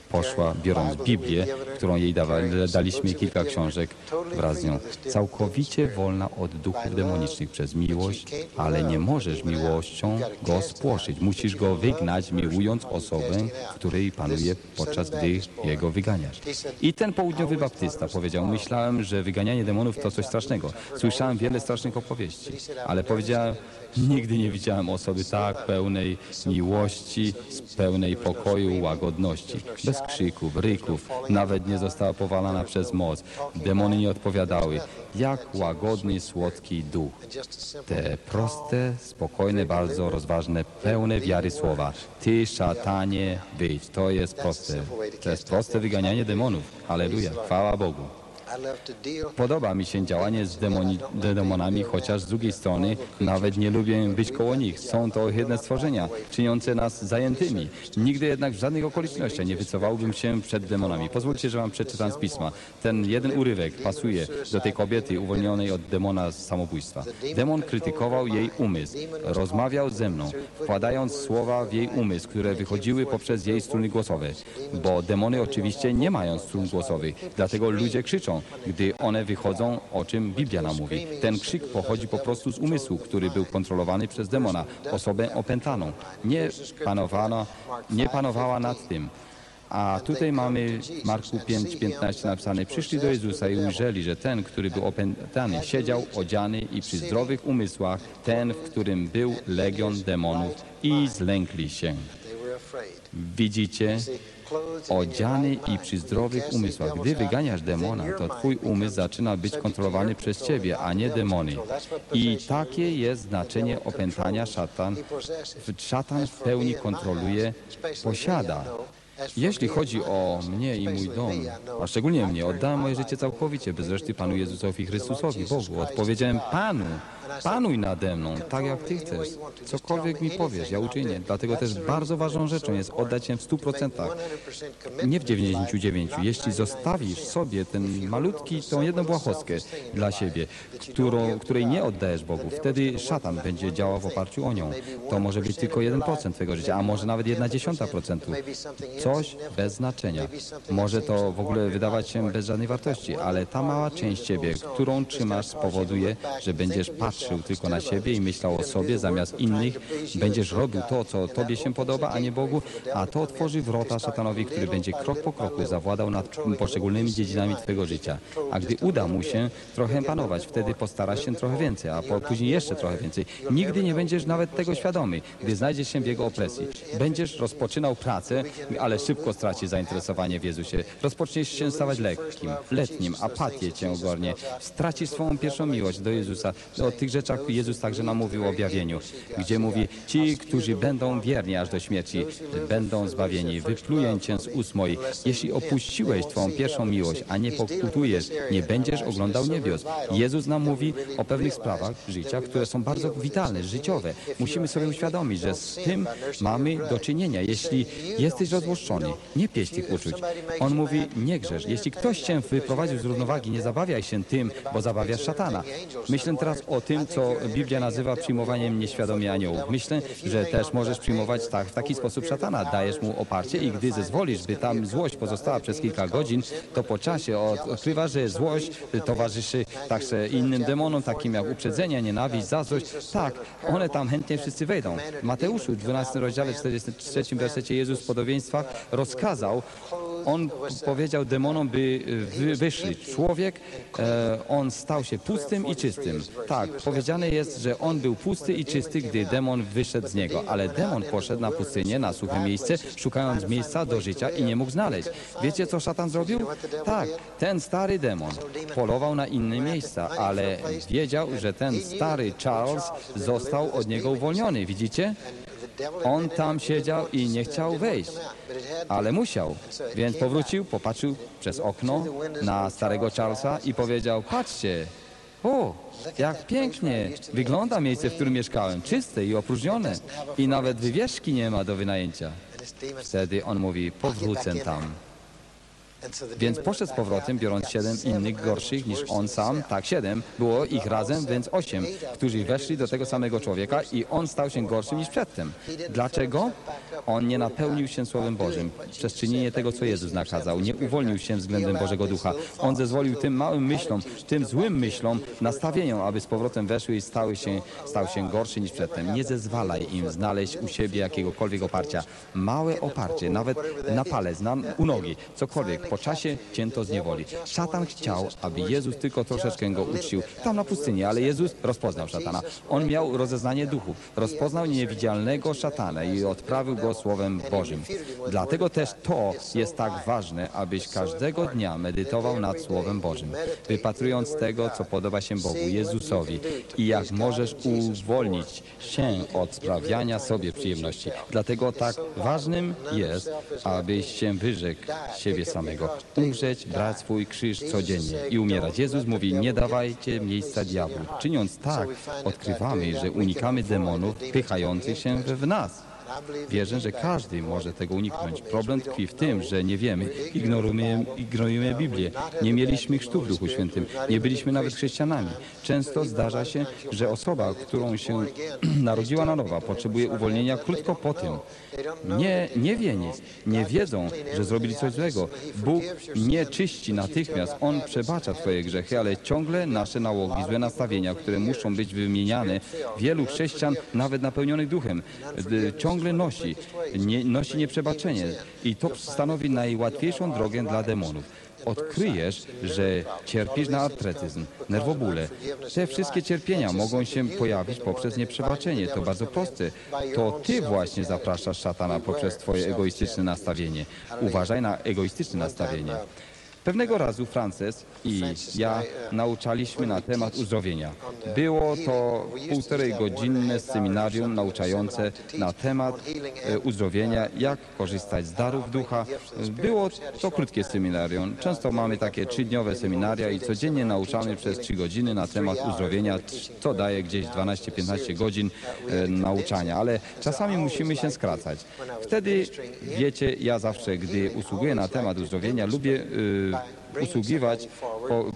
poszła, biorąc Biblię, którą jej dawali, daliśmy kilka książek wraz z nią. Całkowicie wolna od duchów demonicznych przez miłość, ale nie możesz miłością go spłoszyć. Musisz go wygnać, miłując osobę, której panuje, podczas gdy jego wyganiasz. I ten południowy baptysta powiedział, myślałem, że wyganianie demonów to coś strasznego. Słyszałem wiele strasznych opowieści, ale powiedziałem, nigdy nie widziałem osoby tak pełnej miłości, pełnej pokoju, łagodności. Bez krzyków, ryków, nawet nie została powalana przez moc. Demony nie odpowiadały. Jak łagodny, słodki duch. Te proste, spokojne, bardzo rozważne, pełne wiary słowa. Ty, szatanie, wyjdź. To jest proste. To jest proste wyganianie demonów. Halleluja, chwała Bogu. Podoba mi się działanie z demoni, demonami, chociaż z drugiej strony nawet nie lubię być koło nich. Są to ohydne stworzenia, czyniące nas zajętymi. Nigdy jednak w żadnych okolicznościach nie wycofałbym się przed demonami. Pozwólcie, że wam przeczytam z pisma. Ten jeden urywek pasuje do tej kobiety uwolnionej od demona z samobójstwa. Demon krytykował jej umysł, rozmawiał ze mną, wkładając słowa w jej umysł, które wychodziły poprzez jej struny głosowe. Bo demony oczywiście nie mają strun głosowych, dlatego ludzie krzyczą, gdy one wychodzą, o czym Biblia nam mówi. Ten krzyk pochodzi po prostu z umysłu, który był kontrolowany przez demona, osobę opętaną. Nie panowano, nie panowała nad tym. A tutaj mamy Marku 5:15 napisane: Przyszli do Jezusa i ujrzeli, że ten, który był opętany, siedział odziany i przy zdrowych umysłach, ten, w którym był legion demonów, i zlękli się. Widzicie? Odziany i przy zdrowych umysłach. Gdy wyganiasz demona, to twój umysł zaczyna być kontrolowany przez ciebie, a nie demony. I takie jest znaczenie opętania szatan. Szatan w pełni kontroluje, posiada. Jeśli chodzi o mnie i mój dom, a szczególnie mnie, oddałem moje życie całkowicie, bez reszty Panu Jezusowi Chrystusowi, Bogu. Odpowiedziałem Panu, panuj nade mną, tak jak Ty chcesz. Cokolwiek mi powiesz, ja uczynię. Dlatego też bardzo ważną rzeczą jest oddać się w 100%, nie w 99%. Jeśli zostawisz sobie ten malutki, tą jedną błahostkę dla siebie, którą, której nie oddajesz Bogu, wtedy szatan będzie działał w oparciu o nią. To może być tylko 1% Twojego życia, a może nawet 1 dziesiąta procentu. Coś bez znaczenia. Może to w ogóle wydawać się bez żadnej wartości, ale ta mała część Ciebie, którą trzymasz, spowoduje, że będziesz patrzył tylko na siebie i myślał o sobie zamiast innych. Będziesz robił to, co Tobie się podoba, a nie Bogu, a to otworzy wrota szatanowi, który będzie krok po kroku zawładał nad poszczególnymi dziedzinami Twojego życia. A gdy uda mu się trochę panować, wtedy postarasz się trochę więcej, a później jeszcze trochę więcej. Nigdy nie będziesz nawet tego świadomy, gdy znajdziesz się w jego opresji. Będziesz rozpoczynał pracę, ale szybko stracisz zainteresowanie w Jezusie. Rozpoczniesz się stawać lekkim, letnim, apatię cię ogornie. Stracisz swoją pierwszą miłość do Jezusa. O tych rzeczach Jezus także nam mówił o objawieniu, gdzie mówi, ci, którzy będą wierni aż do śmierci, będą zbawieni. Wypluję cię z ust moich. Jeśli opuściłeś twoją pierwszą miłość, a nie pokutujesz, nie będziesz oglądał niebios. Jezus nam mówi o pewnych sprawach życia, które są bardzo witalne, życiowe. Musimy sobie uświadomić, że z tym mamy do czynienia. Jeśli jesteś rozłoszczony, nie pieść tych uczuć. On mówi, nie grzesz. Jeśli ktoś cię wyprowadził z równowagi, nie zabawiaj się tym, bo zabawiasz szatana. Myślę teraz o tym, co Biblia nazywa przyjmowaniem nieświadomie aniołów. Myślę, że też możesz przyjmować tak, w taki sposób szatana. Dajesz mu oparcie i gdy zezwolisz, by tam złość pozostała przez kilka godzin, to po czasie odkrywasz, że złość towarzyszy także innym demonom, takim jak uprzedzenie, nienawiść, zazdrość. Tak, one tam chętnie wszyscy wejdą. W Mateuszu, 12 rozdziale, 43 wersecie Jezus w podobieństwach rozkazał, on powiedział demonom, by wy, wyszli. Człowiek, e, on stał się pustym i czystym. Tak, powiedziane jest, że on był pusty i czysty, gdy demon wyszedł z niego, ale demon poszedł na pustynię, na suche miejsce, szukając miejsca do życia i nie mógł znaleźć. Wiecie, co szatan zrobił? Tak, ten stary demon polował na inne miejsca, ale wiedział, że ten stary Charles został od niego uwolniony. Widzicie? On tam siedział i nie chciał wejść, ale musiał. Więc powrócił, popatrzył przez okno na starego Charlesa i powiedział, patrzcie, o, jak pięknie wygląda miejsce, w którym mieszkałem, czyste i opróżnione i nawet wywieszki nie ma do wynajęcia. Wtedy on mówi, powrócę tam. Więc poszedł z powrotem, biorąc siedem innych gorszych niż on sam, tak siedem, było ich razem, więc osiem, którzy weszli do tego samego człowieka i on stał się gorszym niż przedtem. Dlaczego? On nie napełnił się Słowem Bożym przez czynienie tego, co Jezus nakazał. Nie uwolnił się względem Bożego Ducha. On zezwolił tym małym myślom, tym złym myślom, nastawieniom, aby z powrotem weszły i stały się, stał się gorszy niż przedtem. Nie zezwalaj im znaleźć u siebie jakiegokolwiek oparcia. Małe oparcie, nawet na palec, na, u nogi, cokolwiek. Po czasie cię to zniewoli. Szatan chciał, aby Jezus tylko troszeczkę go uczcił tam na pustyni, ale Jezus rozpoznał szatana. On miał rozeznanie duchów, rozpoznał niewidzialnego szatana i odprawił go Słowem Bożym. Dlatego też to jest tak ważne, abyś każdego dnia medytował nad Słowem Bożym, wypatrując tego, co podoba się Bogu, Jezusowi i jak możesz uwolnić się od sprawiania sobie przyjemności. Dlatego tak ważnym jest, abyś się wyrzekł siebie samego, umrzeć, brać swój krzyż codziennie i umierać. Jezus mówi, nie dawajcie miejsca diabłu. Czyniąc tak, odkrywamy, że unikamy demonów pychających się w nas. Wierzę, że każdy może tego uniknąć. Problem tkwi w tym, że nie wiemy, ignorujemy, ignorujemy Biblię. Nie mieliśmy chrztu w Duchu Świętym, nie byliśmy nawet chrześcijanami. Często zdarza się, że osoba, którą się (clears throat) narodziła na nowa, potrzebuje uwolnienia krótko po tym. Nie, nie wie nic, nie wiedzą, że zrobili coś złego. Bóg nie czyści natychmiast, On przebacza Twoje grzechy, ale ciągle nasze nałogi, złe nastawienia, które muszą być wymieniane, wielu chrześcijan, nawet napełnionych duchem, ciągle nosi, nie, nosi nieprzebaczenie i to stanowi najłatwiejszą drogę dla demonów. Odkryjesz, że cierpisz na artretyzm, nerwobóle. Te wszystkie cierpienia mogą się pojawić poprzez nieprzebaczenie. To bardzo proste. To ty właśnie zapraszasz szatana poprzez twoje egoistyczne nastawienie. Uważaj na egoistyczne nastawienie. Pewnego razu Frances i ja nauczaliśmy na temat uzdrowienia. Było to półtorej godzinne seminarium nauczające na temat e, uzdrowienia, jak korzystać z darów ducha. Było to krótkie seminarium. Często mamy takie trzydniowe seminaria i codziennie nauczamy przez trzy godziny na temat uzdrowienia, co daje gdzieś 12-15 godzin e, nauczania, ale czasami musimy się skracać. Wtedy, wiecie, ja zawsze, gdy usługuję na temat uzdrowienia, lubię e, usługiwać,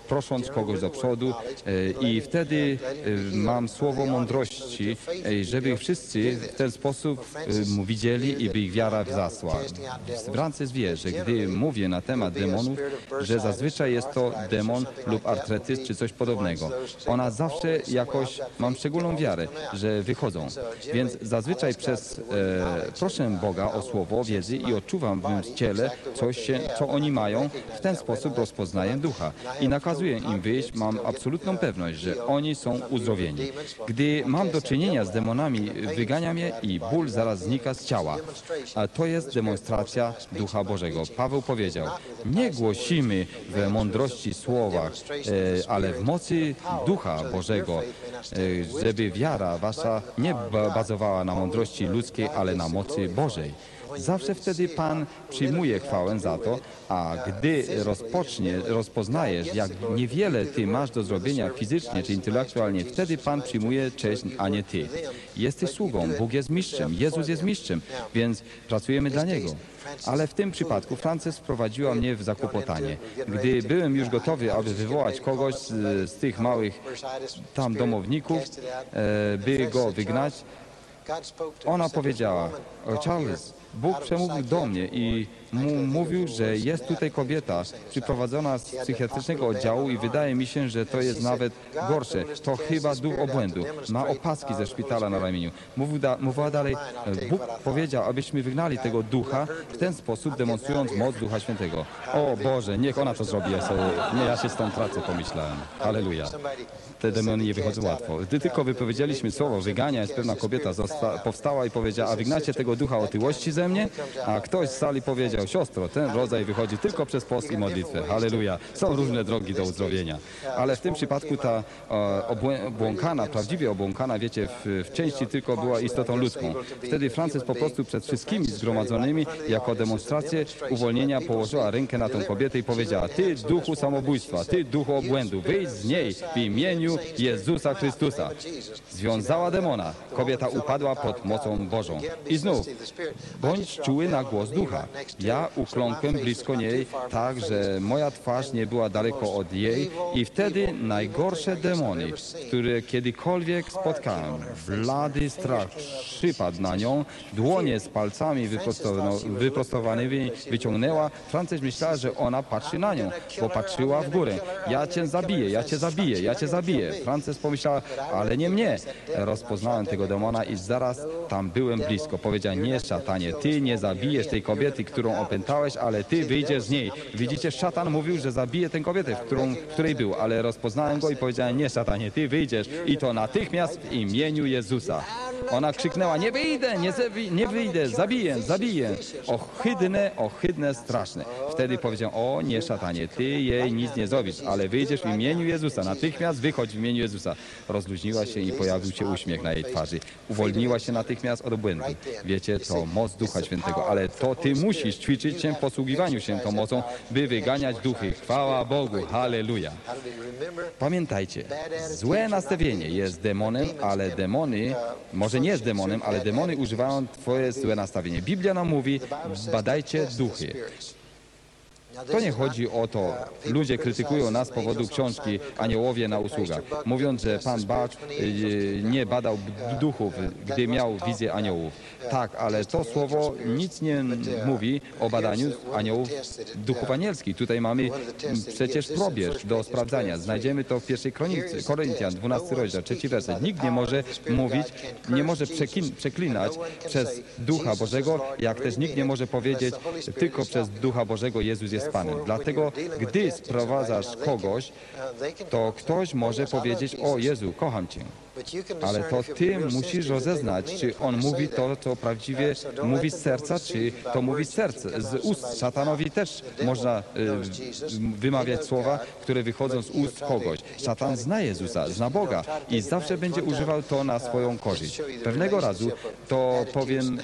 prosząc kogoś do przodu e, i wtedy e, mam słowo mądrości, e, żeby wszyscy w ten sposób mu widzieli i by ich wiara wzrasła. Francis wie, że gdy mówię na temat demonów, że zazwyczaj jest to demon lub artretyzm czy coś podobnego. Ona zawsze jakoś, mam szczególną wiarę, że wychodzą. Więc zazwyczaj przez, e, proszę Boga o słowo wiedzy i odczuwam w mym ciele coś się, co oni mają. W ten sposób rozpoznaję ducha i nakazuję im wyjść. Mam absolutną pewność, że oni są uzdrowieni. Gdy mam do czynienia z demonami, wyganiam je i ból zaraz znika z ciała. A to jest demonstracja Ducha Bożego. Paweł powiedział, nie głosimy w mądrości słowach, e, ale w mocy Ducha Bożego, e, żeby wiara wasza nie ba- bazowała na mądrości ludzkiej, ale na mocy Bożej. Zawsze wtedy Pan przyjmuje chwałę za to, a gdy rozpocznie, rozpoznajesz, jak niewiele Ty masz do zrobienia fizycznie czy intelektualnie, wtedy Pan przyjmuje cześć, a nie Ty. Jesteś sługą, Bóg jest mistrzem, Jezus jest mistrzem, więc pracujemy dla Niego. Ale w tym przypadku Frances wprowadziła mnie w zakłopotanie. Gdy byłem już gotowy, aby wywołać kogoś z, z tych małych tam domowników, e, by go wygnać, ona powiedziała, "O, Charles, Bóg przemówił do mnie i mówił, że jest tutaj kobieta przyprowadzona z psychiatrycznego oddziału i wydaje mi się, że to jest nawet gorsze. To chyba duch obłędu. Ma opaski ze szpitala na ramieniu. Mówił da, mówiła dalej, Bóg powiedział, abyśmy wygnali tego ducha w ten sposób, demonstrując moc Ducha Świętego. O Boże, niech ona to zrobi. Ja sobie, nie, ja się stąd tracę, pomyślałem. Halleluja. Te demony nie wychodzą łatwo. Gdy tylko wypowiedzieliśmy słowo wyganiać, pewna kobieta powstała i powiedziała, a wygnacie tego ducha otyłości ze mnie? A ktoś z sali powiedział, siostro, ten rodzaj wychodzi tylko przez post i modlitwę. Halleluja. Są różne drogi do uzdrowienia. Ale w tym przypadku ta e, obłąkana, prawdziwie obłąkana, wiecie, w, w części tylko była istotą ludzką. Wtedy Francis po prostu przed wszystkimi zgromadzonymi jako demonstrację uwolnienia położyła rękę na tą kobietę i powiedziała, ty duchu samobójstwa, ty duchu obłędu, wyjdź z niej w imieniu Jezusa Chrystusa. Związała demona. Kobieta upadła pod mocą Bożą. I znów, Bądź czuły na głos ducha. Ja ukląkłem blisko niej, tak, że moja twarz nie była daleko od jej i wtedy najgorsze demony, które kiedykolwiek spotkałem, blady strach przypadł na nią, dłonie z palcami wyprostowa- wyprostowanymi wyciągnęła. Frances myślała, że ona patrzy na nią, bo patrzyła w górę. Ja cię zabiję, ja cię zabiję, ja cię zabiję. Frances pomyślała, ale nie mnie. Rozpoznałem tego demona i zaraz tam byłem blisko. Powiedział, nie szatanie, ty nie zabijesz tej kobiety, którą opętałeś, ale ty wyjdziesz z niej. Widzicie, szatan mówił, że zabije tę kobietę, w, którą, w której był, ale rozpoznałem go i powiedziałem, nie szatanie, ty wyjdziesz i to natychmiast w imieniu Jezusa. Ona krzyknęła, nie wyjdę, nie, nie wyjdę, zabiję, zabiję. Ohydne, ohydne, straszne. Wtedy powiedział, o nie szatanie, ty jej nic nie zrobisz, ale wyjdziesz w imieniu Jezusa, natychmiast wychodź w imieniu Jezusa. Rozluźniła się i pojawił się uśmiech na jej twarzy. Uwolniła się natychmiast od błędu. Wiecie, to moc Ducha Świętego, ale to ty musisz ćwiczyć się w posługiwaniu się tą mocą, by wyganiać duchy. Chwała Bogu, halleluja. Pamiętajcie, złe nastawienie jest demonem, ale demony, może nie jest demonem, ale demony używają twoje złe nastawienie. Biblia nam mówi, badajcie duchy. To nie chodzi o to, ludzie krytykują nas z powodu książki Aniołowie na usługach, mówiąc, że Pan Bach y, nie badał duchów, gdy miał wizję aniołów. Tak, ale to słowo nic nie mówi o badaniu aniołów duchów anielskich. Tutaj mamy przecież probierz do sprawdzania. Znajdziemy to w pierwszej kronicy, Koryntian, 12 rozdział, trzeci werset. Nikt nie może mówić, nie może przeklinać przez Ducha Bożego, jak też nikt nie może powiedzieć tylko przez Ducha Bożego Jezus jest Panem. Dlatego, gdy sprowadzasz kogoś, to ktoś może powiedzieć, o Jezu, kocham Cię. Ale to Ty musisz rozeznać, czy On mówi to, co prawdziwie mówi z serca, czy to mówi z serca, z ust. Szatanowi też można y, wymawiać słowa, które wychodzą z ust kogoś. Szatan zna Jezusa, zna Boga i zawsze będzie używał to na swoją korzyść. Pewnego razu to powiem,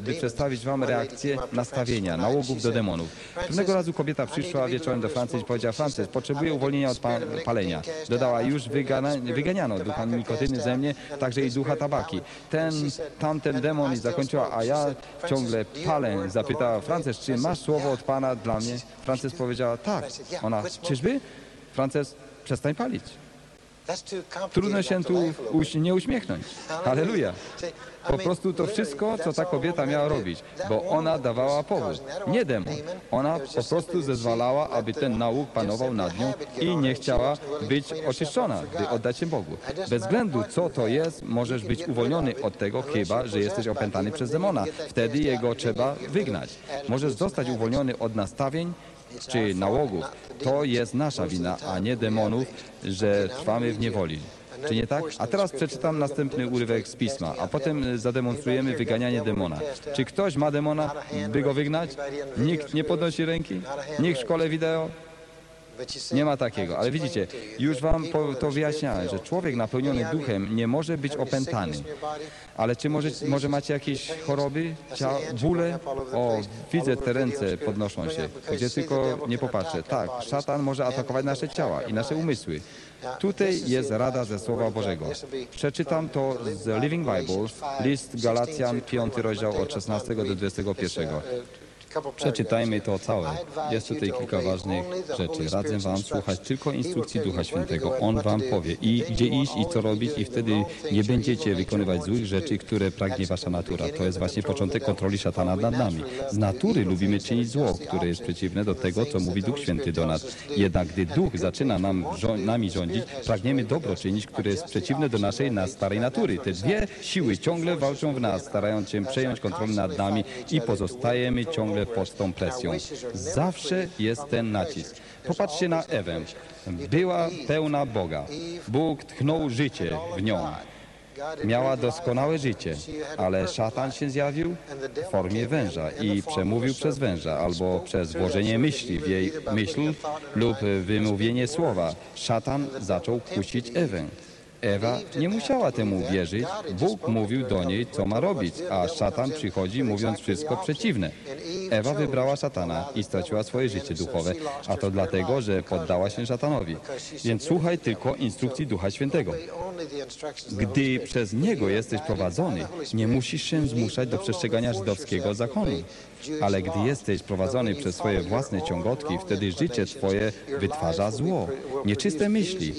by przedstawić Wam reakcję nastawienia, nałogów do demonów. Pewnego razu kobieta przyszła wieczorem do Francji i powiedziała, Francis, potrzebuję uwolnienia od pa palenia. Dodała, już wygana, wyganiano ducha nikotyny ze mnie, także i ducha tabaki. Ten, tamten demon i zakończyła, a ja ciągle palę. Zapytała, Frances, czy masz słowo od Pana dla mnie? Frances powiedziała, tak. Ona, czyżby? Frances, przestań palić. Trudno się tu nie uśmiechnąć. Halleluja. Po prostu to wszystko, co ta kobieta miała robić, bo ona dawała powód. Nie demon. Ona po prostu zezwalała, aby ten nauk panował nad nią i nie chciała być oczyszczona, by oddać się Bogu. Bez względu, co to jest, możesz być uwolniony od tego, chyba, że jesteś opętany przez demona. Wtedy jego trzeba wygnać. Możesz zostać uwolniony od nastawień, czy nałogów. To jest nasza wina, a nie demonów, że trwamy w niewoli. Czy nie tak? A teraz przeczytam następny urywek z pisma, a potem zademonstrujemy wyganianie demona. Czy ktoś ma demona, by go wygnać? Nikt nie podnosi ręki? Nikt w szkole wideo? Nie ma takiego, ale widzicie, już wam to wyjaśniałem, że człowiek napełniony duchem nie może być opętany. Ale czy może, może macie jakieś choroby, cia, bóle? O, widzę te ręce podnoszą się, gdzie tylko nie popatrzę. Tak, szatan może atakować nasze ciała i nasze umysły. Tutaj jest rada ze Słowa Bożego. Przeczytam to z Living Bible, list Galacjan, 5 rozdział od 16 do 21. Przeczytajmy to całe. Jest tutaj kilka ważnych rzeczy. Radzę Wam słuchać tylko instrukcji Ducha Świętego. On Wam powie i gdzie iść i co robić i wtedy nie będziecie wykonywać złych rzeczy, które pragnie Wasza natura. To jest właśnie początek kontroli szatana nad nami. Z natury lubimy czynić zło, które jest przeciwne do tego, co mówi Duch Święty do nas. Jednak gdy Duch zaczyna nam, żo- nami rządzić, pragniemy dobro czynić, które jest przeciwne do naszej na starej natury. Te dwie siły ciągle walczą w nas, starając się przejąć kontrolę nad nami i pozostajemy ciągle pod tą presją. Zawsze jest ten nacisk. Popatrzcie na Ewę. Była pełna Boga. Bóg tchnął życie w nią. Miała doskonałe życie, ale szatan się zjawił w formie węża i przemówił przez węża albo przez włożenie myśli w jej myśl lub wymówienie słowa. Szatan zaczął kusić Ewę. Ewa nie musiała temu wierzyć. Bóg mówił do niej, co ma robić, a szatan przychodzi mówiąc wszystko przeciwne. Ewa wybrała szatana i straciła swoje życie duchowe, a to dlatego, że poddała się szatanowi. Więc słuchaj tylko instrukcji Ducha Świętego. Gdy przez Niego jesteś prowadzony, nie musisz się zmuszać do przestrzegania żydowskiego zakonu. Ale gdy jesteś prowadzony przez swoje własne ciągotki, wtedy życie Twoje wytwarza zło, nieczyste myśli.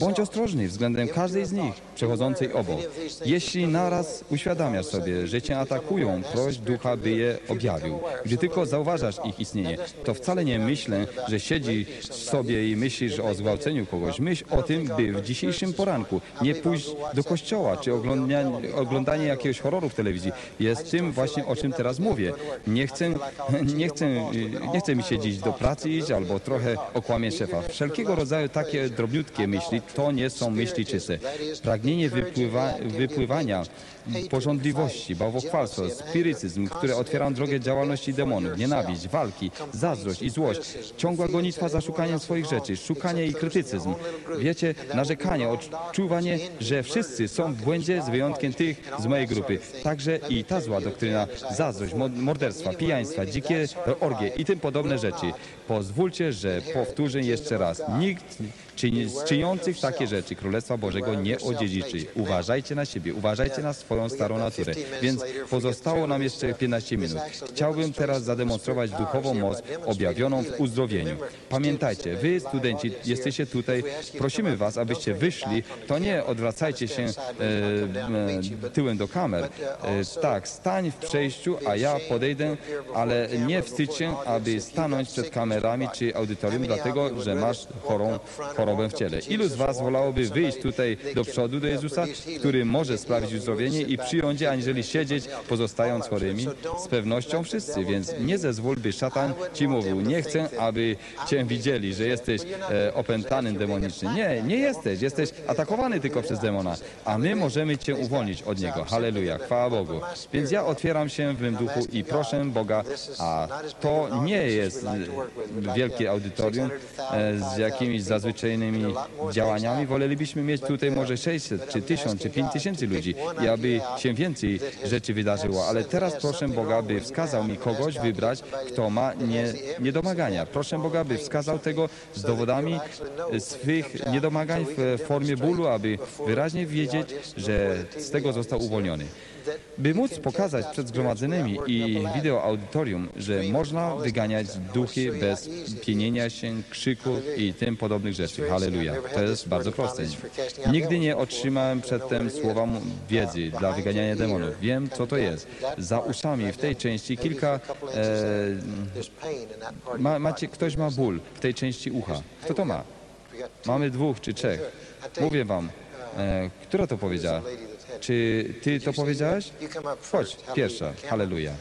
Bądź ostrożny względem każdej z nich przechodzącej obok. Jeśli naraz uświadamiasz sobie, że Cię atakują, proś Ducha, by je objawił. Gdy tylko zauważasz ich istnienie, to wcale nie myślę, że siedzisz sobie i myślisz o zgwałceniu kogoś. Myśl o tym, by w dzisiejszym poranku nie pójść do kościoła, czy oglądanie, jakiegoś horroru w telewizji. Jest tym właśnie, o czym teraz mówię. Nie chcę, nie chcę, nie chcę mi się dziś do pracy iść, albo trochę okłamię szefa. Wszelkiego rodzaju takie drobniutkie myśli, to nie są myśli czyste. Pragnienie wypływa, wypływania porządliwości, bałwochwalstwo, spirycyzm, które otwierają drogę działalności demonów, nienawiść, walki, zazdrość i złość, ciągła gonitwa za szukaniem swoich rzeczy, szukanie i krytycyzm. Wiecie, narzekanie, odczuwanie, że wszyscy są w błędzie z wyjątkiem tych z mojej grupy. Także i ta zła doktryna, zazdrość, mo- morderstwa, pijaństwa, dzikie orgie i tym podobne rzeczy. Pozwólcie, że powtórzę jeszcze raz. Nikt z czyniących takie rzeczy Królestwa Bożego nie odziedziczy. Uważajcie na siebie, uważajcie na swoją starą naturę. Więc pozostało nam jeszcze 15 minut. Chciałbym teraz zademonstrować duchową moc objawioną w uzdrowieniu. Pamiętajcie, wy studenci jesteście tutaj, prosimy was, abyście wyszli, to nie odwracajcie się e, e, tyłem do kamer. E, tak, stań w przejściu, a ja podejdę, ale nie wstydź się, aby stanąć przed kamerami czy audytorium, dlatego, że masz chorą chorobę w ciele. Ilu z was wolałoby wyjść tutaj do przodu do Jezusa, który może sprawić uzdrowienie i przyjąć je, aniżeli siedzieć, pozostając chorymi? Z pewnością wszyscy, więc nie zezwól, by szatan ci mówił, nie chcę, aby cię widzieli, że jesteś e, opętanym demonicznie. Nie, nie jesteś, jesteś atakowany tylko przez demona, a my możemy cię uwolnić od niego. Halleluja, chwała Bogu. Więc ja otwieram się w mym duchu i proszę Boga, a to nie jest wielkie audytorium e, z jakimiś zazwyczajnymi działaniami. Wolelibyśmy mieć tutaj może 600, czy 1000, czy 5000 ludzi i aby się więcej rzeczy wydarzyło. Ale teraz proszę Boga, by wskazał mi kogoś wybrać, kto ma nie, niedomagania. Proszę Boga, by wskazał tego z dowodami swych niedomagań w formie bólu, aby wyraźnie wiedzieć, że z tego został uwolniony. By móc pokazać przed zgromadzonymi i wideo audytorium, że można wyganiać duchy bez pienienia się, krzyku i tym podobnych rzeczy. Halleluja. To jest bardzo proste. Nigdy nie otrzymałem przedtem słowa wiedzy dla wyganiania demonów. Wiem, co to jest. Za uszami w tej części kilka... E, ma, macie, ktoś ma ból w tej części ucha. Kto to ma? Mamy dwóch czy trzech. Mówię wam, e, która to powiedziała? Czy ty to powiedziałeś? Chodź, pierwsza. Halleluja.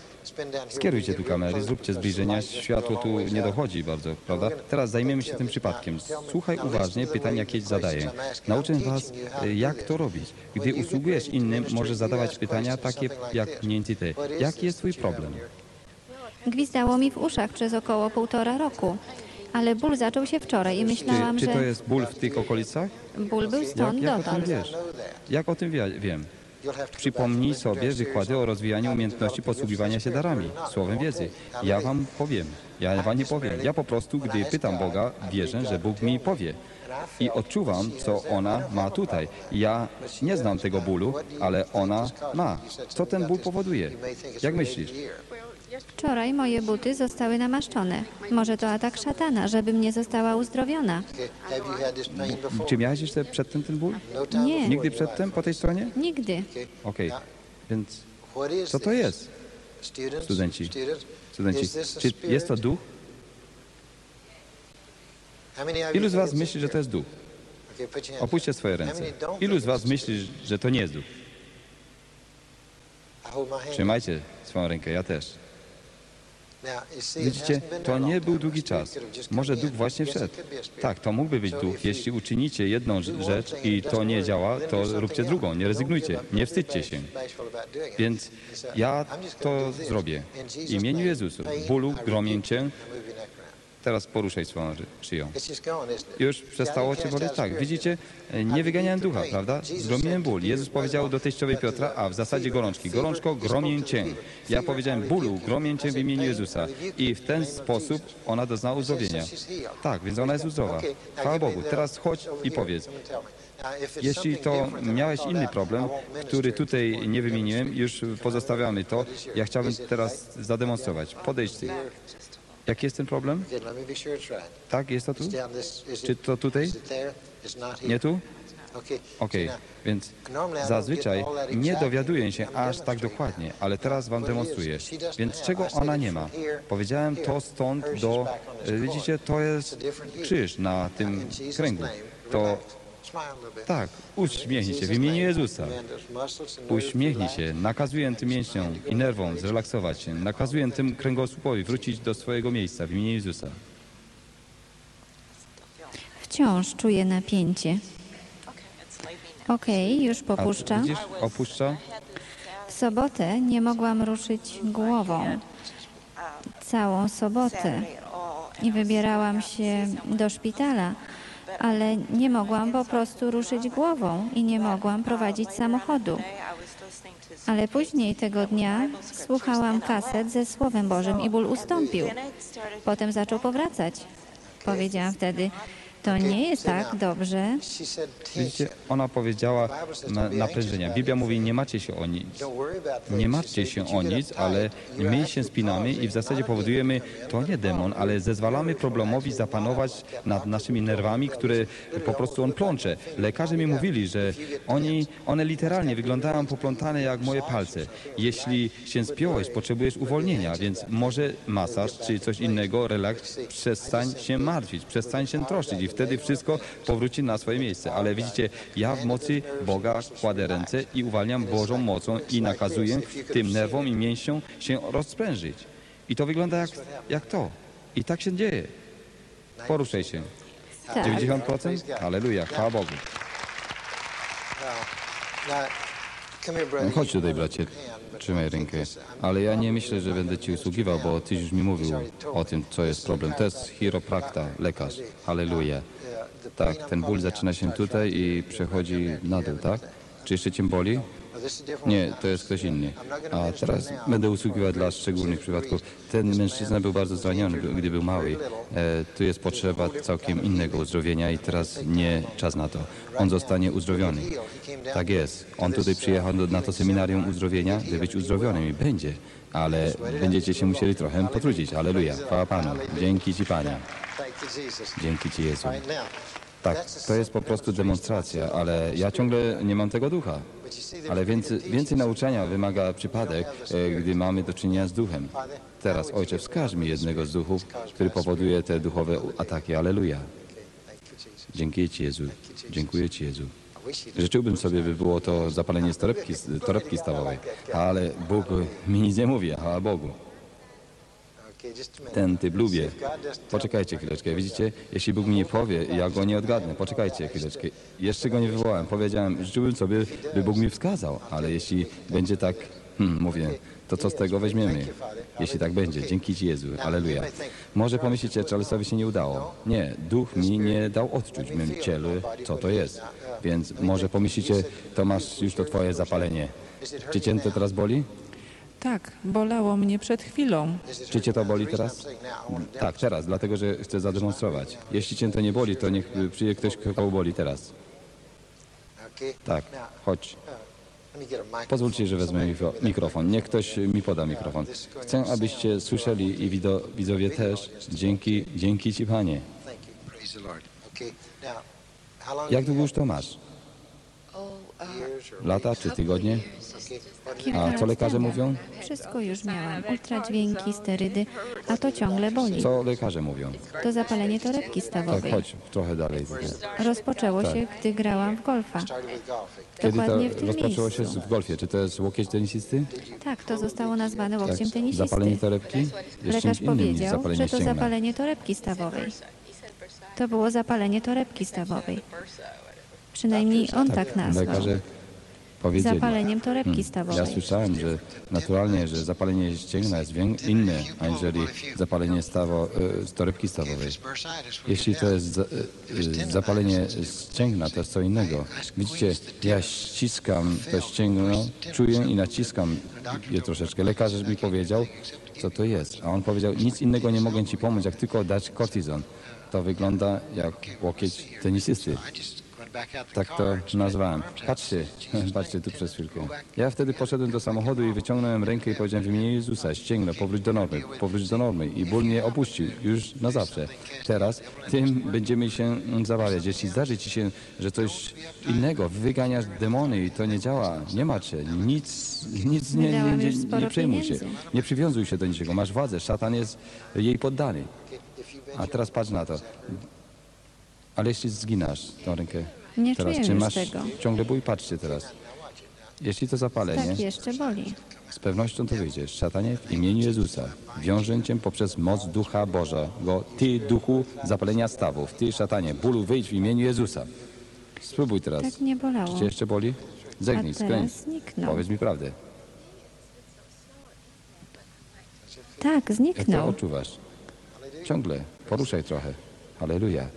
Skierujcie tu kamery, zróbcie zbliżenia. Światło tu nie dochodzi bardzo, prawda? Teraz zajmiemy się tym przypadkiem. Słuchaj uważnie pytań, jakie zadaję. Nauczę was, jak to robić. Gdy usługujesz innym, możesz zadawać pytania takie jak mniej więcej. Jaki jest twój problem?
Gwizdało mi w uszach przez około półtora roku. Ale ból zaczął się wczoraj i
Czy,
myślałam,
czy to
że
jest ból w tych okolicach?
ból był
Jak,
stąd
jak o tym wiesz? Jak o tym wie, wiem? Przypomnij sobie wykłady o rozwijaniu umiejętności posługiwania się darami, słowem wiedzy. Ja wam powiem. Ja wam nie powiem. Ja po prostu, gdy pytam Boga, wierzę, że Bóg mi powie. I odczuwam, co ona ma tutaj. Ja nie znam tego bólu, ale ona ma. Co ten ból powoduje? Jak myślisz?
Wczoraj moje buty zostały namaszczone. Może to atak szatana, żebym nie została uzdrowiona.
Czy miałeś jeszcze przedtem ten ból?
Nie,
Nigdy przedtem po tej stronie?
nigdy.
Okej. Więc co to jest? Studenci. Studenci, czy jest to duch? Ilu z was myśli, że to jest duch? Opuśćcie swoje ręce. Ilu z was myśli, że to nie jest duch? Trzymajcie swoją rękę, ja też. Widzicie, to nie był długi czas. Może duch właśnie wszedł. Tak, to mógłby być duch. Jeśli uczynicie jedną rz- rzecz i to nie działa, to róbcie drugą. Nie rezygnujcie, nie wstydźcie się. Więc ja to zrobię. W imieniu Jezusa. Bólu, gromię cię. Teraz poruszaj swoją ży- szyją. Już przestało cię boleć? Tak, widzicie? E, Nie wyganiałem ducha, prawda? Zgromiłem ból. Jezus powiedział do teściowej Piotra, a w zasadzie gorączki. Gorączko, gromię cię. Ja powiedziałem bólu, gromię cię w imieniu Jezusa. I w ten sposób ona doznała uzdrowienia. Tak, więc ona jest zdrowa.
Okay, now
Chwała Bogu. Teraz chodź i powiedz. Jeśli to miałeś inny problem, który tutaj nie wymieniłem, już pozostawiamy to. Ja chciałbym teraz zademonstrować. Podejdź ty. Jaki jest ten problem? Tak, jest to tu? Czy to tutaj? Nie tu?
Okay.
Okej,
now,
więc zazwyczaj nie dowiaduję się aż tak dokładnie, ale teraz wam demonstruję. Więc czego ona nie ma? Powiedziałem to stąd do... e, Widzicie, to jest krzyż na tym kręgu. To
a
tak, uśmiechnij się w imieniu Jezusa. Uśmiechnij się, nakazuję tym mięśniom i nerwom zrelaksować się, nakazuję tym kręgosłupowi wrócić do swojego miejsca w imieniu Jezusa.
Wciąż czuję napięcie. Okej, już
A
popuszcza.
widzisz, opuszcza?
W sobotę nie mogłam ruszyć głową. Całą sobotę. I wybierałam się do szpitala, ale nie mogłam po prostu ruszyć głową i nie mogłam prowadzić samochodu. Ale później tego dnia słuchałam kaset ze Słowem Bożym i ból ustąpił. Potem zaczął powracać. Powiedziałam wtedy, to nie jest tak dobrze.
Widzicie, ona powiedziała na, naprężenia. Biblia mówi, nie macie się o nic. Nie
said,
się o nic, ale my się spinamy i w zasadzie powodujemy, to nie demon, ale zezwalamy problemowi zapanować nad naszymi nerwami, które po prostu on plącze. Lekarze mi mówili, że oni, one literalnie wyglądają poplątane jak moje palce. Jeśli się spiąłeś, potrzebujesz uwolnienia, więc może masaż czy coś innego, relaks, przestań się martwić, przestań się troszczyć wtedy wszystko powróci na swoje miejsce. Ale widzicie, ja w mocy Boga kładę ręce i uwalniam Bożą mocą i nakazuję tym nerwom i mięśniom się rozprężyć. I to wygląda jak, jak to. I tak się dzieje. Poruszaj się.
Tak.
90%? Halleluja, chwała Bogu. Chodź tutaj, bracie, trzymaj rękę. Ale ja nie myślę, że będę ci usługiwał, bo tyś już mi mówił o tym, co jest problem. To jest chiroprakta, lekarz. Halleluja. Tak, ten ból zaczyna się tutaj i przechodzi na dół, tak? Czy jeszcze cię boli? Nie, to jest ktoś inny. A teraz będę usługiwał dla szczególnych przypadków. Ten mężczyzna był bardzo zraniony, gdy był mały. E, tu jest potrzeba całkiem innego uzdrowienia i teraz nie czas na to. On zostanie uzdrowiony. Tak jest. On tutaj przyjechał na to seminarium uzdrowienia, by być uzdrowionym i będzie. Ale będziecie się musieli trochę potrudzić. Aleluja. Chwała Panu. Dzięki Ci, Panie. Dzięki Ci, Jezu. Tak, to jest po prostu demonstracja, ale ja ciągle nie mam tego ducha. Ale więcej, więcej nauczania wymaga przypadek, e, gdy mamy do czynienia z duchem. Teraz, Ojcze, wskaż mi jednego z duchów, który powoduje te duchowe ataki. Aleluja. Dziękuję Ci, Jezu. Dziękuję Ci, Jezu. Życzyłbym sobie, by było to zapalenie z torebki, torebki stawowej, ale Bóg mi nic nie mówi, a Bogu.
Okay, just a minute.
Ten typ lubię. Poczekajcie chwileczkę, widzicie? Jeśli Bóg mi nie powie, ja go nie odgadnę. Poczekajcie chwileczkę. Jeszcze go nie wywołałem. Powiedziałem, życzyłbym sobie, by Bóg mi wskazał, ale jeśli będzie tak, hmm, mówię, to co z tego weźmiemy? Jeśli tak będzie, dzięki Ci Jezu, aleluja. Może pomyślicie, Charlesowi się nie udało. Nie, duch mi nie dał odczuć w mym ciele, co to jest. Więc może pomyślicie, to masz już to Twoje zapalenie. Czy Cię to teraz boli?
Tak, bolało mnie przed chwilą.
Czy Cię to boli teraz? Tak, teraz, dlatego że chcę zademonstrować. Jeśli Cię to nie boli, to niech przyjdzie ktoś, kogo boli teraz. Tak, chodź. Pozwólcie, że wezmę mikro, mikrofon. Niech ktoś mi poda mikrofon. Chcę, abyście słyszeli i wido, widzowie też. Dzięki, dzięki Ci, Panie. Jak długo już to masz? Lata czy tygodnie? A co lekarze mówią?
Wszystko już miałam. Ultradźwięki, sterydy, a to ciągle boli.
Co lekarze mówią?
To zapalenie torebki
Tak,
stawowej.
chodź trochę dalej.
Rozpoczęło się, gdy grałam w golfa.
Kiedy to
Dokładnie w tym
rozpoczęło się
miejscu.
w golfie? Czy to jest łokieć tenisisty?
Tak, to zostało nazwane
Tak.
łokciem
Zapalenie
tenisisty.
torebki? Jest
Lekarz powiedział,
zapalenie
że to
ścięgna.
zapalenie torebki stawowej. To było zapalenie torebki stawowej. Przynajmniej on tak nazwał.
Lekarze Powiedzieli.
zapaleniem torebki
Hmm. Ja
stawowej.
słyszałem, że naturalnie, że zapalenie ścięgna jest inne, aniżeli zapalenie stawo, z torebki stawowej. Jeśli to jest za, e, zapalenie ścięgna, to jest co innego. Widzicie, ja ściskam to ścięgno, czuję i naciskam je troszeczkę. Lekarz mi powiedział, co to jest. A on powiedział, nic innego nie mogę ci pomóc, jak tylko dać kortizon. To wygląda jak łokieć tenisisty. Tak to nazwałem. Patrzcie, (laughs) patrzcie tu przez chwilkę. Ja wtedy poszedłem do samochodu i wyciągnąłem rękę i powiedziałem w imieniu Jezusa, ścięgnę, powróć do normy, powróć do normy. I ból mnie opuścił, już na zawsze. Teraz tym będziemy się zabawiać. Jeśli zdarzy ci się, że coś innego, wyganiasz demony i to nie działa, nie ma cię, nic, nic nie, nie, nie, nie,
sporo
przejmuj się. Nie przywiązuj się do niczego, masz władzę, szatan jest jej poddany. A teraz patrz na to. Ale jeśli zginasz tą rękę,
Nie
teraz
czuję
czy masz
tego.
ciągle ból? Patrzcie teraz. Jeśli to zapalenie,
Tak, jeszcze boli.
z pewnością to wyjdzie. Szatanie w imieniu Jezusa. Wiążę cię poprzez moc Ducha Bożego. Ty, duchu zapalenia stawów. Ty, szatanie, bólu, wyjdź w imieniu Jezusa. Spróbuj teraz.
Tak nie bolało.
Czy cię jeszcze boli? Zegnij, skręć.
zniknął.
Powiedz mi prawdę.
Tak,
Jak to
zniknął.
odczuwasz? Ciągle. Poruszaj trochę. Halleluja.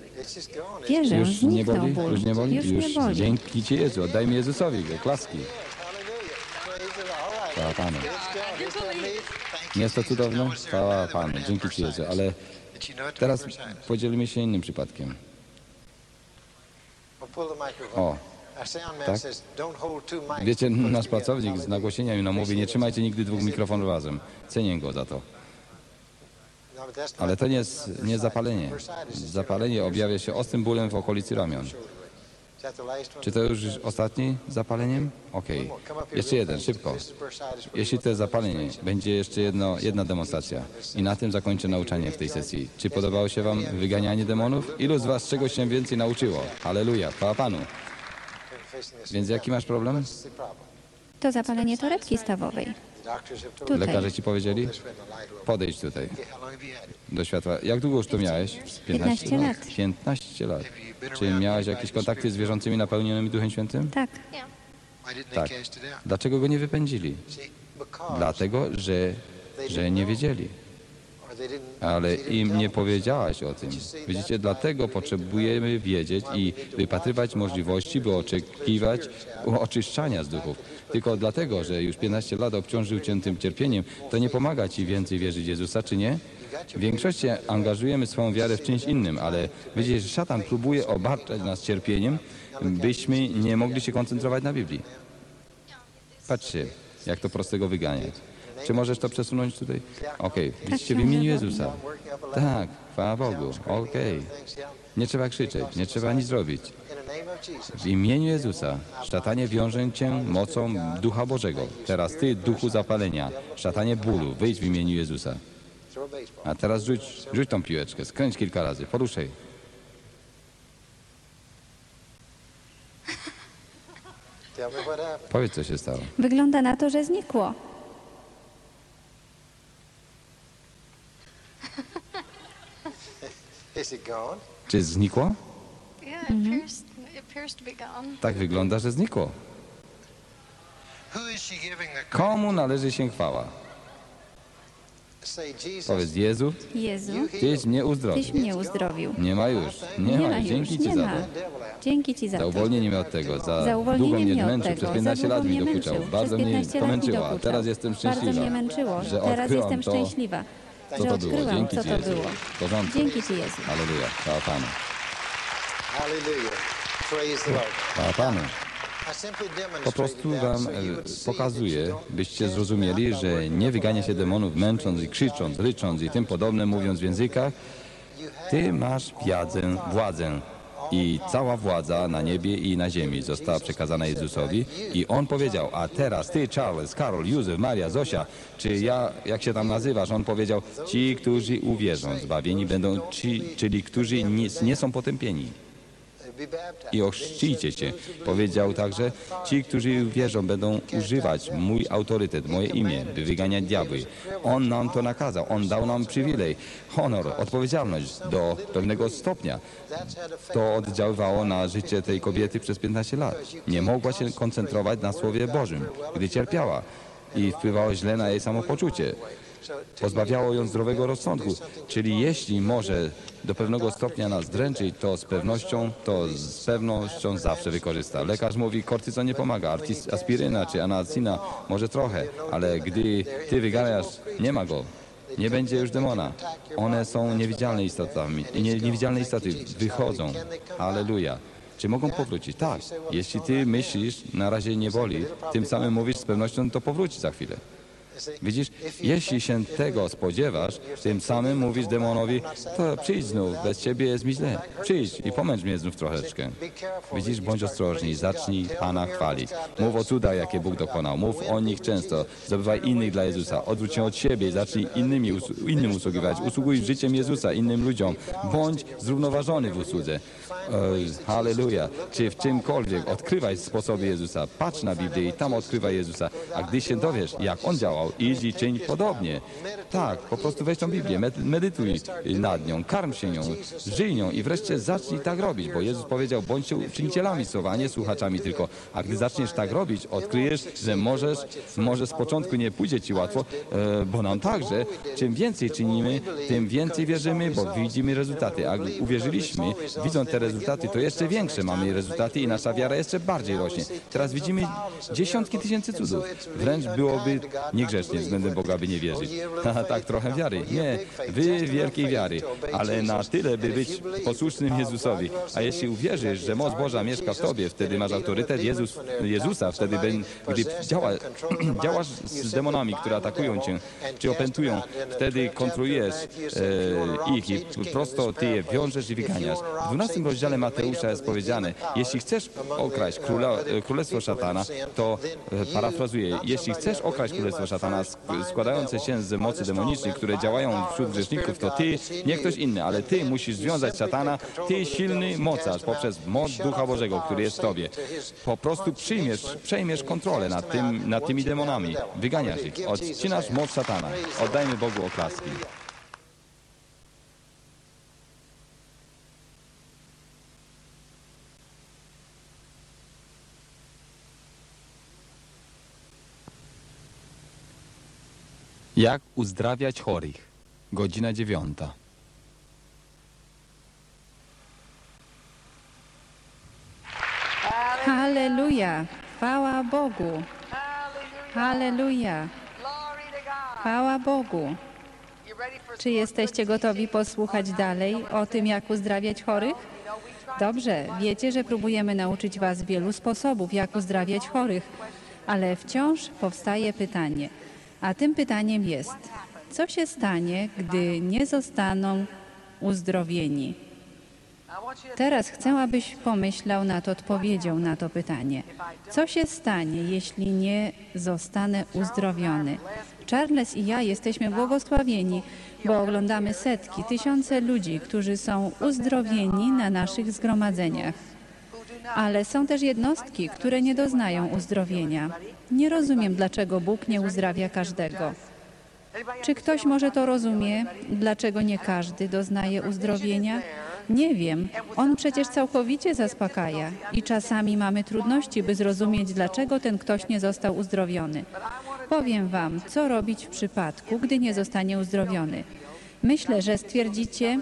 Wierzę,
Już nie
zniknął
boli?
ból.
Już nie boli?
Już nie boli.
Dzięki Ci Jezu. Oddajmy Jezusowi klaski. Chwała Panu. Nie jest to cudowne? Chwała Panu. Dzięki Ci Jezu. Ale teraz podzielimy się innym przypadkiem. O, tak? Wiecie, nasz pracownik z nagłośnienia mi mówi, nie trzymajcie nigdy dwóch mikrofonów razem. Cenię go za to. Ale to nie jest nie zapalenie. Zapalenie objawia się ostrym bólem w okolicy ramion. Czy to już ostatni zapaleniem? Okej. Jeszcze jeden, szybko. Jeśli to jest zapalenie, będzie jeszcze jedno, jedna demonstracja. I na tym zakończę nauczanie w tej sesji. Czy podobało się Wam wyganianie demonów? Ilu z Was czegoś się więcej nauczyło? Halleluja, chwała Panu. Więc jaki masz problem?
To zapalenie torebki stawowej.
Lekarze Ci powiedzieli? Podejdź tutaj, do światła. Jak długo już to miałeś?
15 lat.
15 lat. Czy miałeś jakieś kontakty z wierzącymi napełnionymi Duchem Świętym?
Tak,
Tak. Dlaczego go nie wypędzili? Dlatego, że, że nie wiedzieli. Ale im nie powiedziałaś o tym. Widzicie, dlatego potrzebujemy wiedzieć i wypatrywać możliwości, by oczekiwać oczyszczania z duchów. Tylko dlatego, że już 15 lat obciążył cię tym cierpieniem, to nie pomaga ci więcej wierzyć Jezusa, czy nie? W większości angażujemy swoją wiarę w czymś innym, ale widzicie, że szatan próbuje obarczać nas cierpieniem, byśmy nie mogli się koncentrować na Biblii. Patrzcie, jak to prostego wygania. Czy możesz to przesunąć tutaj? Okej, widzicie, w imieniu Jezusa. Tak, chwała Bogu. Okej. Nie trzeba krzyczeć, nie trzeba nic robić. W imieniu Jezusa, szatanie wiążę cię mocą Ducha Bożego. Teraz ty, duchu zapalenia, szatanie bólu, wyjdź w imieniu Jezusa. A teraz rzuć, rzuć tą piłeczkę, skręć kilka razy, poruszaj. Powiedz, co się stało.
wygląda na to, że znikło.
Czy znikło?
Yeah, to.
Tak wygląda, że znikło.
Who is she giving the
Komu należy się chwała? Powiedz, Jezu,
Jezu,
Tyś mnie uzdrowił.
Tyś mnie uzdrowił.
Nie ma już. Nie,
Nie
ma.
ma już,
Dzięki Ci
nie
za
ma.
to.
Dzięki Ci za
Za
to.
uwolnienie mnie od tego. Za,
Za uwolnienie
długo mnie
mnie od
męczył.
tego.
Przez
Za
15
długo
lat mi
mnie
dokuczał. Bardzo mnie
15 lat mi
pomęczyła.
dokuczał.
Teraz jestem szczęśliwa.
Bardzo mnie męczyło.
że
Teraz jestem
to,
szczęśliwa,
co
że
to było.
odkryłam,
Dzięki
co
Ci,
to
Jezu.
było. Dzięki Ci, Jezu.
Halleluja. Chwała Panu.
Hallelujah.
Chwała Panu. Po prostu Wam pokazuję, byście zrozumieli, że nie wygania się demonów męcząc i krzycząc, rycząc i tym podobne, mówiąc w językach. Ty masz wiedzę, władzę i cała władza na niebie i na ziemi została przekazana Jezusowi i On powiedział, a teraz Ty, Charles, Karol, Józef, Maria, Zosia, czy ja, jak się tam nazywasz, On powiedział, ci, którzy uwierzą, zbawieni będą ci, czyli którzy nie, nie są potępieni. I ochrzcijcie się. Powiedział także, ci, którzy wierzą, będą używać mój autorytet, moje imię, by wyganiać diabły. On nam to nakazał, on dał nam przywilej, honor, odpowiedzialność do pewnego stopnia. To oddziaływało na życie tej kobiety przez 15 lat. Nie mogła się koncentrować na Słowie Bożym, gdy cierpiała i wpływało źle na jej samopoczucie. Pozbawiało ją zdrowego rozsądku. Czyli jeśli może do pewnego stopnia nas dręczyć, to z pewnością, to z pewnością zawsze wykorzysta. Lekarz mówi, kortyzon nie pomaga, aspiryna czy anacina może trochę, ale gdy ty wyganiasz, nie ma go. Nie będzie już demona. One są niewidzialne istotami. Nie, niewidzialne istoty wychodzą. Aleluja. Czy mogą powrócić? Tak. Jeśli ty myślisz, na razie nie boli, tym samym mówisz z pewnością, to powróci za chwilę. Widzisz, jeśli się tego spodziewasz, tym samym mówisz demonowi, to przyjdź znów, bez ciebie jest mi źle. Przyjdź i pomęcz mnie znów troszeczkę. Widzisz, bądź ostrożny, zacznij Pana chwalić. Mów o cudach, jakie Bóg dokonał. Mów o nich często. Zdobywaj innych dla Jezusa. Odwróć się od siebie i zacznij innymi, innym usługiwać. Usługuj życiem Jezusa, innym ludziom. Bądź zrównoważony w usłudze. Halleluja. Czy w czymkolwiek odkrywaj sposoby Jezusa. Patrz na Biblię i tam odkrywaj Jezusa. A gdy się dowiesz, jak On działał, idź i czyń podobnie. Tak, po prostu weź tą Biblię, med- medytuj nad nią, karm się nią, żyj nią i wreszcie zacznij tak robić, bo Jezus powiedział, bądźcie czynicielami słowa, a nie słuchaczami tylko. A gdy zaczniesz tak robić, odkryjesz, że możesz, może z początku nie pójdzie ci łatwo, e, bo nam także, czym więcej czynimy, tym więcej wierzymy, bo widzimy rezultaty. A gdy uwierzyliśmy, widząc te rezultaty, to jeszcze większe mamy rezultaty i nasza wiara jeszcze bardziej rośnie. Teraz widzimy dziesiątki tysięcy cudów. Wręcz byłoby niegrzecznie względem Boga, by nie wierzyć. (laughs) Haha, tak, trochę wiary. Nie, wy wielkiej wiary, ale na tyle, by być posłusznym Jezusowi. A jeśli uwierzysz, że moc Boża mieszka w tobie, wtedy masz autorytet Jezus, Jezusa, wtedy ben- gdy działa, (clears throat) działasz z demonami, które atakują cię, czy opętują, wtedy kontrolujesz e, ich i prosto ty je wiążesz i wyganiasz. W 12 rozdziale Mateusza jest powiedziane, jeśli chcesz okraść króla, królestwo szatana, to e, parafrazuję, jeśli chcesz okraść królestwo szatana sk- składające się z mocy demonicznych, które działają wśród grzeszników, to ty, nie ktoś inny, ale ty musisz związać szatana, ty silny mocarz poprzez moc Ducha Bożego, który jest w tobie. Po prostu przyjmiesz, przejmiesz kontrolę nad, tym, nad tymi demonami, wyganiasz ich, odcinasz moc szatana. Oddajmy Bogu oklaski. Jak uzdrawiać chorych? Godzina dziewiąta.
Halleluja! Chwała Bogu! Halleluja! Chwała Bogu! Czy jesteście gotowi posłuchać dalej o tym, jak uzdrawiać chorych? Dobrze, wiecie, że próbujemy nauczyć Was wielu sposobów, jak uzdrawiać chorych, ale wciąż powstaje pytanie. A tym pytaniem jest, co się stanie, gdy nie zostaną uzdrowieni? Teraz chcę, abyś pomyślał nad odpowiedzią na to pytanie. Co się stanie, jeśli nie zostanę uzdrowiony? Charles i ja jesteśmy błogosławieni, bo oglądamy setki, tysiące ludzi, którzy są uzdrowieni na naszych zgromadzeniach. Ale są też jednostki, które nie doznają uzdrowienia. Nie rozumiem, dlaczego Bóg nie uzdrawia każdego. Czy ktoś może to rozumie, dlaczego nie każdy doznaje uzdrowienia? Nie wiem. On przecież całkowicie zaspokaja i czasami mamy trudności, by zrozumieć, dlaczego ten ktoś nie został uzdrowiony. Powiem Wam, co robić w przypadku, gdy nie zostanie uzdrowiony. Myślę, że stwierdzicie,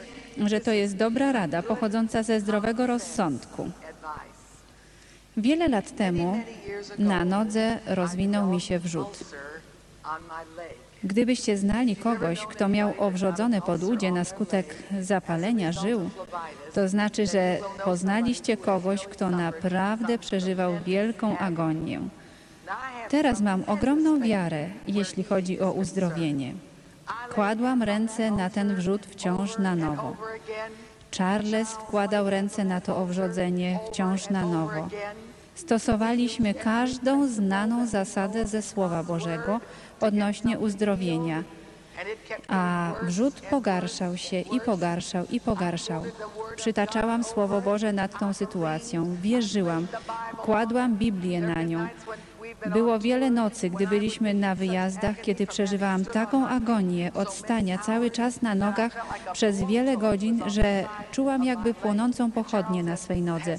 że to jest dobra rada pochodząca ze zdrowego rozsądku. Wiele lat temu na nodze rozwinął mi się wrzód. Gdybyście znali kogoś, kto miał owrzodzone podłudzie na skutek zapalenia żył, to znaczy, że poznaliście kogoś, kto naprawdę przeżywał wielką agonię. Teraz mam ogromną wiarę, jeśli chodzi o uzdrowienie. Kładłam ręce na ten wrzód wciąż na nowo. Charles wkładał ręce na to owrzodzenie wciąż na nowo. Stosowaliśmy każdą znaną zasadę ze Słowa Bożego odnośnie uzdrowienia. A wrzód pogarszał się i pogarszał i pogarszał. Przytaczałam Słowo Boże nad tą sytuacją, wierzyłam, kładłam Biblię na nią. Było wiele nocy, gdy byliśmy na wyjazdach, kiedy przeżywałam taką agonię od stania cały czas na nogach przez wiele godzin, że czułam jakby płonącą pochodnię na swej nodze.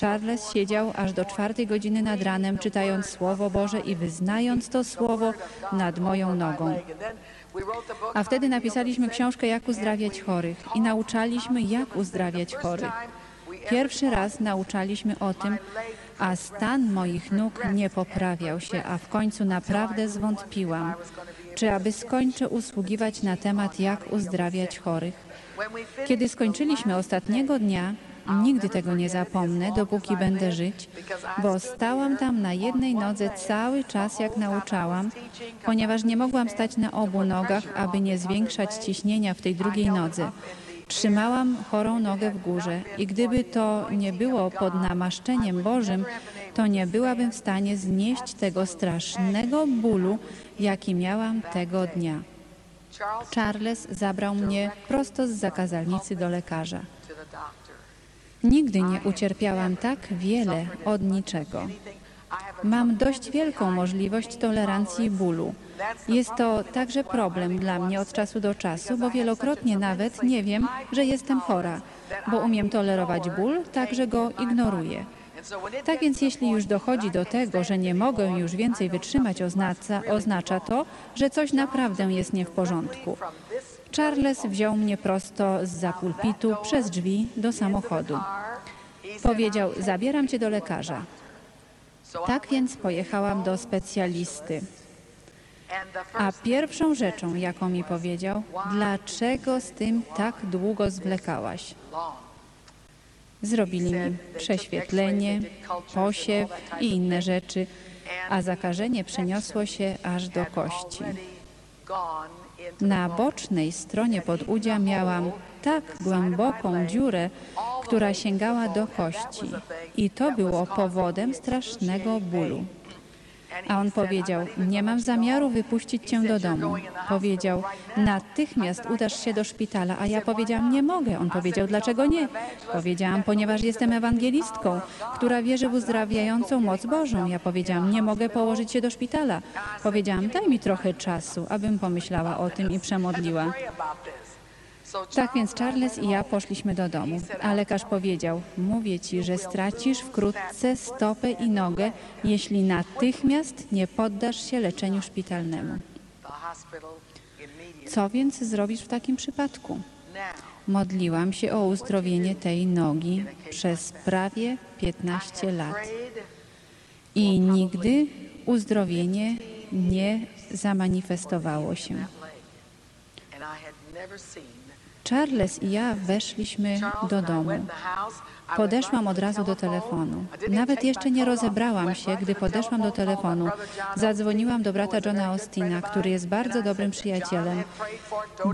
Charles siedział aż do czwartej godziny nad ranem, czytając Słowo Boże i wyznając to Słowo nad moją nogą. A wtedy napisaliśmy książkę Jak uzdrawiać chorych i nauczaliśmy, jak uzdrawiać chorych. Pierwszy raz nauczaliśmy o tym, a stan moich nóg nie poprawiał się, a w końcu naprawdę zwątpiłam, czy aby skończę usługiwać na temat, jak uzdrawiać chorych. Kiedy skończyliśmy ostatniego dnia, nigdy tego nie zapomnę, dopóki będę żyć, bo stałam tam na jednej nodze cały czas, jak nauczałam, ponieważ nie mogłam stać na obu nogach, aby nie zwiększać ciśnienia w tej drugiej nodze. Trzymałam chorą nogę w górze i gdyby to nie było pod namaszczeniem Bożym, to nie byłabym w stanie znieść tego strasznego bólu, jaki miałam tego dnia. Charles zabrał mnie prosto z zakazalnicy do lekarza. Nigdy nie ucierpiałam tak wiele od niczego. Mam dość wielką możliwość tolerancji bólu. Jest to także problem dla mnie od czasu do czasu, bo wielokrotnie nawet nie wiem, że jestem chora, bo umiem tolerować ból, tak że go ignoruję. Tak więc jeśli już dochodzi do tego, że nie mogę już więcej wytrzymać, oznacza, oznacza to, że coś naprawdę jest nie w porządku. Charles wziął mnie prosto z pulpitu przez drzwi do samochodu. Powiedział, zabieram cię do lekarza. Tak więc pojechałam do specjalisty. A pierwszą rzeczą, jaką mi powiedział, dlaczego z tym tak długo zwlekałaś? Zrobili mi prześwietlenie, posiew i inne rzeczy, a zakażenie przeniosło się aż do kości. Na bocznej stronie podudzia miałam tak głęboką dziurę, która sięgała do kości. I to było powodem strasznego bólu. A on powiedział, nie mam zamiaru wypuścić cię do domu. Powiedział, natychmiast udasz się do szpitala, a ja powiedziałam, nie mogę. On powiedział, dlaczego nie? Powiedziałam, ponieważ jestem ewangelistką, która wierzy w uzdrawiającą moc Bożą. Ja powiedziałam, nie mogę położyć się do szpitala. Powiedziałam, daj mi trochę czasu, abym pomyślała o tym i przemodliła. Tak więc Charles i ja poszliśmy do domu, a lekarz powiedział, mówię ci, że stracisz wkrótce stopę i nogę, jeśli natychmiast nie poddasz się leczeniu szpitalnemu. Co więc zrobisz w takim przypadku? Modliłam się o uzdrowienie tej nogi przez prawie 15 lat i nigdy uzdrowienie nie zamanifestowało się. Charles i ja weszliśmy do domu. Podeszłam od razu do telefonu. Nawet jeszcze nie rozebrałam się, gdy podeszłam do telefonu. Zadzwoniłam do brata Johna Austina, który jest bardzo dobrym przyjacielem.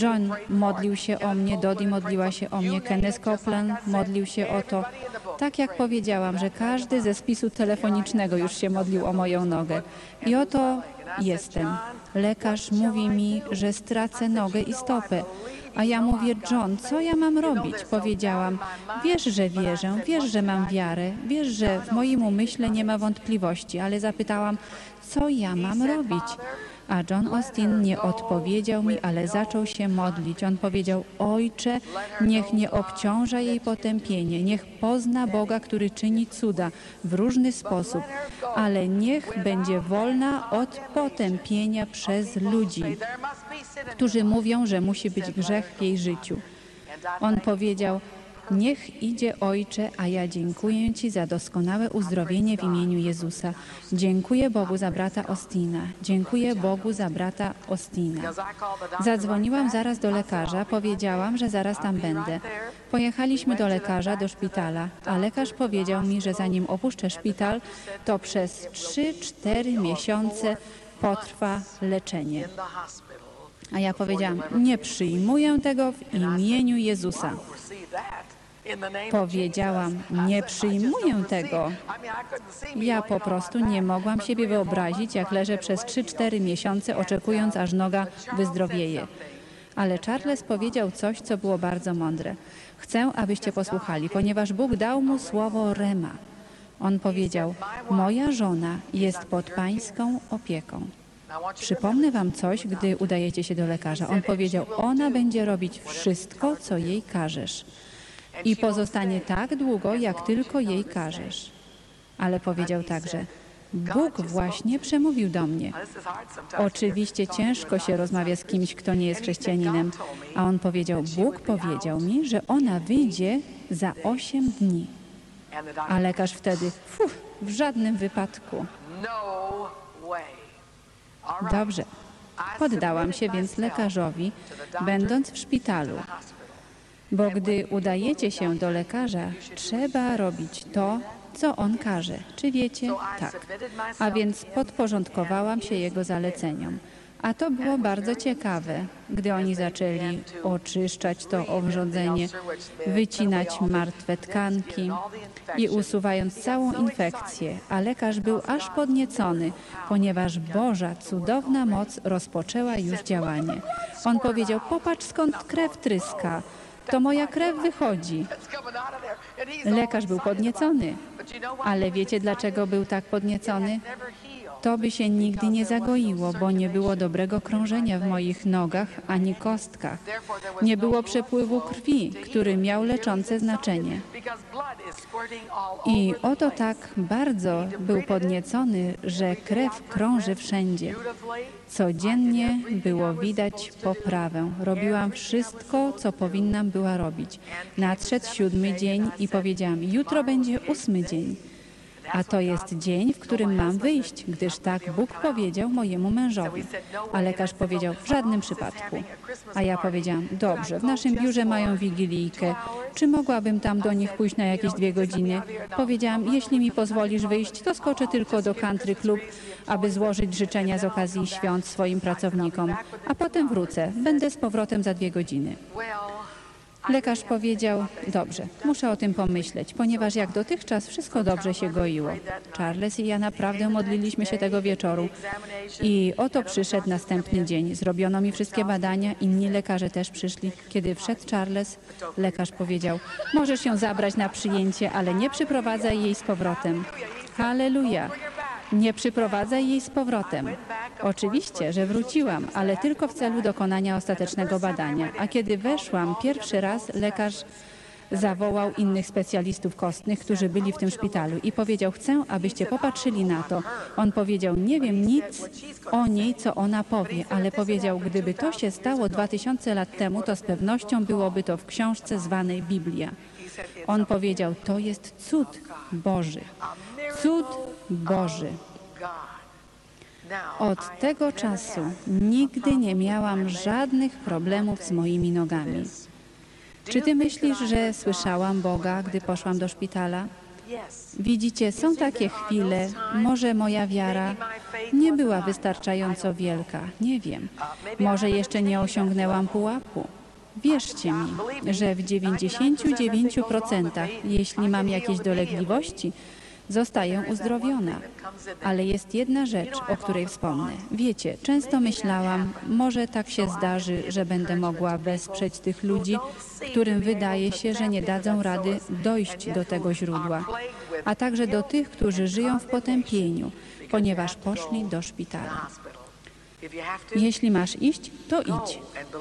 John modlił się o mnie, Dodi modliła się o mnie, Kenneth Copeland modlił się o to. Tak jak powiedziałam, że każdy ze spisu telefonicznego już się modlił o moją nogę. I oto jestem. Lekarz mówi mi, że stracę nogę i stopę. A ja mówię, John, co ja mam robić? Powiedziałam, wiesz, że wierzę, wiesz, że mam wiarę, wiesz, że w moim umyśle nie ma wątpliwości, ale zapytałam, co ja mam robić? A John Austin nie odpowiedział mi, ale zaczął się modlić. On powiedział, Ojcze, niech nie obciąża jej potępienie, niech pozna Boga, który czyni cuda w różny sposób, ale niech będzie wolna od potępienia przez ludzi, którzy mówią, że musi być grzech w jej życiu. On powiedział, Niech idzie Ojcze, a ja dziękuję Ci za doskonałe uzdrowienie w imieniu Jezusa. Dziękuję Bogu za brata Ostina. Dziękuję Bogu za brata Ostina. Zadzwoniłam zaraz do lekarza, powiedziałam, że zaraz tam będę. Pojechaliśmy do lekarza, do szpitala, a lekarz powiedział mi, że zanim opuszczę szpital, to przez 3-4 miesiące potrwa leczenie. A ja powiedziałam, nie przyjmuję tego w imieniu Jezusa. Powiedziałam, nie przyjmuję tego. Ja po prostu nie mogłam siebie wyobrazić, jak leżę przez 3-4 miesiące, oczekując, aż noga wyzdrowieje. Ale Charles powiedział coś, co było bardzo mądre. Chcę, abyście posłuchali, ponieważ Bóg dał mu słowo Rema. On powiedział, moja żona jest pod pańską opieką. Przypomnę wam coś, gdy udajecie się do lekarza. On powiedział, ona będzie robić wszystko, co jej każesz. I pozostanie tak długo, jak tylko jej każesz. Ale powiedział także, Bóg właśnie przemówił do mnie. Oczywiście ciężko się rozmawia z kimś, kto nie jest chrześcijaninem. A on powiedział, Bóg powiedział mi, że ona wyjdzie za osiem dni. A lekarz wtedy, w żadnym wypadku. Dobrze. Poddałam się więc lekarzowi, będąc w szpitalu. Bo gdy udajecie się do lekarza, trzeba robić to, co on każe. Czy wiecie? Tak. A więc podporządkowałam się jego zaleceniom. A to było bardzo ciekawe, gdy oni zaczęli oczyszczać to obrządzenie, wycinać martwe tkanki i usuwając całą infekcję, a lekarz był aż podniecony, ponieważ Boża cudowna moc rozpoczęła już działanie. On powiedział, popatrz skąd krew tryska, to moja krew wychodzi. Lekarz był podniecony, ale wiecie dlaczego był tak podniecony? To by się nigdy nie zagoiło, bo nie było dobrego krążenia w moich nogach ani kostkach. Nie było przepływu krwi, który miał leczące znaczenie. I oto tak bardzo był podniecony, że krew krąży wszędzie. Codziennie było widać poprawę. Robiłam wszystko, co powinnam była robić. Nadszedł siódmy dzień i powiedziałam, jutro będzie ósmy dzień. A to jest dzień, w którym mam wyjść, gdyż tak Bóg powiedział mojemu mężowi. A lekarz powiedział, w żadnym przypadku. A ja powiedziałam, dobrze, w naszym biurze mają wigilijkę. Czy mogłabym tam do nich pójść na jakieś dwie godziny? Powiedziałam, jeśli mi pozwolisz wyjść, to skoczę tylko do country club, aby złożyć życzenia z okazji świąt swoim pracownikom. A potem wrócę. Będę z powrotem za dwie godziny. Lekarz powiedział, dobrze, muszę o tym pomyśleć, ponieważ jak dotychczas wszystko dobrze się goiło. Charles i ja naprawdę modliliśmy się tego wieczoru. I oto przyszedł następny dzień. Zrobiono mi wszystkie badania, inni lekarze też przyszli. Kiedy wszedł Charles, lekarz powiedział, możesz ją zabrać na przyjęcie, ale nie przyprowadzaj jej z powrotem. Halleluja! Nie przyprowadzaj jej z powrotem. Oczywiście, że wróciłam, ale tylko w celu dokonania ostatecznego badania. A kiedy weszłam pierwszy raz, lekarz zawołał innych specjalistów kostnych, którzy byli w tym szpitalu i powiedział, chcę, abyście popatrzyli na to. On powiedział, nie wiem nic o niej, co ona powie, ale powiedział, gdyby to się stało 2000 lat temu, to z pewnością byłoby to w książce zwanej Biblia. On powiedział, to jest cud Boży. Cud Boży. Od tego czasu nigdy nie miałam żadnych problemów z moimi nogami. Czy ty myślisz, że słyszałam Boga, gdy poszłam do szpitala? Widzicie, są takie chwile, może moja wiara nie była wystarczająco wielka, nie wiem. Może jeszcze nie osiągnęłam pułapu. Wierzcie mi, że w 99%, jeśli mam jakieś dolegliwości, zostaję uzdrowiona. Ale jest jedna rzecz, o której wspomnę. Wiecie, często myślałam, może tak się zdarzy, że będę mogła wesprzeć tych ludzi, którym wydaje się, że nie dadzą rady dojść do tego źródła, a także do tych, którzy żyją w potępieniu, ponieważ poszli do szpitala. Jeśli masz iść, to idź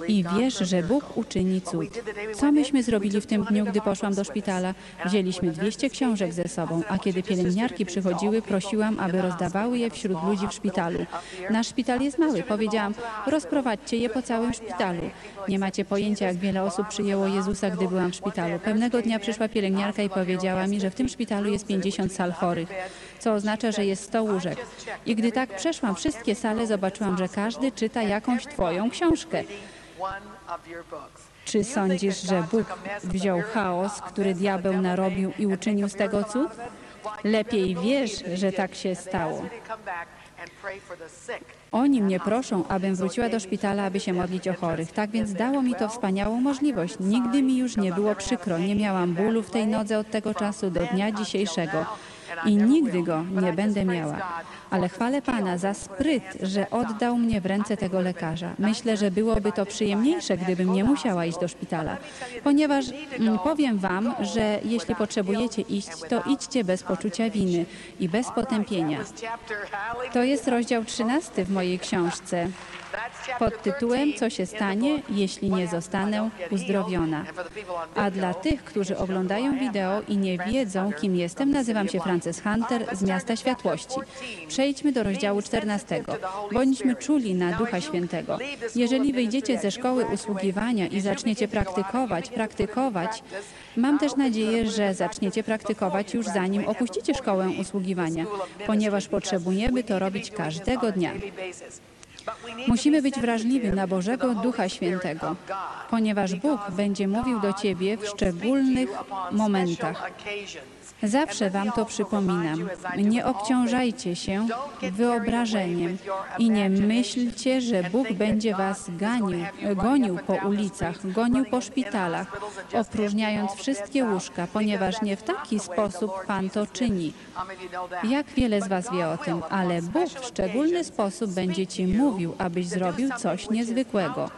i wiesz, że Bóg uczyni cud. Co myśmy zrobili w tym dniu, gdy poszłam do szpitala? Wzięliśmy 200 książek ze sobą, a kiedy pielęgniarki przychodziły, prosiłam, aby rozdawały je wśród ludzi w szpitalu. Nasz szpital jest mały. Powiedziałam, rozprowadźcie je po całym szpitalu. Nie macie pojęcia, jak wiele osób przyjęło Jezusa, gdy byłam w szpitalu. Pewnego dnia przyszła pielęgniarka i powiedziała mi, że w tym szpitalu jest 50 sal chorych, co oznacza, że jest 100 łóżek. I gdy tak przeszłam wszystkie sale, zobaczyłam, że każdy czyta jakąś Twoją książkę. Czy sądzisz, że Bóg wziął chaos, który diabeł narobił i uczynił z tego cud? Lepiej wiesz, że tak się stało. Oni mnie proszą, abym wróciła do szpitala, aby się modlić o chorych. Tak więc dało mi to wspaniałą możliwość. Nigdy mi już nie było przykro. Nie miałam bólu w tej nodze od tego czasu do dnia dzisiejszego. I nigdy go nie będę miała. Ale chwalę Pana za spryt, że oddał mnie w ręce tego lekarza. Myślę, że byłoby to przyjemniejsze, gdybym nie musiała iść do szpitala. Ponieważ mm, powiem Wam, że jeśli potrzebujecie iść, to idźcie bez poczucia winy i bez potępienia. To jest rozdział 13 w mojej książce pod tytułem Co się stanie, jeśli nie zostanę uzdrowiona. A dla tych, którzy oglądają wideo i nie wiedzą, kim jestem, nazywam się Frances Hunter z Miasta Światłości. Przejdźmy do rozdziału 14. Bądźmy czuli na Ducha Świętego. Jeżeli wyjdziecie ze szkoły usługiwania i zaczniecie praktykować, praktykować, mam też nadzieję, że zaczniecie praktykować już zanim opuścicie szkołę usługiwania, ponieważ potrzebujemy to robić każdego dnia. Musimy być wrażliwi na Bożego Ducha Świętego, ponieważ Bóg będzie mówił do Ciebie w szczególnych momentach. Zawsze Wam to przypominam. Nie obciążajcie się wyobrażeniem i nie myślcie, że Bóg będzie Was ganił, gonił po ulicach, gonił po szpitalach, opróżniając wszystkie łóżka, ponieważ nie w taki sposób Pan to czyni. Jak wiele z Was wie o tym, ale Bóg w szczególny sposób będzie Ci mówił, abyś zrobił coś niezwykłego.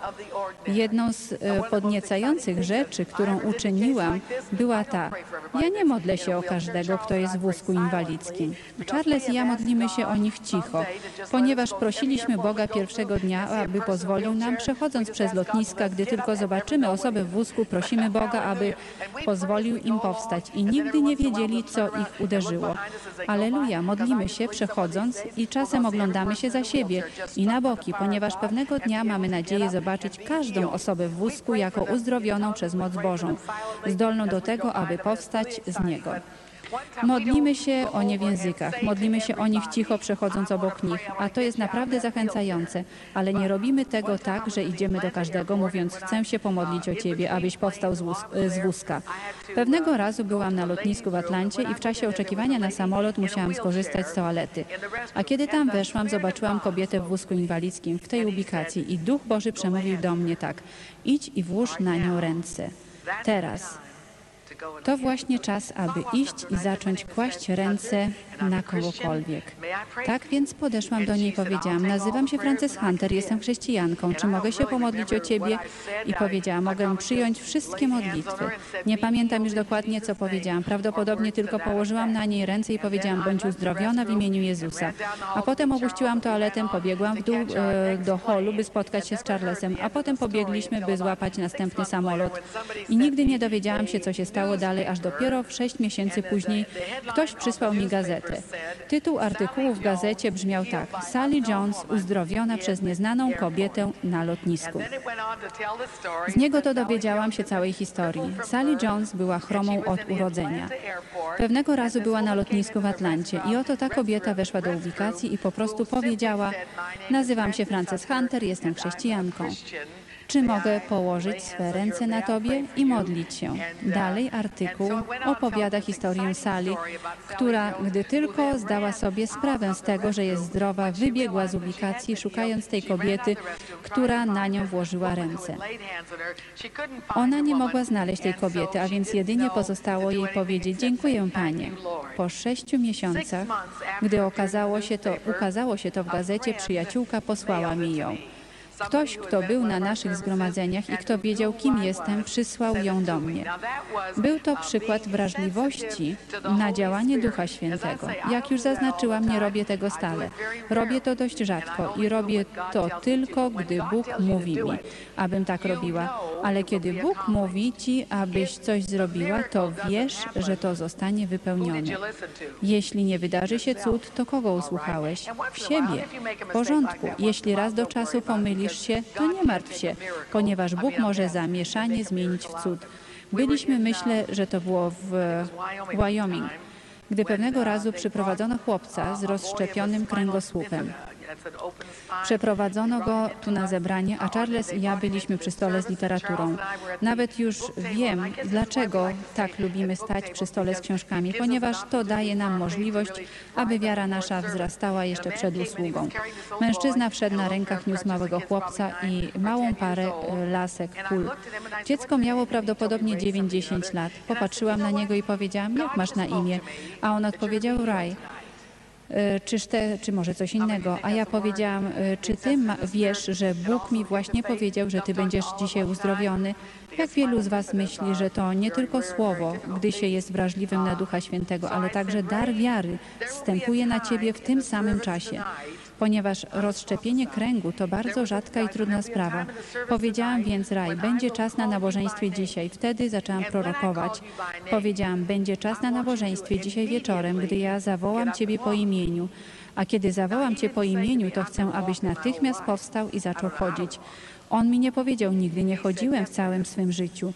Jedną z e, podniecających rzeczy, którą uczyniłam, była ta. Ja nie modlę się o każdego, kto jest w wózku inwalidzkim. Charles i ja modlimy się o nich cicho, ponieważ prosiliśmy Boga pierwszego dnia, aby pozwolił nam, przechodząc przez lotniska, gdy tylko zobaczymy osobę w wózku, prosimy Boga, aby pozwolił im powstać i nigdy nie wiedzieli, co ich uderzyło. Aleluja, modlimy się przechodząc i czasem oglądamy się za siebie i na boki, ponieważ pewnego dnia mamy nadzieję zobaczyć każdą osobę w wózku jako uzdrowioną przez moc Bożą, zdolną do tego, aby powstać z niego. Modlimy się o nie w językach, modlimy się o nich cicho przechodząc obok nich, a to jest naprawdę zachęcające, ale nie robimy tego tak, że idziemy do każdego mówiąc chcę się pomodlić o Ciebie, abyś powstał z, wóz, z wózka. Pewnego razu byłam na lotnisku w Atlancie i w czasie oczekiwania na samolot musiałam skorzystać z toalety. A kiedy tam weszłam, zobaczyłam kobietę w wózku inwalidzkim w tej ubikacji i Duch Boży przemówił do mnie tak, idź i włóż na nią ręce. Teraz. To właśnie czas, aby iść i zacząć kłaść ręce na kogokolwiek. Tak więc podeszłam do niej i powiedziałam, nazywam się Frances Hunter, jestem chrześcijanką, czy mogę się pomodlić o Ciebie? I powiedziałam, mogę przyjąć wszystkie modlitwy. Nie pamiętam już dokładnie, co powiedziałam. Prawdopodobnie tylko położyłam na niej ręce i powiedziałam, bądź uzdrowiona w imieniu Jezusa. A potem opuściłam toaletę, pobiegłam w dół e, do holu, by spotkać się z Charlesem, a potem pobiegliśmy, by złapać następny samolot. I nigdy nie dowiedziałam się, co się stało dalej, aż dopiero w sześć miesięcy później ktoś przysłał mi gazetę. Tytuł artykułu w gazecie brzmiał tak: Sally Jones uzdrowiona przez nieznaną kobietę na lotnisku. Z niego to dowiedziałam się całej historii. Sally Jones była chromą od urodzenia. Pewnego razu była na lotnisku w Atlancie i oto ta kobieta weszła do ubikacji i po prostu powiedziała: Nazywam się Frances Hunter, jestem chrześcijanką. Czy mogę położyć swe ręce na Tobie i modlić się? Dalej artykuł opowiada historię Sali, która, gdy tylko zdała sobie sprawę z tego, że jest zdrowa, wybiegła z ubikacji, szukając tej kobiety, która na nią włożyła ręce. Ona nie mogła znaleźć tej kobiety, a więc jedynie pozostało jej powiedzieć dziękuję Panie. Po sześciu miesiącach, gdy okazało się to, ukazało się to w gazecie, przyjaciółka posłała mi ją. Ktoś, kto był na naszych zgromadzeniach i kto wiedział, kim jestem, przysłał ją do mnie. Był to przykład wrażliwości na działanie Ducha Świętego. Jak już zaznaczyłam, nie robię tego stale. Robię to dość rzadko i robię to tylko, gdy Bóg mówi mi, abym tak robiła. Ale kiedy Bóg mówi ci, abyś coś zrobiła, to wiesz, że to zostanie wypełnione. Jeśli nie wydarzy się cud, to kogo usłuchałeś? W siebie. W porządku. Jeśli raz do czasu pomylisz się, to nie martw się, ponieważ Bóg może zamieszanie zmienić w cud. Byliśmy, myślę, że to było w Wyoming, gdy pewnego razu przyprowadzono chłopca z rozszczepionym kręgosłupem. Przeprowadzono go tu na zebranie, a Charles i ja byliśmy przy stole z literaturą. Nawet już wiem, dlaczego tak lubimy stać przy stole z książkami, ponieważ to daje nam możliwość, aby wiara nasza wzrastała jeszcze przed usługą. Mężczyzna wszedł na rękach, niósł małego chłopca i małą parę e, lasek kul. Dziecko miało prawdopodobnie 9-10 lat. Popatrzyłam na niego i powiedziałam, jak masz na imię? A on odpowiedział, Raj. E, Czyż te, czy może coś innego? A ja powiedziałam, e, czy ty wiesz, że Bóg mi właśnie powiedział, że ty będziesz dzisiaj uzdrowiony? Jak wielu z was myśli, że to nie tylko słowo, gdy się jest wrażliwym na Ducha Świętego, ale także dar wiary wstępuje na ciebie w tym samym czasie? Ponieważ rozszczepienie kręgu to bardzo rzadka i trudna sprawa. Powiedziałam więc Raj, będzie czas na nabożeństwie dzisiaj. Wtedy zaczęłam prorokować. Powiedziałam, będzie czas na nabożeństwie dzisiaj wieczorem, gdy ja zawołam Ciebie po imieniu. A kiedy zawołam Cię po imieniu, to chcę, abyś natychmiast powstał i zaczął chodzić. On mi nie powiedział, nigdy nie chodziłem w całym swym życiu.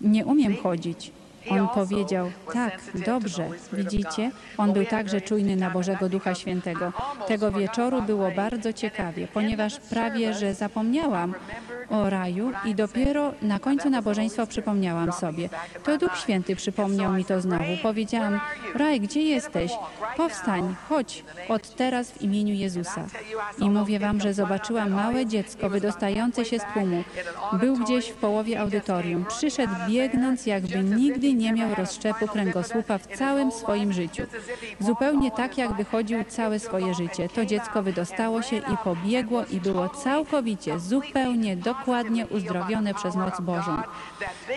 Nie umiem chodzić. On powiedział, tak, dobrze, widzicie? On był także czujny na Bożego Ducha Świętego. Tego wieczoru było bardzo ciekawie, ponieważ prawie, że zapomniałam o raju i dopiero na końcu nabożeństwa przypomniałam sobie. To Duch Święty przypomniał mi to znowu. Powiedziałam, Raj, gdzie jesteś? Powstań, chodź, od teraz w imieniu Jezusa. I mówię wam, że zobaczyłam małe dziecko wydostające się z tłumu. Był gdzieś w połowie audytorium. Przyszedł biegnąc, jakby nigdy nie miał rozszczepu kręgosłupa w całym swoim życiu. Zupełnie tak, jakby chodził całe swoje życie. To dziecko wydostało się i pobiegło i było całkowicie, zupełnie, dokładnie uzdrowione przez moc Bożą.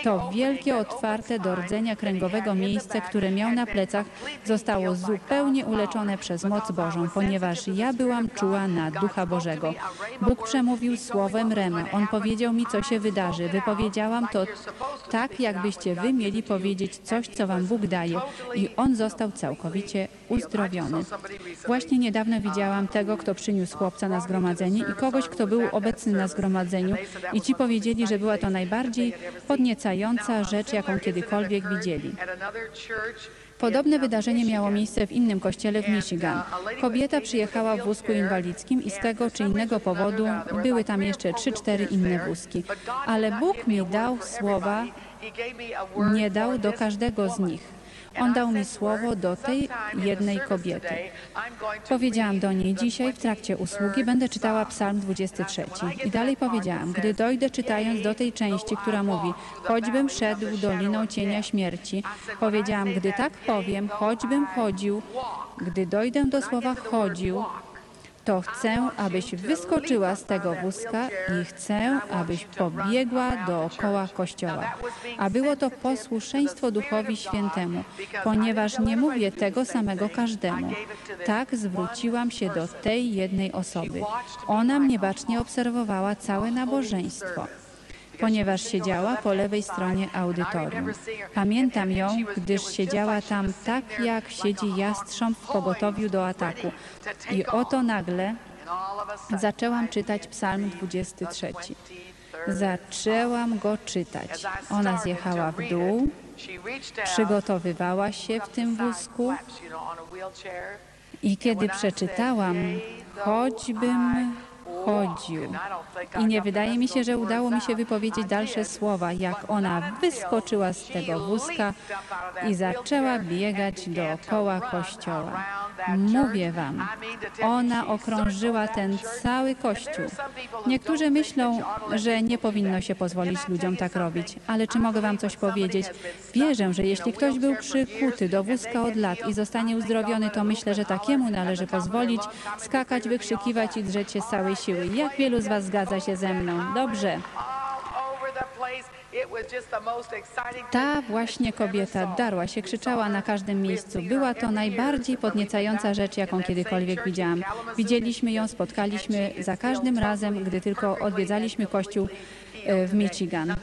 To wielkie, otwarte do rdzenia kręgowego miejsce, które miał na plecach, zostało zupełnie uleczone przez moc Bożą, ponieważ ja byłam czuła na Ducha Bożego. Bóg przemówił słowem Rema. On powiedział mi, co się wydarzy. Wypowiedziałam to tak, jakbyście wy mieli powiedzieć coś, co wam Bóg daje. I on został całkowicie uzdrowiony. Właśnie niedawno widziałam tego, kto przyniósł chłopca na zgromadzenie i kogoś, kto był obecny na zgromadzeniu i ci powiedzieli, że była to najbardziej podniecająca rzecz, jaką kiedykolwiek widzieli. Podobne wydarzenie miało miejsce w innym kościele w Michigan. Kobieta przyjechała w wózku inwalidzkim i z tego czy innego powodu były tam jeszcze trzy, cztery inne wózki. Ale Bóg mi dał słowa, nie dał do każdego z nich. On dał mi słowo do tej jednej kobiety. Powiedziałam do niej, dzisiaj w trakcie usługi będę czytała Psalm 23. I dalej powiedziałam, gdy dojdę czytając do tej części, która mówi, choćbym szedł doliną cienia śmierci, powiedziałam, gdy tak powiem, choćbym chodził, gdy dojdę do słowa chodził, to chcę, abyś wyskoczyła z tego wózka i chcę, abyś pobiegła dookoła kościoła. A było to posłuszeństwo Duchowi Świętemu, ponieważ nie mówię tego samego każdemu. Tak zwróciłam się do tej jednej osoby. Ona mnie bacznie obserwowała całe nabożeństwo ponieważ siedziała po lewej stronie audytorium. Pamiętam ją, gdyż siedziała tam tak, jak siedzi jastrząb w pogotowiu do ataku. I oto nagle zaczęłam czytać Psalm 23. Zaczęłam go czytać. Ona zjechała w dół, przygotowywała się w tym wózku i kiedy przeczytałam, choćbym chodził. I nie wydaje mi się, że udało mi się wypowiedzieć dalsze słowa, jak ona wyskoczyła z tego wózka i zaczęła biegać dookoła kościoła. Mówię wam, ona okrążyła ten cały kościół. Niektórzy myślą, że nie powinno się pozwolić ludziom tak robić, ale czy mogę wam coś powiedzieć? Wierzę, że jeśli ktoś był przykuty do wózka od lat i zostanie uzdrowiony, to myślę, że takiemu należy pozwolić skakać, wykrzykiwać i drzeć się z całej siły. Jak wielu z was zgadza się ze mną? Dobrze. Ta właśnie kobieta darła się, krzyczała na każdym miejscu. Była to najbardziej podniecająca rzecz, jaką kiedykolwiek widziałam. Widzieliśmy ją, spotkaliśmy za każdym razem, gdy tylko odwiedzaliśmy kościół. E, w Michigan.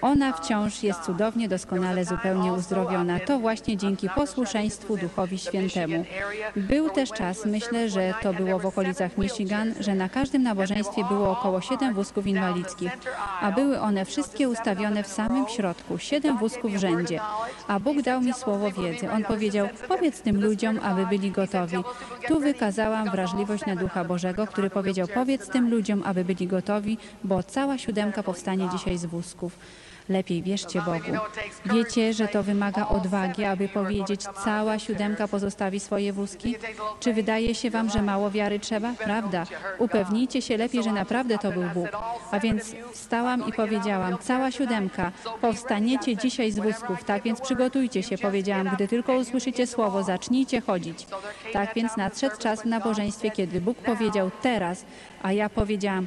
Ona wciąż jest cudownie, doskonale, zupełnie uzdrowiona. To właśnie dzięki posłuszeństwu Duchowi Świętemu. Był też czas, myślę, że to było w okolicach Michigan, że na każdym nabożeństwie było około siedem wózków inwalidzkich, a były one wszystkie ustawione w samym środku, siedem wózków w rzędzie. A Bóg dał mi słowo wiedzy. On powiedział, powiedz tym ludziom, aby byli gotowi. Tu wykazałam wrażliwość na Ducha Bożego, który powiedział, powiedz tym ludziom, aby byli gotowi, bo cała siódemka powstanie dzisiaj z wózków. Lepiej wierzcie Bogu. Wiecie, że to wymaga odwagi, aby powiedzieć, cała siódemka pozostawi swoje wózki? Czy wydaje się wam, że mało wiary trzeba? Prawda. Upewnijcie się lepiej, że naprawdę to był Bóg. A więc wstałam i powiedziałam, cała siódemka, powstaniecie dzisiaj z wózków, tak więc przygotujcie się, powiedziałam, gdy tylko usłyszycie słowo, zacznijcie chodzić. Tak więc nadszedł czas w nabożeństwie, kiedy Bóg powiedział teraz, a ja powiedziałam,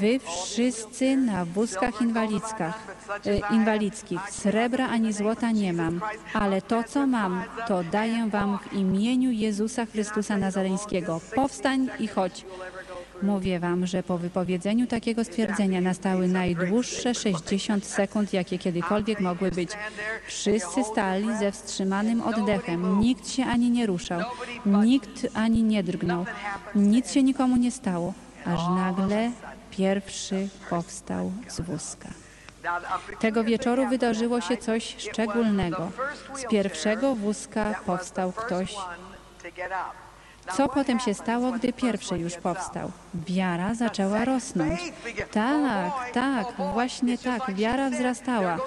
Wy wszyscy na wózkach e, inwalidzkich, srebra ani złota nie mam, ale to, co mam, to daję wam w imieniu Jezusa Chrystusa Nazareńskiego. Powstań i chodź. Mówię wam, że po wypowiedzeniu takiego stwierdzenia nastały najdłuższe 60 sekund, jakie kiedykolwiek mogły być. Wszyscy stali ze wstrzymanym oddechem. Nikt się ani nie ruszał, nikt ani nie drgnął. Nic się nikomu nie stało, aż nagle pierwszy powstał z wózka. Tego wieczoru wydarzyło się coś szczególnego. Z pierwszego wózka powstał ktoś. Co potem się stało, gdy pierwszy już powstał? Wiara zaczęła rosnąć. Tak, tak, właśnie tak, wiara wzrastała.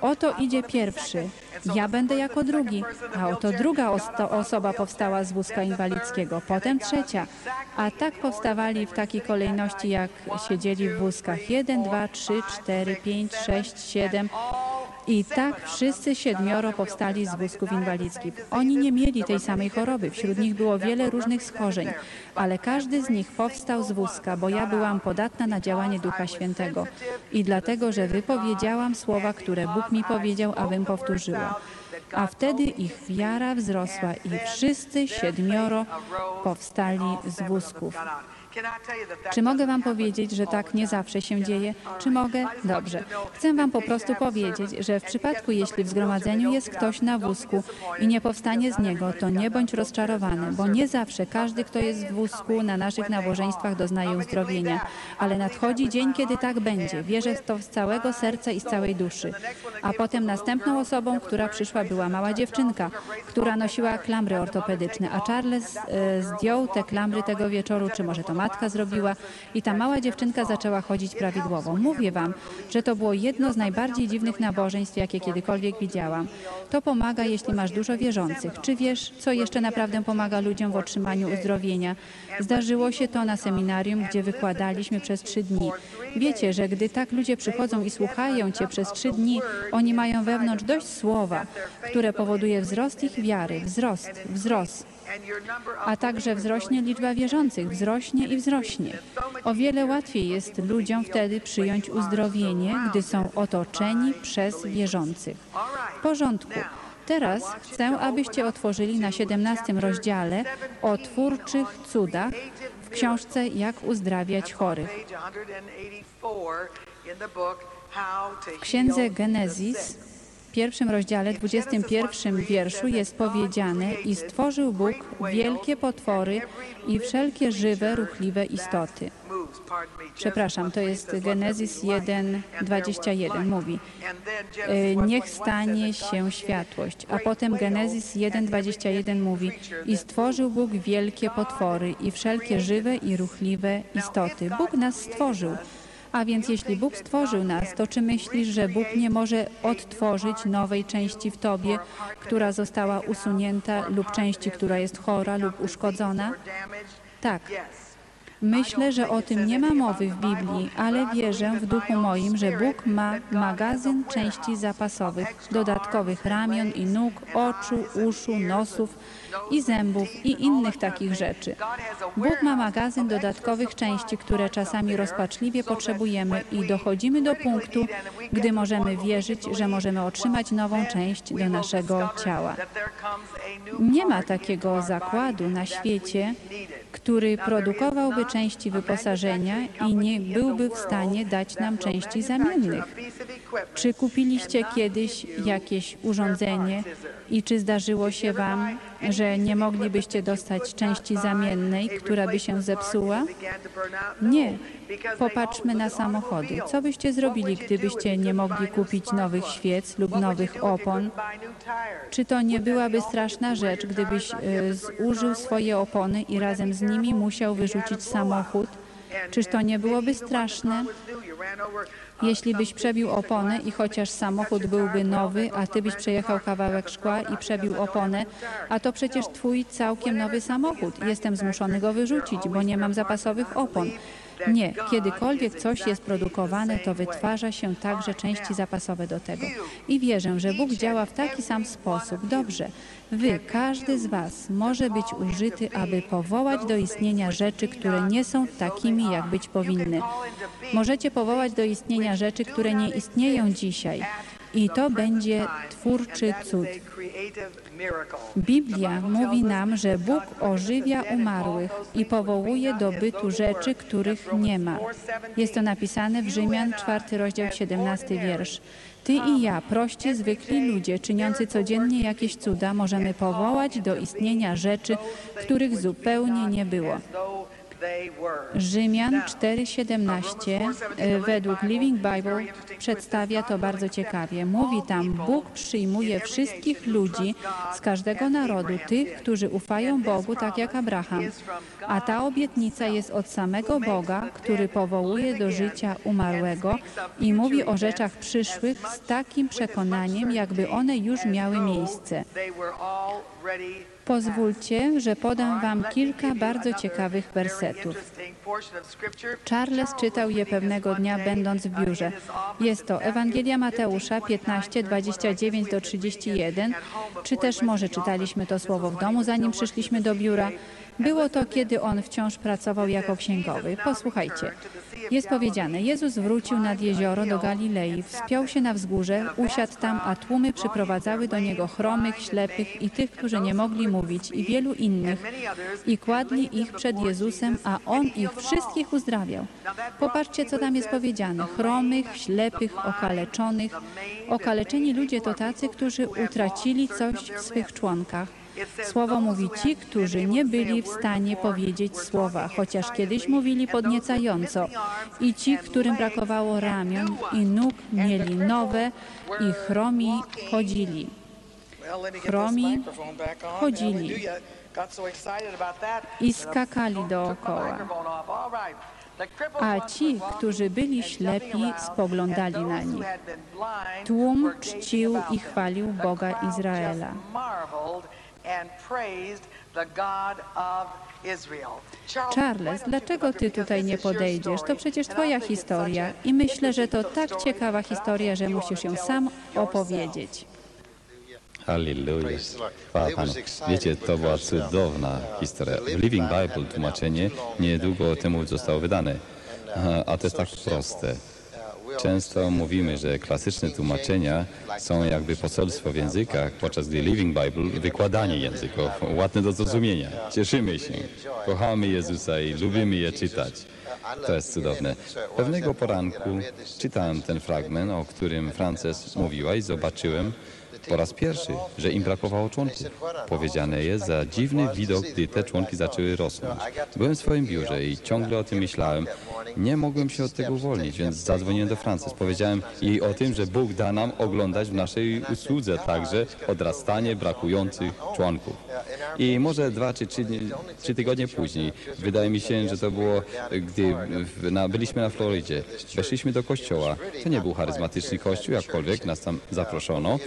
Oto idzie pierwszy, ja będę jako drugi, a oto druga osoba powstała z wózka inwalidzkiego, potem trzecia, a tak powstawali w takiej kolejności, jak siedzieli w wózkach. Jeden, dwa, trzy, cztery, pięć, sześć, siedem. I tak wszyscy siedmioro powstali z wózków inwalidzkich. Oni nie mieli tej samej choroby. Wśród nich było wiele różnych schorzeń, ale każdy z nich powstał z wózka, bo ja byłam podatna na działanie Ducha Świętego. I dlatego, że wypowiedziałam słowa, które Bóg mi powiedział, abym powtórzyła. A wtedy ich wiara wzrosła i wszyscy siedmioro powstali z wózków. Czy mogę Wam powiedzieć, że tak nie zawsze się dzieje? Czy mogę? Dobrze. Chcę Wam po prostu powiedzieć, że w przypadku, jeśli w zgromadzeniu jest ktoś na wózku i nie powstanie z niego, to nie bądź rozczarowany, bo nie zawsze każdy, kto jest w wózku na naszych nabożeństwach doznaje uzdrowienia, ale nadchodzi dzień, kiedy tak będzie. Wierzę w to z całego serca i z całej duszy. A potem następną osobą, która przyszła, była mała dziewczynka, która nosiła klamry ortopedyczne, a Charles e, zdjął te klamry tego wieczoru, czy może to matka zrobiła i ta mała dziewczynka zaczęła chodzić prawidłowo. Mówię wam, że to było jedno z najbardziej dziwnych nabożeństw, jakie kiedykolwiek widziałam. To pomaga, jeśli masz dużo wierzących. Czy wiesz, co jeszcze naprawdę pomaga ludziom w otrzymaniu uzdrowienia? Zdarzyło się to na seminarium, gdzie wykładaliśmy przez trzy dni. Wiecie, że gdy tak ludzie przychodzą i słuchają Cię przez trzy dni, oni mają wewnątrz dość słowa, które powoduje wzrost ich wiary, wzrost, wzrost a także wzrośnie liczba wierzących, wzrośnie i wzrośnie. O wiele łatwiej jest ludziom wtedy przyjąć uzdrowienie, gdy są otoczeni przez wierzących. W porządku. Teraz chcę, abyście otworzyli na 17 rozdziale o twórczych cudach w książce Jak uzdrawiać chorych. W księdze Genezis w pierwszym rozdziale, 21 wierszu jest powiedziane i stworzył Bóg wielkie potwory i wszelkie żywe, ruchliwe istoty. Przepraszam, to jest Genezis 1, 21 mówi e, niech stanie się światłość, a potem Genezis 1, 21 mówi i stworzył Bóg wielkie potwory i wszelkie żywe i ruchliwe istoty. Bóg nas stworzył. A więc jeśli Bóg stworzył nas, to czy myślisz, że Bóg nie może odtworzyć nowej części w tobie, która została usunięta lub części, która jest chora lub uszkodzona? Tak. Myślę, że o tym nie ma mowy w Biblii, ale wierzę w duchu moim, że Bóg ma magazyn części zapasowych, dodatkowych ramion i nóg, oczu, uszu, nosów i zębów i innych takich rzeczy. Bóg ma magazyn dodatkowych części, które czasami rozpaczliwie potrzebujemy i dochodzimy do punktu, gdy możemy wierzyć, że możemy otrzymać nową część do naszego ciała. Nie ma takiego zakładu na świecie, który produkowałby części wyposażenia i nie byłby w stanie dać nam części zamiennych. Czy kupiliście kiedyś jakieś urządzenie i czy zdarzyło się Wam, że nie moglibyście dostać części zamiennej, która by się zepsuła? Nie. Popatrzmy na samochody. Co byście zrobili, gdybyście nie mogli kupić nowych świec lub nowych opon? Czy to nie byłaby straszna rzecz, gdybyś e, zużył swoje opony i razem z nimi musiał wyrzucić samochód? Czyż to nie byłoby straszne? Jeśli byś przebił oponę i chociaż samochód byłby nowy, a ty byś przejechał kawałek szkła i przebił oponę, a to przecież twój całkiem nowy samochód. Jestem zmuszony go wyrzucić, bo nie mam zapasowych opon. Nie, kiedykolwiek coś jest produkowane, to wytwarza się także części zapasowe do tego. I wierzę, że Bóg działa w taki sam sposób. Dobrze, wy, każdy z was może być użyty, aby powołać do istnienia rzeczy, które nie są takimi, jak być powinny. Możecie powołać do istnienia rzeczy, które nie istnieją dzisiaj. I to będzie twórczy cud. Biblia mówi nam, że Bóg ożywia umarłych i powołuje do bytu rzeczy, których nie ma. Jest to napisane w Rzymian 4 rozdział 17 wiersz. Ty i ja, prości, zwykli ludzie, czyniący codziennie jakieś cuda, możemy powołać do istnienia rzeczy, których zupełnie nie było. Rzymian 4:17 e, według Living Bible przedstawia to bardzo ciekawie. Mówi tam: Bóg przyjmuje wszystkich ludzi z każdego narodu, tych, którzy ufają Bogu, tak jak Abraham. A ta obietnica jest od samego Boga, który powołuje do życia umarłego i mówi o rzeczach przyszłych z takim przekonaniem, jakby one już miały miejsce. Pozwólcie, że podam Wam kilka bardzo ciekawych wersetów. Charles czytał je pewnego dnia, będąc w biurze. Jest to Ewangelia Mateusza 15, 29 do 31, czy też może czytaliśmy to słowo w domu, zanim przyszliśmy do biura. Było to, kiedy on wciąż pracował jako księgowy. Posłuchajcie. Jest powiedziane, Jezus wrócił nad jezioro do Galilei, wspiął się na wzgórze, usiadł tam, a tłumy przyprowadzały do niego chromych, ślepych i tych, którzy nie mogli mówić, i wielu innych, i kładli ich przed Jezusem, a On ich wszystkich uzdrawiał. Popatrzcie, co tam jest powiedziane. Chromych, ślepych, okaleczonych. Okaleczeni ludzie to tacy, którzy utracili coś w swych członkach. Słowo mówi ci, którzy nie byli w stanie powiedzieć słowa, chociaż kiedyś mówili podniecająco. I ci, którym brakowało ramion i nóg, mieli nowe i chromi chodzili. Chromi chodzili i skakali dookoła. A ci, którzy byli ślepi, spoglądali na nich. Tłum czcił i chwalił Boga Izraela. Charles, dlaczego ty tutaj nie podejdziesz? To przecież twoja historia i myślę, że to tak ciekawa historia, że musisz ją sam opowiedzieć.
Halleluja. Chwała Panu. Wiecie, to była cudowna historia. W Living Bible tłumaczenie niedługo temu zostało wydane. Aha, A to jest tak proste. Często mówimy, że klasyczne tłumaczenia są jakby poselstwo w językach, podczas gdy Living Bible wykładanie języków, ładne do zrozumienia. Cieszymy się, kochamy Jezusa i lubimy je czytać. To jest cudowne. Pewnego poranku czytałem ten fragment, o którym Frances mówiła i zobaczyłem po raz pierwszy, że im brakowało członków. Powiedziane jest za dziwny widok, gdy te członki zaczęły rosnąć. Byłem w swoim biurze i ciągle o tym myślałem. Nie mogłem się od tego uwolnić, więc zadzwoniłem do Frances. Powiedziałem jej o tym, że Bóg da nam oglądać w naszej usłudze także odrastanie brakujących członków. I może dwa czy trzy, trzy tygodnie później, wydaje mi się, że to było, gdy na, byliśmy na Florydzie. Weszliśmy do kościoła. To nie był charyzmatyczny kościół, jakkolwiek nas tam zaproszono.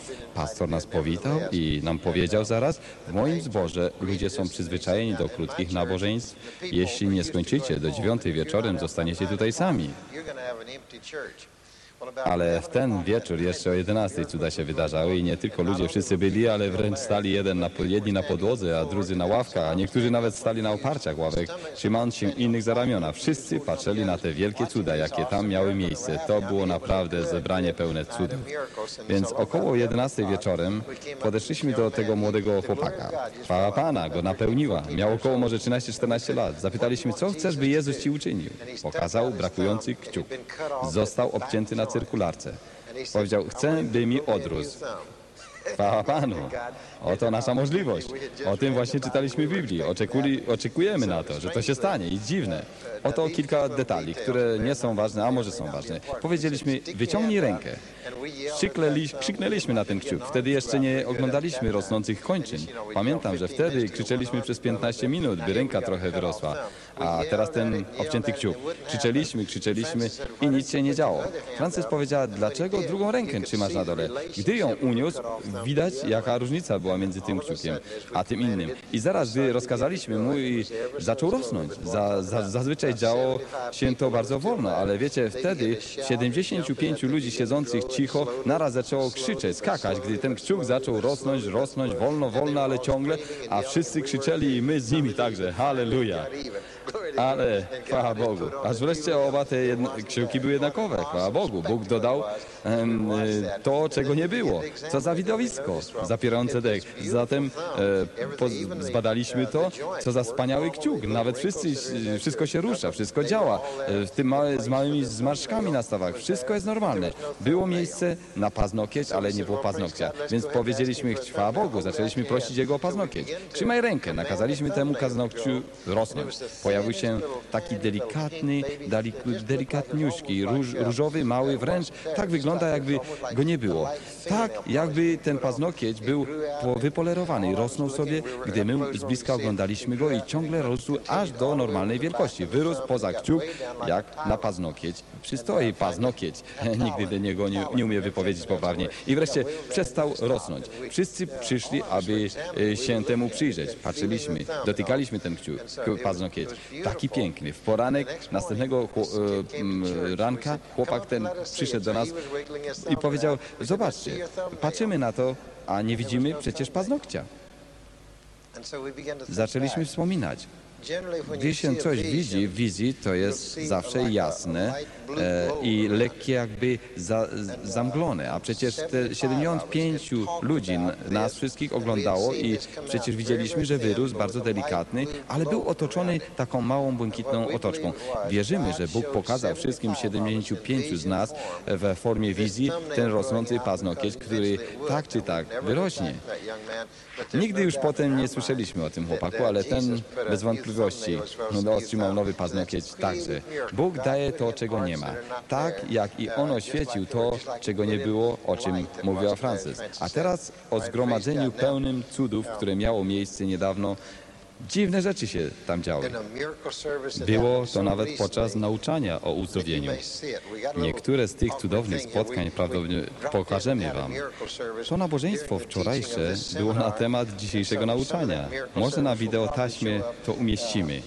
Pastor nas powitał i nam powiedział zaraz, w moim zborze ludzie są przyzwyczajeni do krótkich nabożeństw. Jeśli nie skończycie do dziewiątej wieczorem, zostaniecie tutaj sami. Ale w ten wieczór jeszcze o 11 cuda się wydarzały i nie tylko ludzie wszyscy byli, ale wręcz stali jeden na, jedni na podłodze, a drudzy na ławkach, a niektórzy nawet stali na oparciach ławek, trzymając się innych za ramiona. Wszyscy patrzyli na te wielkie cuda, jakie tam miały miejsce. To było naprawdę zebranie pełne cudów. Więc około 11 wieczorem podeszliśmy do tego młodego chłopaka. Chwała Pana go napełniła. Miał około może 13-14 lat. Zapytaliśmy, co chcesz, by Jezus ci uczynił? Pokazał brakujący kciuk. Został obcięty na cyrkularce. Powiedział, chcę, by mi odrósł. Chwała Panu. Oto nasza możliwość. O tym właśnie czytaliśmy w Biblii. Oczekuli, oczekujemy na to, że to się stanie i dziwne. Oto kilka detali, które nie są ważne, a może są ważne. Powiedzieliśmy, wyciągnij rękę. Krzyknęli, krzyknęliśmy na ten kciuk. Wtedy jeszcze nie oglądaliśmy rosnących kończyn. Pamiętam, że wtedy krzyczeliśmy przez 15 minut, by ręka trochę wyrosła. A teraz ten obcięty kciuk. Krzyczeliśmy, krzyczeliśmy i nic się nie działo. Frances powiedziała, dlaczego drugą rękę trzymasz na dole? Gdy ją uniósł, widać jaka różnica była między tym kciukiem a tym innym. I zaraz, gdy rozkazaliśmy mu i zaczął rosnąć. Za, za, zazwyczaj działo się to bardzo wolno, ale wiecie, wtedy 75 ludzi siedzących cicho naraz zaczęło krzyczeć, skakać, gdy ten kciuk zaczął rosnąć, rosnąć, wolno, wolno, ale ciągle, a wszyscy krzyczeli i my z nimi także. Halleluja. Ale chwała Bogu. Aż wreszcie oba te kciuki były jednakowe. Chwała Bogu. Bóg dodał em, y, to, czego nie było. Co za widowisko zapierające dech. Zatem e, zbadaliśmy to, co za wspaniały kciuk. Nawet wszyscy, wszystko się rusza, wszystko działa. E, w tym małe, z małymi zmarszczkami na stawach. Wszystko jest normalne. Było miejsce na paznokieć, ale nie było paznokcia. Więc powiedzieliśmy chwała Bogu. Zaczęliśmy prosić Jego o paznokieć. Trzymaj rękę. Nakazaliśmy temu paznokciu rosnąć. Pojawił się taki delikatny, delikatniuszki, róż, różowy, mały, wręcz tak wygląda, jakby go nie było. Tak, jakby ten paznokieć był po- wypolerowany. Rosnął sobie, gdy my z bliska oglądaliśmy go i ciągle rósł aż do normalnej wielkości. Wyrósł poza kciuk, jak na paznokieć. Przystoi paznokieć. (laughs) Nigdy do niego nie, nie umie wypowiedzieć poprawnie. I wreszcie przestał rosnąć. Wszyscy przyszli, aby e, się temu przyjrzeć. Patrzyliśmy, dotykaliśmy ten kciuk, paznokieć. Taki piękny. W poranek następnego e, ranka chłopak ten przyszedł do nas i powiedział, zobaczcie, patrzymy na to, a nie widzimy przecież paznokcia. Zaczęliśmy wspominać. Gdy się coś widzi w wizji, to jest zawsze jasne e, i lekkie jakby za, zamglone. A przecież te 75 ludzi nas wszystkich oglądało i przecież widzieliśmy, że wyrósł bardzo delikatny, ale był otoczony taką małą błękitną otoczką. Wierzymy, że Bóg pokazał wszystkim 75 z nas we formie wizji ten rosnący paznokieć, który tak czy tak wyrośnie. Nigdy już potem nie słyszeliśmy o tym chłopaku, ale ten bez wątpliwości no, otrzymał nowy paznokieć także. Bóg daje to, czego nie ma. Tak jak i On oświecił to, czego nie było, o czym mówiła Francis. A teraz o zgromadzeniu pełnym cudów, które miało miejsce niedawno. Dziwne rzeczy się tam działy. Było to nawet podczas nauczania o uzdrowieniu. Niektóre z tych cudownych spotkań prawdopodobnie pokażemy Wam. To nabożeństwo wczorajsze było na temat dzisiejszego nauczania. Może na wideotaśmie to umieścimy.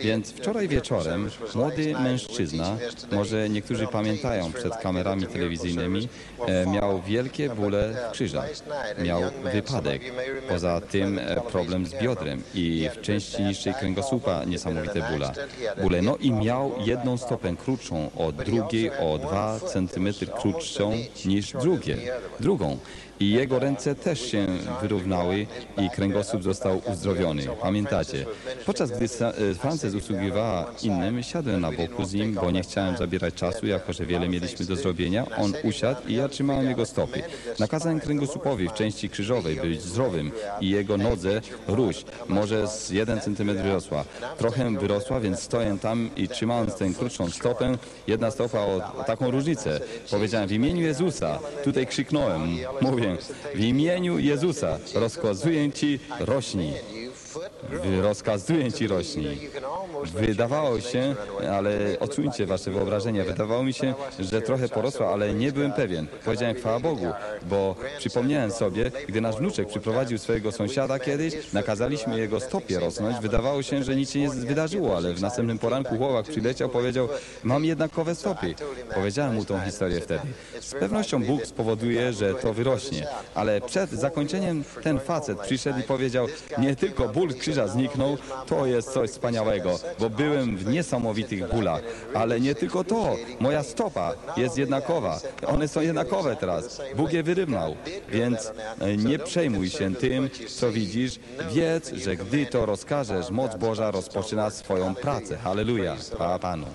Więc wczoraj wieczorem młody mężczyzna, może niektórzy pamiętają przed kamerami telewizyjnymi, e, miał wielkie bóle w krzyżach. Miał wypadek. Poza tym problem z biodrem i w części niższej kręgosłupa niesamowite bóle. bóle. No i miał jedną stopę krótszą od drugiej o 2 cm krótszą niż drugie, drugą. I jego ręce też się wyrównały i kręgosłup został uzdrowiony. Pamiętacie? Podczas gdy e, Frances usługiwała innym, siadłem na boku z nim, bo nie chciałem zabierać czasu, jako że wiele mieliśmy do zrobienia. On usiadł i ja trzymałem jego stopy. Nakazałem kręgosłupowi w części krzyżowej być zdrowym i jego nodze róść. Może z 1 cm wyrosła. Trochę wyrosła, więc stoję tam i trzymając tę krótszą stopę, jedna stopa o taką różnicę. Powiedziałem w imieniu Jezusa. Tutaj krzyknąłem. Mówię w imieniu Jezusa rozkazuję ci rośnij. Rozkazuję ci rośnij. Wydawało się, ale odsuńcie wasze wyobrażenie, wydawało mi się, że trochę porosła, ale nie byłem pewien. Powiedziałem chwała Bogu, bo przypomniałem sobie, gdy nasz wnuczek przyprowadził swojego sąsiada kiedyś, nakazaliśmy jego stopie rosnąć. Wydawało się, że nic się nie wydarzyło, ale w następnym poranku chłopak przyleciał, powiedział, mam jednakowe stopy. Powiedziałem mu tą historię wtedy. Z pewnością Bóg spowoduje, że to wyrośnie, ale przed zakończeniem ten facet przyszedł i powiedział, nie tylko ból krzyża zniknął, to jest coś wspaniałego, bo byłem w niesamowitych bólach, ale nie tylko to, moja stopa jest jednakowa, one są jednakowe teraz, Bóg je wyrównał, więc e, nie przejmuj się tym, co widzisz, wiedz, że gdy to rozkażesz, moc Boża rozpoczyna swoją pracę. Halleluja, chwała Panu.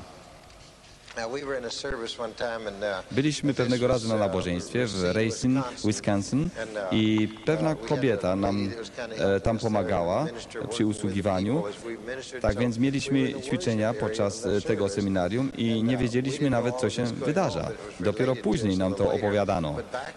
Byliśmy pewnego razu na nabożeństwie w Racine, Wisconsin. I pewna kobieta nam e, tam pomagała przy usługiwaniu. Tak więc mieliśmy ćwiczenia podczas e, tego seminarium i nie wiedzieliśmy nawet, co się wydarza. Dopiero później nam to opowiadano.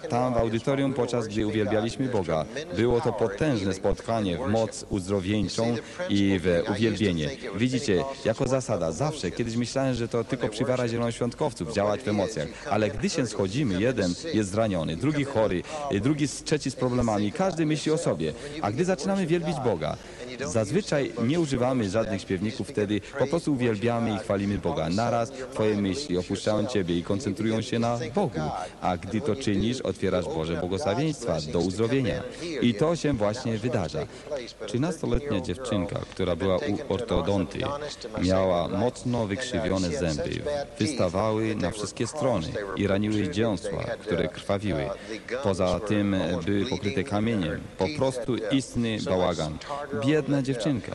Tam w audytorium, podczas gdy uwielbialiśmy Boga, było to potężne spotkanie w moc uzdrowieńczą i w uwielbienie. Widzicie, jako zasada, zawsze, kiedyś myślałem, że to tylko przywara zielonoświątkowców działać w emocjach, ale gdy się schodzimy, jeden jest zraniony, drugi chory, drugi trzeci z problemami, każdy myśli o sobie. A gdy zaczynamy wielbić Boga, zazwyczaj nie używamy żadnych śpiewników wtedy, po prostu uwielbiamy i chwalimy Boga. Naraz twoje myśli opuszczają ciebie i koncentrują się na Bogu, a gdy to czynisz, otwierasz Boże błogosławieństwa do uzdrowienia. I to się właśnie wydarza. 13-letnia dziewczynka, która była u ortodonty, miała mocno wykrzywione zęby. Wystawały na wszystkie strony i raniły dziąsła, które krwawiły. Poza tym były pokryte kamieniem. Po prostu istny bałagan. Biedna dziewczynka.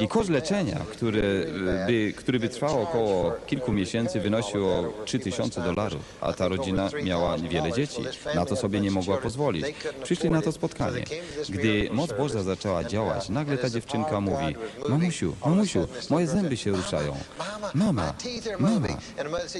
I koszt leczenia, który by, który by trwał około kilku miesięcy, wynosił o 3000 dolarów, a ta rodzina miała wiele dzieci. Na to sobie nie mogła pozwolić. Przyszli na to spotkanie. Gdy moc Boża zaczęła działać, nagle ta dziewczynka mówi, mamusiu, mamusiu, moje zęby się ruszają. Mama, mama.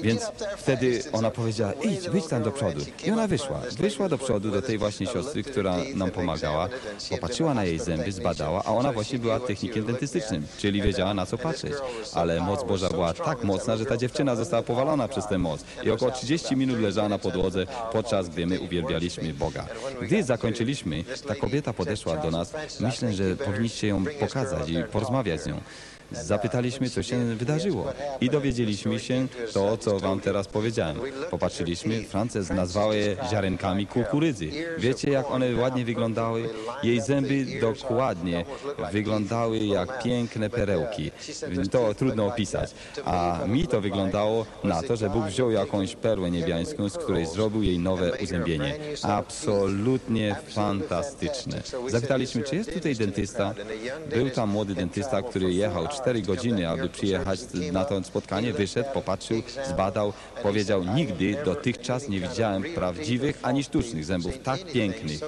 Więc wtedy ona powiedziała, idź, wyjdź tam do przodu. I ona wyszła. Wyszła do przodu do tej właśnie siostry, która nam pomagała. Popatrzyła na jej zęby, zbadała, a ona właśnie była technikiem dentystycznym, czyli wiedziała na co patrzeć. Ale moc Boża była tak mocna, że ta dziewczyna została powalona przez tę moc i około 30 minut leżała na podłodze, podczas gdy my uwielbialiśmy Boga. Gdy zakończyliśmy, ta kobieta podeszła do nas. Myślę, że powinniście ją pokazać i porozmawiać z nią. Zapytaliśmy, co się wydarzyło i dowiedzieliśmy się to, co wam teraz powiedziałem. Popatrzyliśmy, Frances nazwała je ziarenkami kukurydzy. Wiecie, jak one ładnie wyglądały? Jej zęby dokładnie wyglądały jak piękne perełki. To trudno opisać. A mi to wyglądało na to, że Bóg wziął jakąś perłę niebiańską, z której zrobił jej nowe uzębienie. Absolutnie fantastyczne. Zapytaliśmy, czy jest tutaj dentysta? Był tam młody dentysta, który jechał 4 godziny, aby przyjechać na to spotkanie, wyszedł, popatrzył, zbadał, powiedział, nigdy dotychczas nie widziałem prawdziwych ani sztucznych zębów tak pięknych.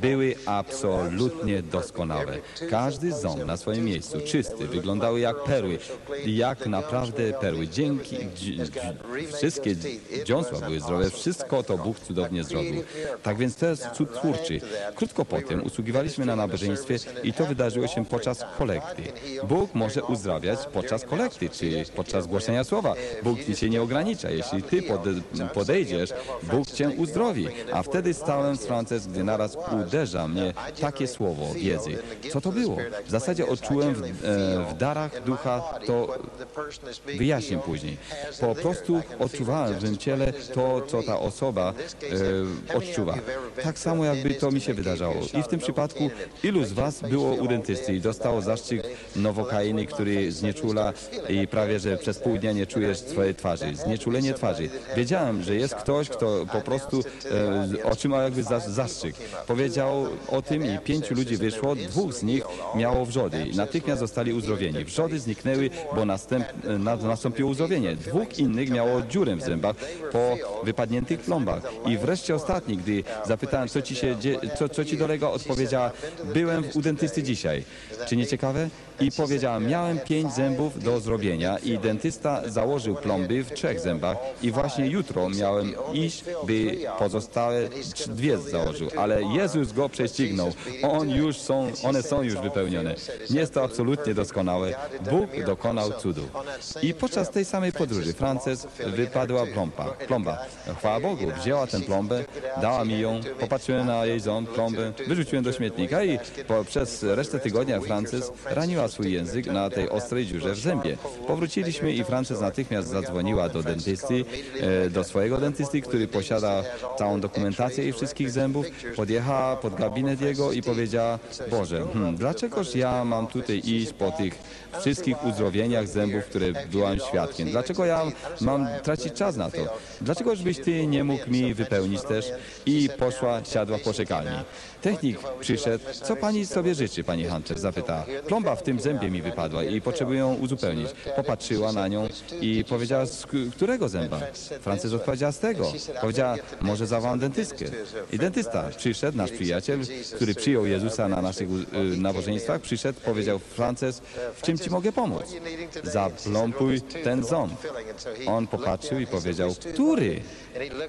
Były absolutnie doskonałe. Każdy ząb na swoim miejscu, czysty, wyglądały jak perły, jak naprawdę perły. Dzięki, dzi- dzi- wszystkie dziąsła były zdrowe, wszystko to Bóg cudownie zrobił. Tak więc to jest cud twórczy. Krótko potem usługiwaliśmy na nabożeństwie i to wydarzyło się podczas kolekty. Bóg może uzdrawiać podczas kolekty, czy podczas głoszenia słowa. Bóg ci się nie ogranicza. Jeśli ty pode, podejdziesz, Bóg cię uzdrowi. A wtedy stałem z Frances, gdy naraz uderza mnie takie słowo wiedzy. Co to było? W zasadzie odczułem w, e, w darach ducha to wyjaśnię później. Po prostu odczuwałem w tym ciele to, co ta osoba e, odczuwa. Tak samo jakby to mi się wydarzało. I w tym przypadku ilu z was było u dentysty i dostało zastrzyk nowokainy, który znieczula i prawie, że przez pół dnia nie czujesz swojej twarzy. Znieczulenie twarzy. Wiedziałem, że jest ktoś, kto po prostu e, otrzymał jakby za, zastrzyk. Powiedział o tym i pięciu ludzi wyszło, dwóch z nich miało wrzody. Natychmiast zostali uzdrowieni. Wrzody zniknęły, bo następ, na, nastąpiło uzdrowienie. Dwóch innych miało dziurę w zębach po wypadniętych plombach. I wreszcie ostatni, gdy zapytałem, co ci się, co, co ci dolega, odpowiedziała, byłem u dentysty dzisiaj. Czy nie ciekawe? I powiedziałem, miałem pięć zębów do zrobienia i dentysta założył plomby w trzech zębach i właśnie jutro miałem iść, by pozostałe dwie założył, ale Jezus go prześcignął. On już są, one są już wypełnione. Nie jest to absolutnie doskonałe. Bóg dokonał cudu. I podczas tej samej podróży Frances wypadła plomba. plomba. Chwała Bogu, wzięła tę plombę, dała mi ją, popatrzyłem na jej ząb, plombę, wyrzuciłem do śmietnika i po, przez resztę tygodnia Frances raniła swój język na tej ostrej dziurze w zębie. Powróciliśmy i Frances natychmiast zadzwoniła do dentysty, e, do swojego dentysty, który posiada całą dokumentację jej wszystkich zębów. Podjechała pod gabinet jego i powiedziała, Boże, hmm, dlaczegoż ja mam tutaj iść po tych wszystkich uzdrowieniach zębów, które byłam świadkiem? Dlaczego ja mam tracić czas na to? Dlaczegoż byś ty nie mógł mi wypełnić też? I poszła, siadła w poczekalni. Technik przyszedł. Co pani sobie życzy, pani Hunter? Zapytała. Plomba w tym zębie mi wypadła i potrzebuję ją uzupełnić. Popatrzyła na nią i powiedziała, z którego zęba? Frances odpowiedziała, z tego. Powiedziała, może zawołam dentystkę. I dentysta przyszedł, nasz przyjaciel, który przyjął Jezusa na naszych y, nabożeństwach, przyszedł, powiedział, Frances, w czym ci mogę pomóc? Zaplombuj ten ząb. On popatrzył i powiedział, który?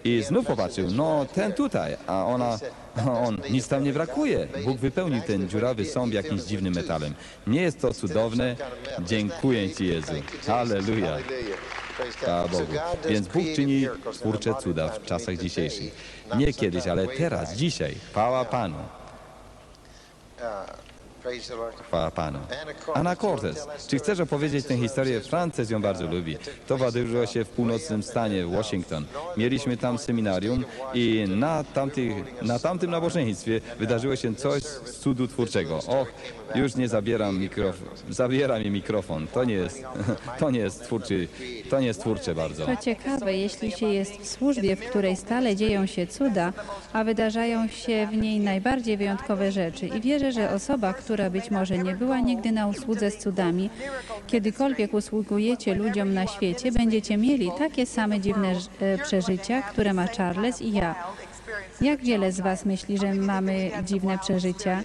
I znów popatrzył, no ten tutaj, a ona, on, nic tam nie brakuje. Bóg wypełnił ten dziurawy ząb jakimś dziwnym metalem. Nie jest to cudowne? Dziękuję Ci Jezu. Halleluja. Bogu. Więc Bóg czyni twórcze cuda w czasach dzisiejszych. Nie kiedyś, ale teraz, dzisiaj. Chwała Panu. Chwała Panu. Anna Cortez, czy chcesz opowiedzieć tę historię? Frances ją bardzo lubi. To wydarzyło się w północnym stanie Washington. Mieliśmy tam seminarium i na, tamtych, na tamtym nabożeństwie wydarzyło się coś z cudu twórczego. Och, już nie zabieram mikrofon. Zabiera mi mikrofon. To nie jest, (laughs) to nie jest twórczy, to nie jest twórcze bardzo.
To ciekawe, jeśli się jest w służbie, w której stale dzieją się cuda, a wydarzają się w niej najbardziej wyjątkowe rzeczy. I wierzę, że osoba, która być może nie była nigdy na usłudze z cudami, kiedykolwiek usługujecie ludziom na świecie, będziecie mieli takie same dziwne e, przeżycia, które ma Charles i ja. Jak wiele z Was myśli, że mamy dziwne przeżycia?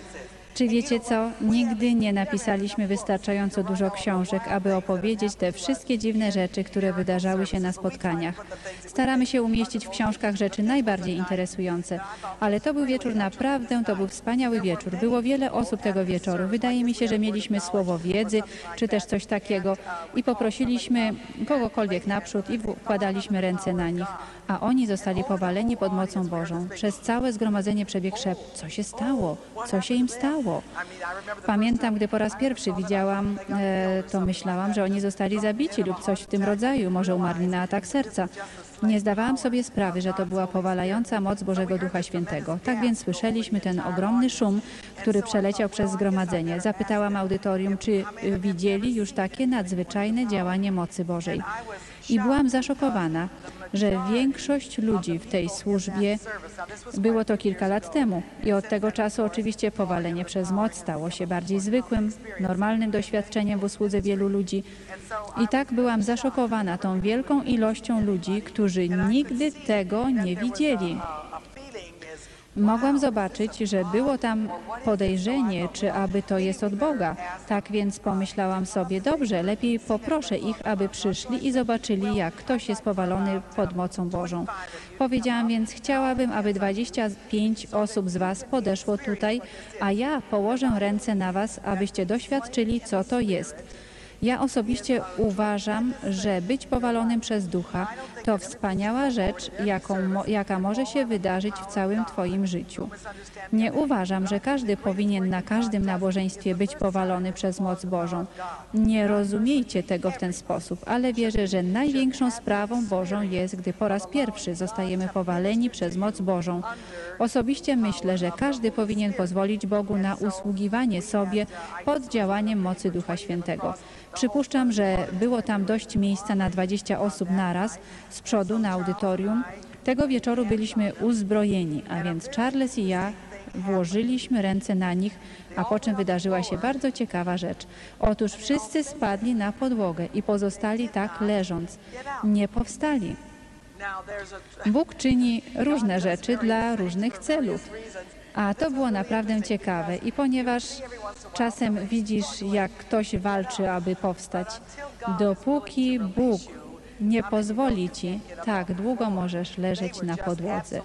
Czy wiecie co? Nigdy nie napisaliśmy wystarczająco dużo książek, aby opowiedzieć te wszystkie dziwne rzeczy, które wydarzały się na spotkaniach. Staramy się umieścić w książkach rzeczy najbardziej interesujące, ale to był wieczór naprawdę, to był wspaniały wieczór. Było wiele osób tego wieczoru. Wydaje mi się, że mieliśmy słowo wiedzy, czy też coś takiego i poprosiliśmy kogokolwiek naprzód i wkładaliśmy ręce na nich, a oni zostali powaleni pod mocą Bożą. Przez całe zgromadzenie przebiegł szept. Co się stało? Co się im stało? Pamiętam, gdy po raz pierwszy widziałam, e, to myślałam, że oni zostali zabici lub coś w tym rodzaju, może umarli na atak serca. Nie zdawałam sobie sprawy, że to była powalająca moc Bożego Ducha Świętego. Tak więc słyszeliśmy ten ogromny szum, który przeleciał przez zgromadzenie. Zapytałam audytorium, czy y, widzieli już takie nadzwyczajne działanie mocy Bożej. I byłam zaszokowana, że większość ludzi w tej służbie było to kilka lat temu i od tego czasu oczywiście powalenie przez moc stało się bardziej zwykłym, normalnym doświadczeniem w usłudze wielu ludzi. I tak byłam zaszokowana tą wielką ilością ludzi, którzy nigdy tego nie widzieli. Mogłam zobaczyć, że było tam podejrzenie, czy aby to jest od Boga. Tak więc pomyślałam sobie, dobrze, lepiej poproszę ich, aby przyszli i zobaczyli, jak ktoś jest powalony pod mocą Bożą. Powiedziałam więc, chciałabym, aby 25 osób z Was podeszło tutaj, a ja położę ręce na Was, abyście doświadczyli, co to jest. Ja osobiście uważam, że być powalonym przez ducha to wspaniała rzecz, jaką, jaka może się wydarzyć w całym Twoim życiu. Nie uważam, że każdy powinien na każdym nabożeństwie być powalony przez moc Bożą. Nie rozumiejcie tego w ten sposób, ale wierzę, że największą sprawą Bożą jest, gdy po raz pierwszy zostajemy powaleni przez moc Bożą. Osobiście myślę, że każdy powinien pozwolić Bogu na usługiwanie sobie pod działaniem mocy Ducha Świętego. Przypuszczam, że było tam dość miejsca na 20 osób naraz z przodu na audytorium. Tego wieczoru byliśmy uzbrojeni, a więc Charles i ja włożyliśmy ręce na nich, a po czym wydarzyła się bardzo ciekawa rzecz. Otóż wszyscy spadli na podłogę i pozostali tak leżąc. Nie powstali. Bóg czyni różne rzeczy dla różnych celów. A to było naprawdę ciekawe i ponieważ czasem widzisz, jak ktoś walczy, aby powstać, dopóki Bóg nie pozwoli ci, tak długo możesz leżeć na podłodze.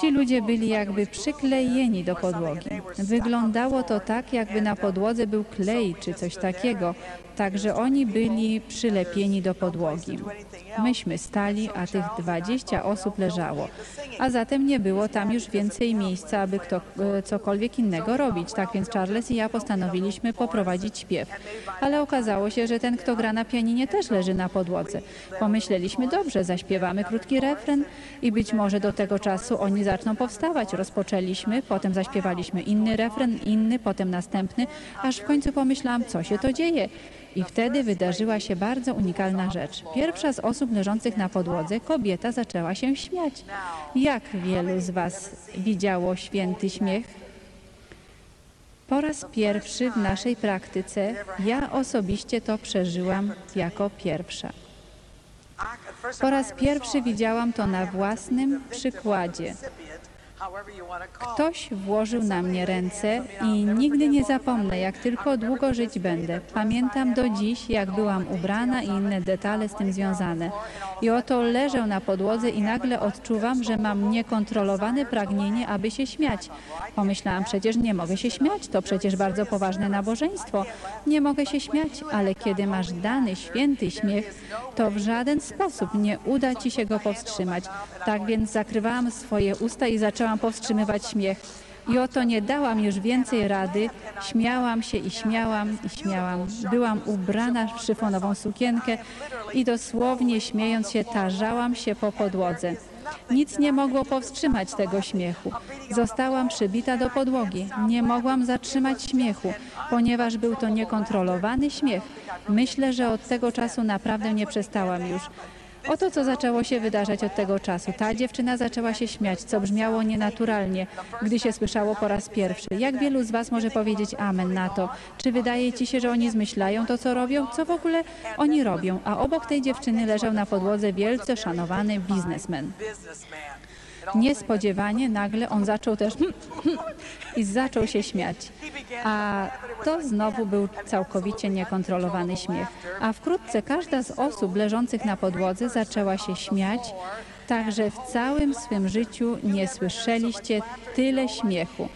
Ci ludzie byli jakby przyklejeni do podłogi. Wyglądało to tak, jakby na podłodze był klej czy coś takiego, także oni byli przylepieni do podłogi. Myśmy stali, a tych 20 osób leżało. A zatem nie było tam już więcej miejsca, aby kto, e, cokolwiek innego robić. Tak więc Charles i ja postanowiliśmy poprowadzić śpiew. Ale okazało się, że ten, kto gra na pianinie, też leży na podłodze. Pomyśleliśmy, dobrze, zaśpiewamy krótki refren i być może do tego czasu oni zaczną powstawać. Rozpoczęliśmy, potem zaśpiewaliśmy inny refren, inny, potem następny, aż w końcu pomyślałam, co się to dzieje. I wtedy wydarzyła się bardzo unikalna rzecz. Pierwsza z osób leżących na podłodze, kobieta, zaczęła się śmiać. Jak wielu z Was widziało święty śmiech? Po raz pierwszy w naszej praktyce ja osobiście to przeżyłam jako pierwsza. Po raz pierwszy widziałam to na własnym przykładzie. Ktoś włożył na mnie ręce i nigdy nie zapomnę, jak tylko długo żyć będę. Pamiętam do dziś, jak byłam ubrana i inne detale z tym związane. I oto leżę na podłodze i nagle odczuwam, że mam niekontrolowane pragnienie, aby się śmiać. Pomyślałam, przecież nie mogę się śmiać, to przecież bardzo poważne nabożeństwo. Nie mogę się śmiać, ale kiedy masz dany święty śmiech, to w żaden sposób nie uda ci się go powstrzymać. Tak więc zakrywałam swoje usta i zaczęłam powstrzymywać śmiech. I oto nie dałam już więcej rady. Śmiałam się i śmiałam i śmiałam. Byłam ubrana w szyfonową sukienkę i dosłownie śmiejąc się tarzałam się po podłodze. Nic nie mogło powstrzymać tego śmiechu. Zostałam przybita do podłogi. Nie mogłam zatrzymać śmiechu, ponieważ był to niekontrolowany śmiech. Myślę, że od tego czasu naprawdę nie przestałam już. Oto co zaczęło się wydarzać od tego czasu. Ta dziewczyna zaczęła się śmiać, co brzmiało nienaturalnie, gdy się słyszało po raz pierwszy. Jak wielu z Was może powiedzieć amen na to? Czy wydaje Ci się, że oni zmyślają to, co robią? Co w ogóle oni robią? A obok tej dziewczyny leżał na podłodze wielce szanowany biznesmen. Niespodziewanie nagle on zaczął też i zaczął się śmiać. A to znowu był całkowicie niekontrolowany śmiech. A wkrótce każda z osób leżących na podłodze zaczęła się śmiać, tak że w całym swym życiu nie słyszeliście tyle śmiechu.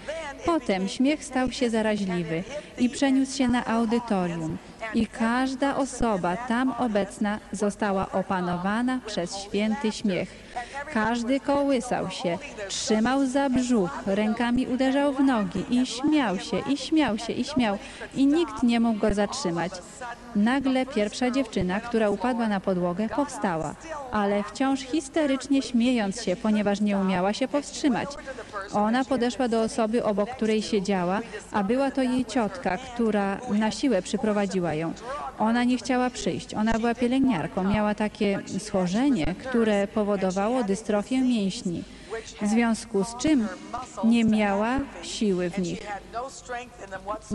Potem śmiech stał się zaraźliwy i przeniósł się na audytorium. I każda osoba tam obecna została opanowana przez święty śmiech. Każdy kołysał się, trzymał za brzuch, rękami uderzał w nogi i śmiał się, i śmiał się, i śmiał. I nikt nie mógł go zatrzymać. Nagle pierwsza dziewczyna, która upadła na podłogę, powstała, ale wciąż histerycznie śmiejąc się, ponieważ nie umiała się powstrzymać. Ona podeszła do osoby, obok której siedziała, a była to jej ciotka, która na siłę przyprowadziła Ona nie chciała przyjść. Ona była pielęgniarką, miała takie schorzenie, które powodowało dystrofię mięśni, w związku z czym nie miała siły w nich.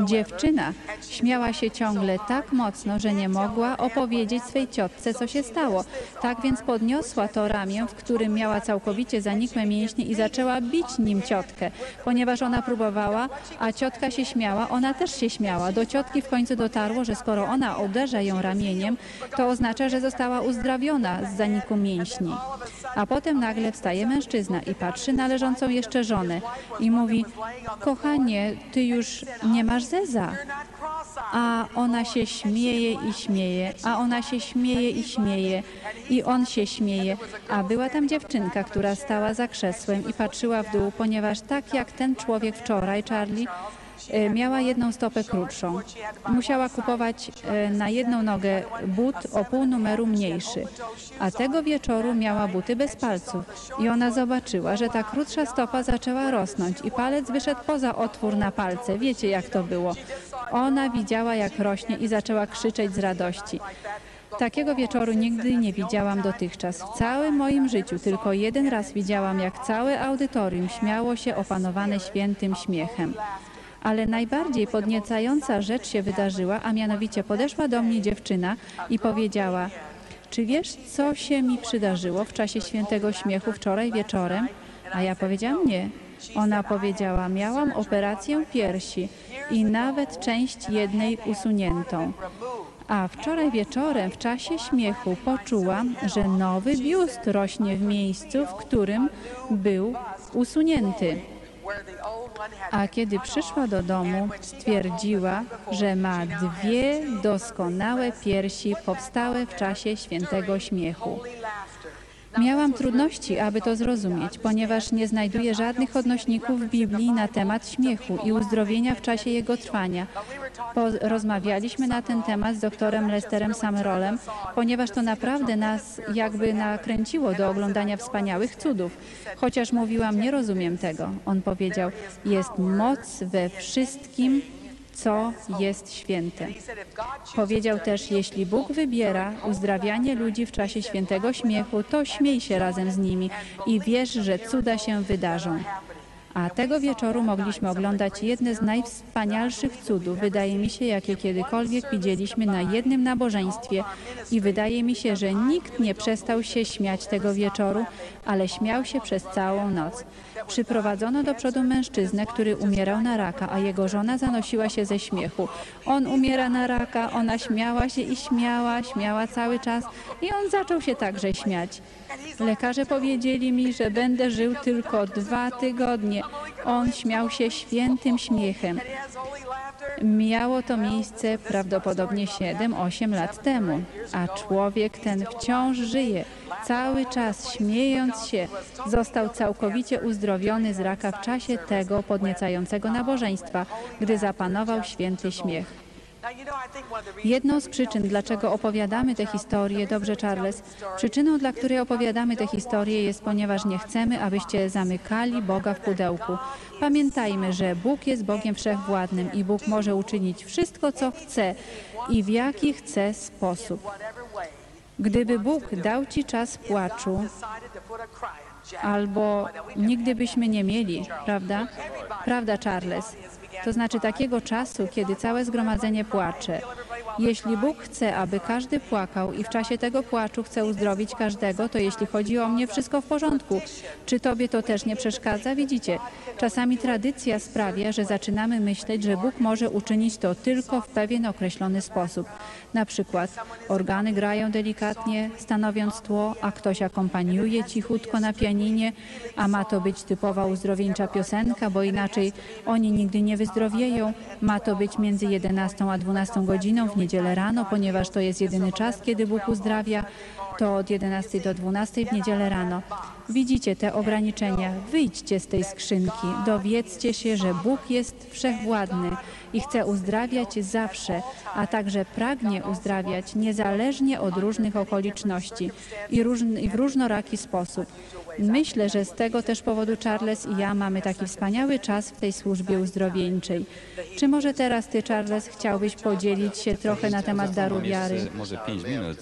Dziewczyna śmiała się ciągle tak mocno, że nie mogła opowiedzieć swej ciotce, co się stało. Tak więc podniosła to ramię, w którym miała całkowicie zanikłe mięśnie i zaczęła bić nim ciotkę. Ponieważ ona próbowała, a ciotka się śmiała, ona też się śmiała. Do ciotki w końcu dotarło, że skoro ona uderza ją ramieniem, to oznacza, że została uzdrawiona z zaniku mięśni. A potem nagle wstaje mężczyzna i patrzy na leżącą jeszcze żonę i mówi, kochanie, ty już nie masz zeza. A ona się śmieje i śmieje, a ona się śmieje i śmieje, i on się śmieje. A była tam dziewczynka, która stała za krzesłem i patrzyła w dół, ponieważ tak jak ten człowiek wczoraj, Charlie, miała jedną stopę krótszą. Musiała kupować e, na jedną nogę but o pół numeru mniejszy, a tego wieczoru miała buty bez palców i ona zobaczyła, że ta krótsza stopa zaczęła rosnąć i palec wyszedł poza otwór na palce. Wiecie jak to było. Ona widziała jak rośnie i zaczęła krzyczeć z radości. Takiego wieczoru nigdy nie widziałam dotychczas. W całym moim życiu tylko jeden raz widziałam, jak całe audytorium śmiało się opanowane świętym śmiechem. Ale najbardziej podniecająca rzecz się wydarzyła, a mianowicie podeszła do mnie dziewczyna i powiedziała: Czy wiesz, co się mi przydarzyło w czasie świętego śmiechu wczoraj wieczorem? A ja powiedziałam: Nie. Ona powiedziała, miałam operację piersi i nawet część jednej usuniętą. A wczoraj wieczorem w czasie śmiechu poczułam, że nowy biust rośnie w miejscu, w którym był usunięty. A kiedy przyszła do domu, stwierdziła, że ma dwie doskonałe piersi powstałe w czasie świętego śmiechu. Miałam trudności, aby to zrozumieć, ponieważ nie znajduję żadnych odnośników w Biblii na temat śmiechu i uzdrowienia w czasie jego trwania. Rozmawialiśmy na ten temat z doktorem Lesterem Summerallem, ponieważ to naprawdę nas jakby nakręciło do oglądania wspaniałych cudów. Chociaż mówiłam, nie rozumiem tego. On powiedział, jest moc we wszystkim, co jest święte. Powiedział też, jeśli Bóg wybiera uzdrawianie ludzi w czasie świętego śmiechu, to śmiej się razem z nimi i wierz, że cuda się wydarzą. A tego wieczoru mogliśmy oglądać jedne z najwspanialszych cudów, wydaje mi się, jakie kiedykolwiek widzieliśmy na jednym nabożeństwie. I wydaje mi się, że nikt nie przestał się śmiać tego wieczoru, ale śmiał się przez całą noc. Przyprowadzono do przodu mężczyznę, który umierał na raka, a jego żona zanosiła się ze śmiechu. On umiera na raka, ona śmiała się i śmiała, śmiała cały czas i on zaczął się także śmiać. Lekarze powiedzieli mi, że będę żył tylko dwa tygodnie. On śmiał się świętym śmiechem. Miało to miejsce prawdopodobnie 7-8 lat temu, a człowiek ten wciąż żyje, cały czas śmiejąc się, został całkowicie uzdrowiony z raka w czasie tego podniecającego nabożeństwa, gdy zapanował święty śmiech. Jedną z przyczyn, dlaczego opowiadamy te historie, dobrze Charles, przyczyną, dla której opowiadamy te historie jest, ponieważ nie chcemy, abyście zamykali Boga w pudełku. Pamiętajmy, że Bóg jest Bogiem wszechwładnym i Bóg może uczynić wszystko, co chce i w jaki chce sposób. Gdyby Bóg dał Ci czas płaczu, albo nigdy byśmy nie mieli, prawda? Prawda, Charles? To znaczy takiego czasu, kiedy całe zgromadzenie płacze. Jeśli Bóg chce, aby każdy płakał i w czasie tego płaczu chce uzdrowić każdego, to jeśli chodzi o mnie, wszystko w porządku. Czy Tobie to też nie przeszkadza? Widzicie, czasami tradycja sprawia, że zaczynamy myśleć, że Bóg może uczynić to tylko w pewien określony sposób. Na przykład organy grają delikatnie, stanowiąc tło, a ktoś akompaniuje cichutko na pianinie, a ma to być typowa uzdrowieńcza piosenka, bo inaczej oni nigdy nie wyzdrowieją. Ma to być między 11 a 12 godziną w niedzielę rano, ponieważ to jest jedyny czas, kiedy Bóg uzdrawia. To od 11 do 12 w niedzielę rano. Widzicie te ograniczenia. Wyjdźcie z tej skrzynki. Dowiedzcie się, że Bóg jest wszechwładny i chce uzdrawiać zawsze, a także pragnie uzdrawiać niezależnie od różnych okoliczności i, i w różnoraki sposób. Myślę, że z tego też powodu Charles i ja mamy taki wspaniały czas w tej służbie uzdrowieńczej. Czy może teraz ty, Charles, chciałbyś podzielić się trochę na temat daru wiary?
Może 5 minut.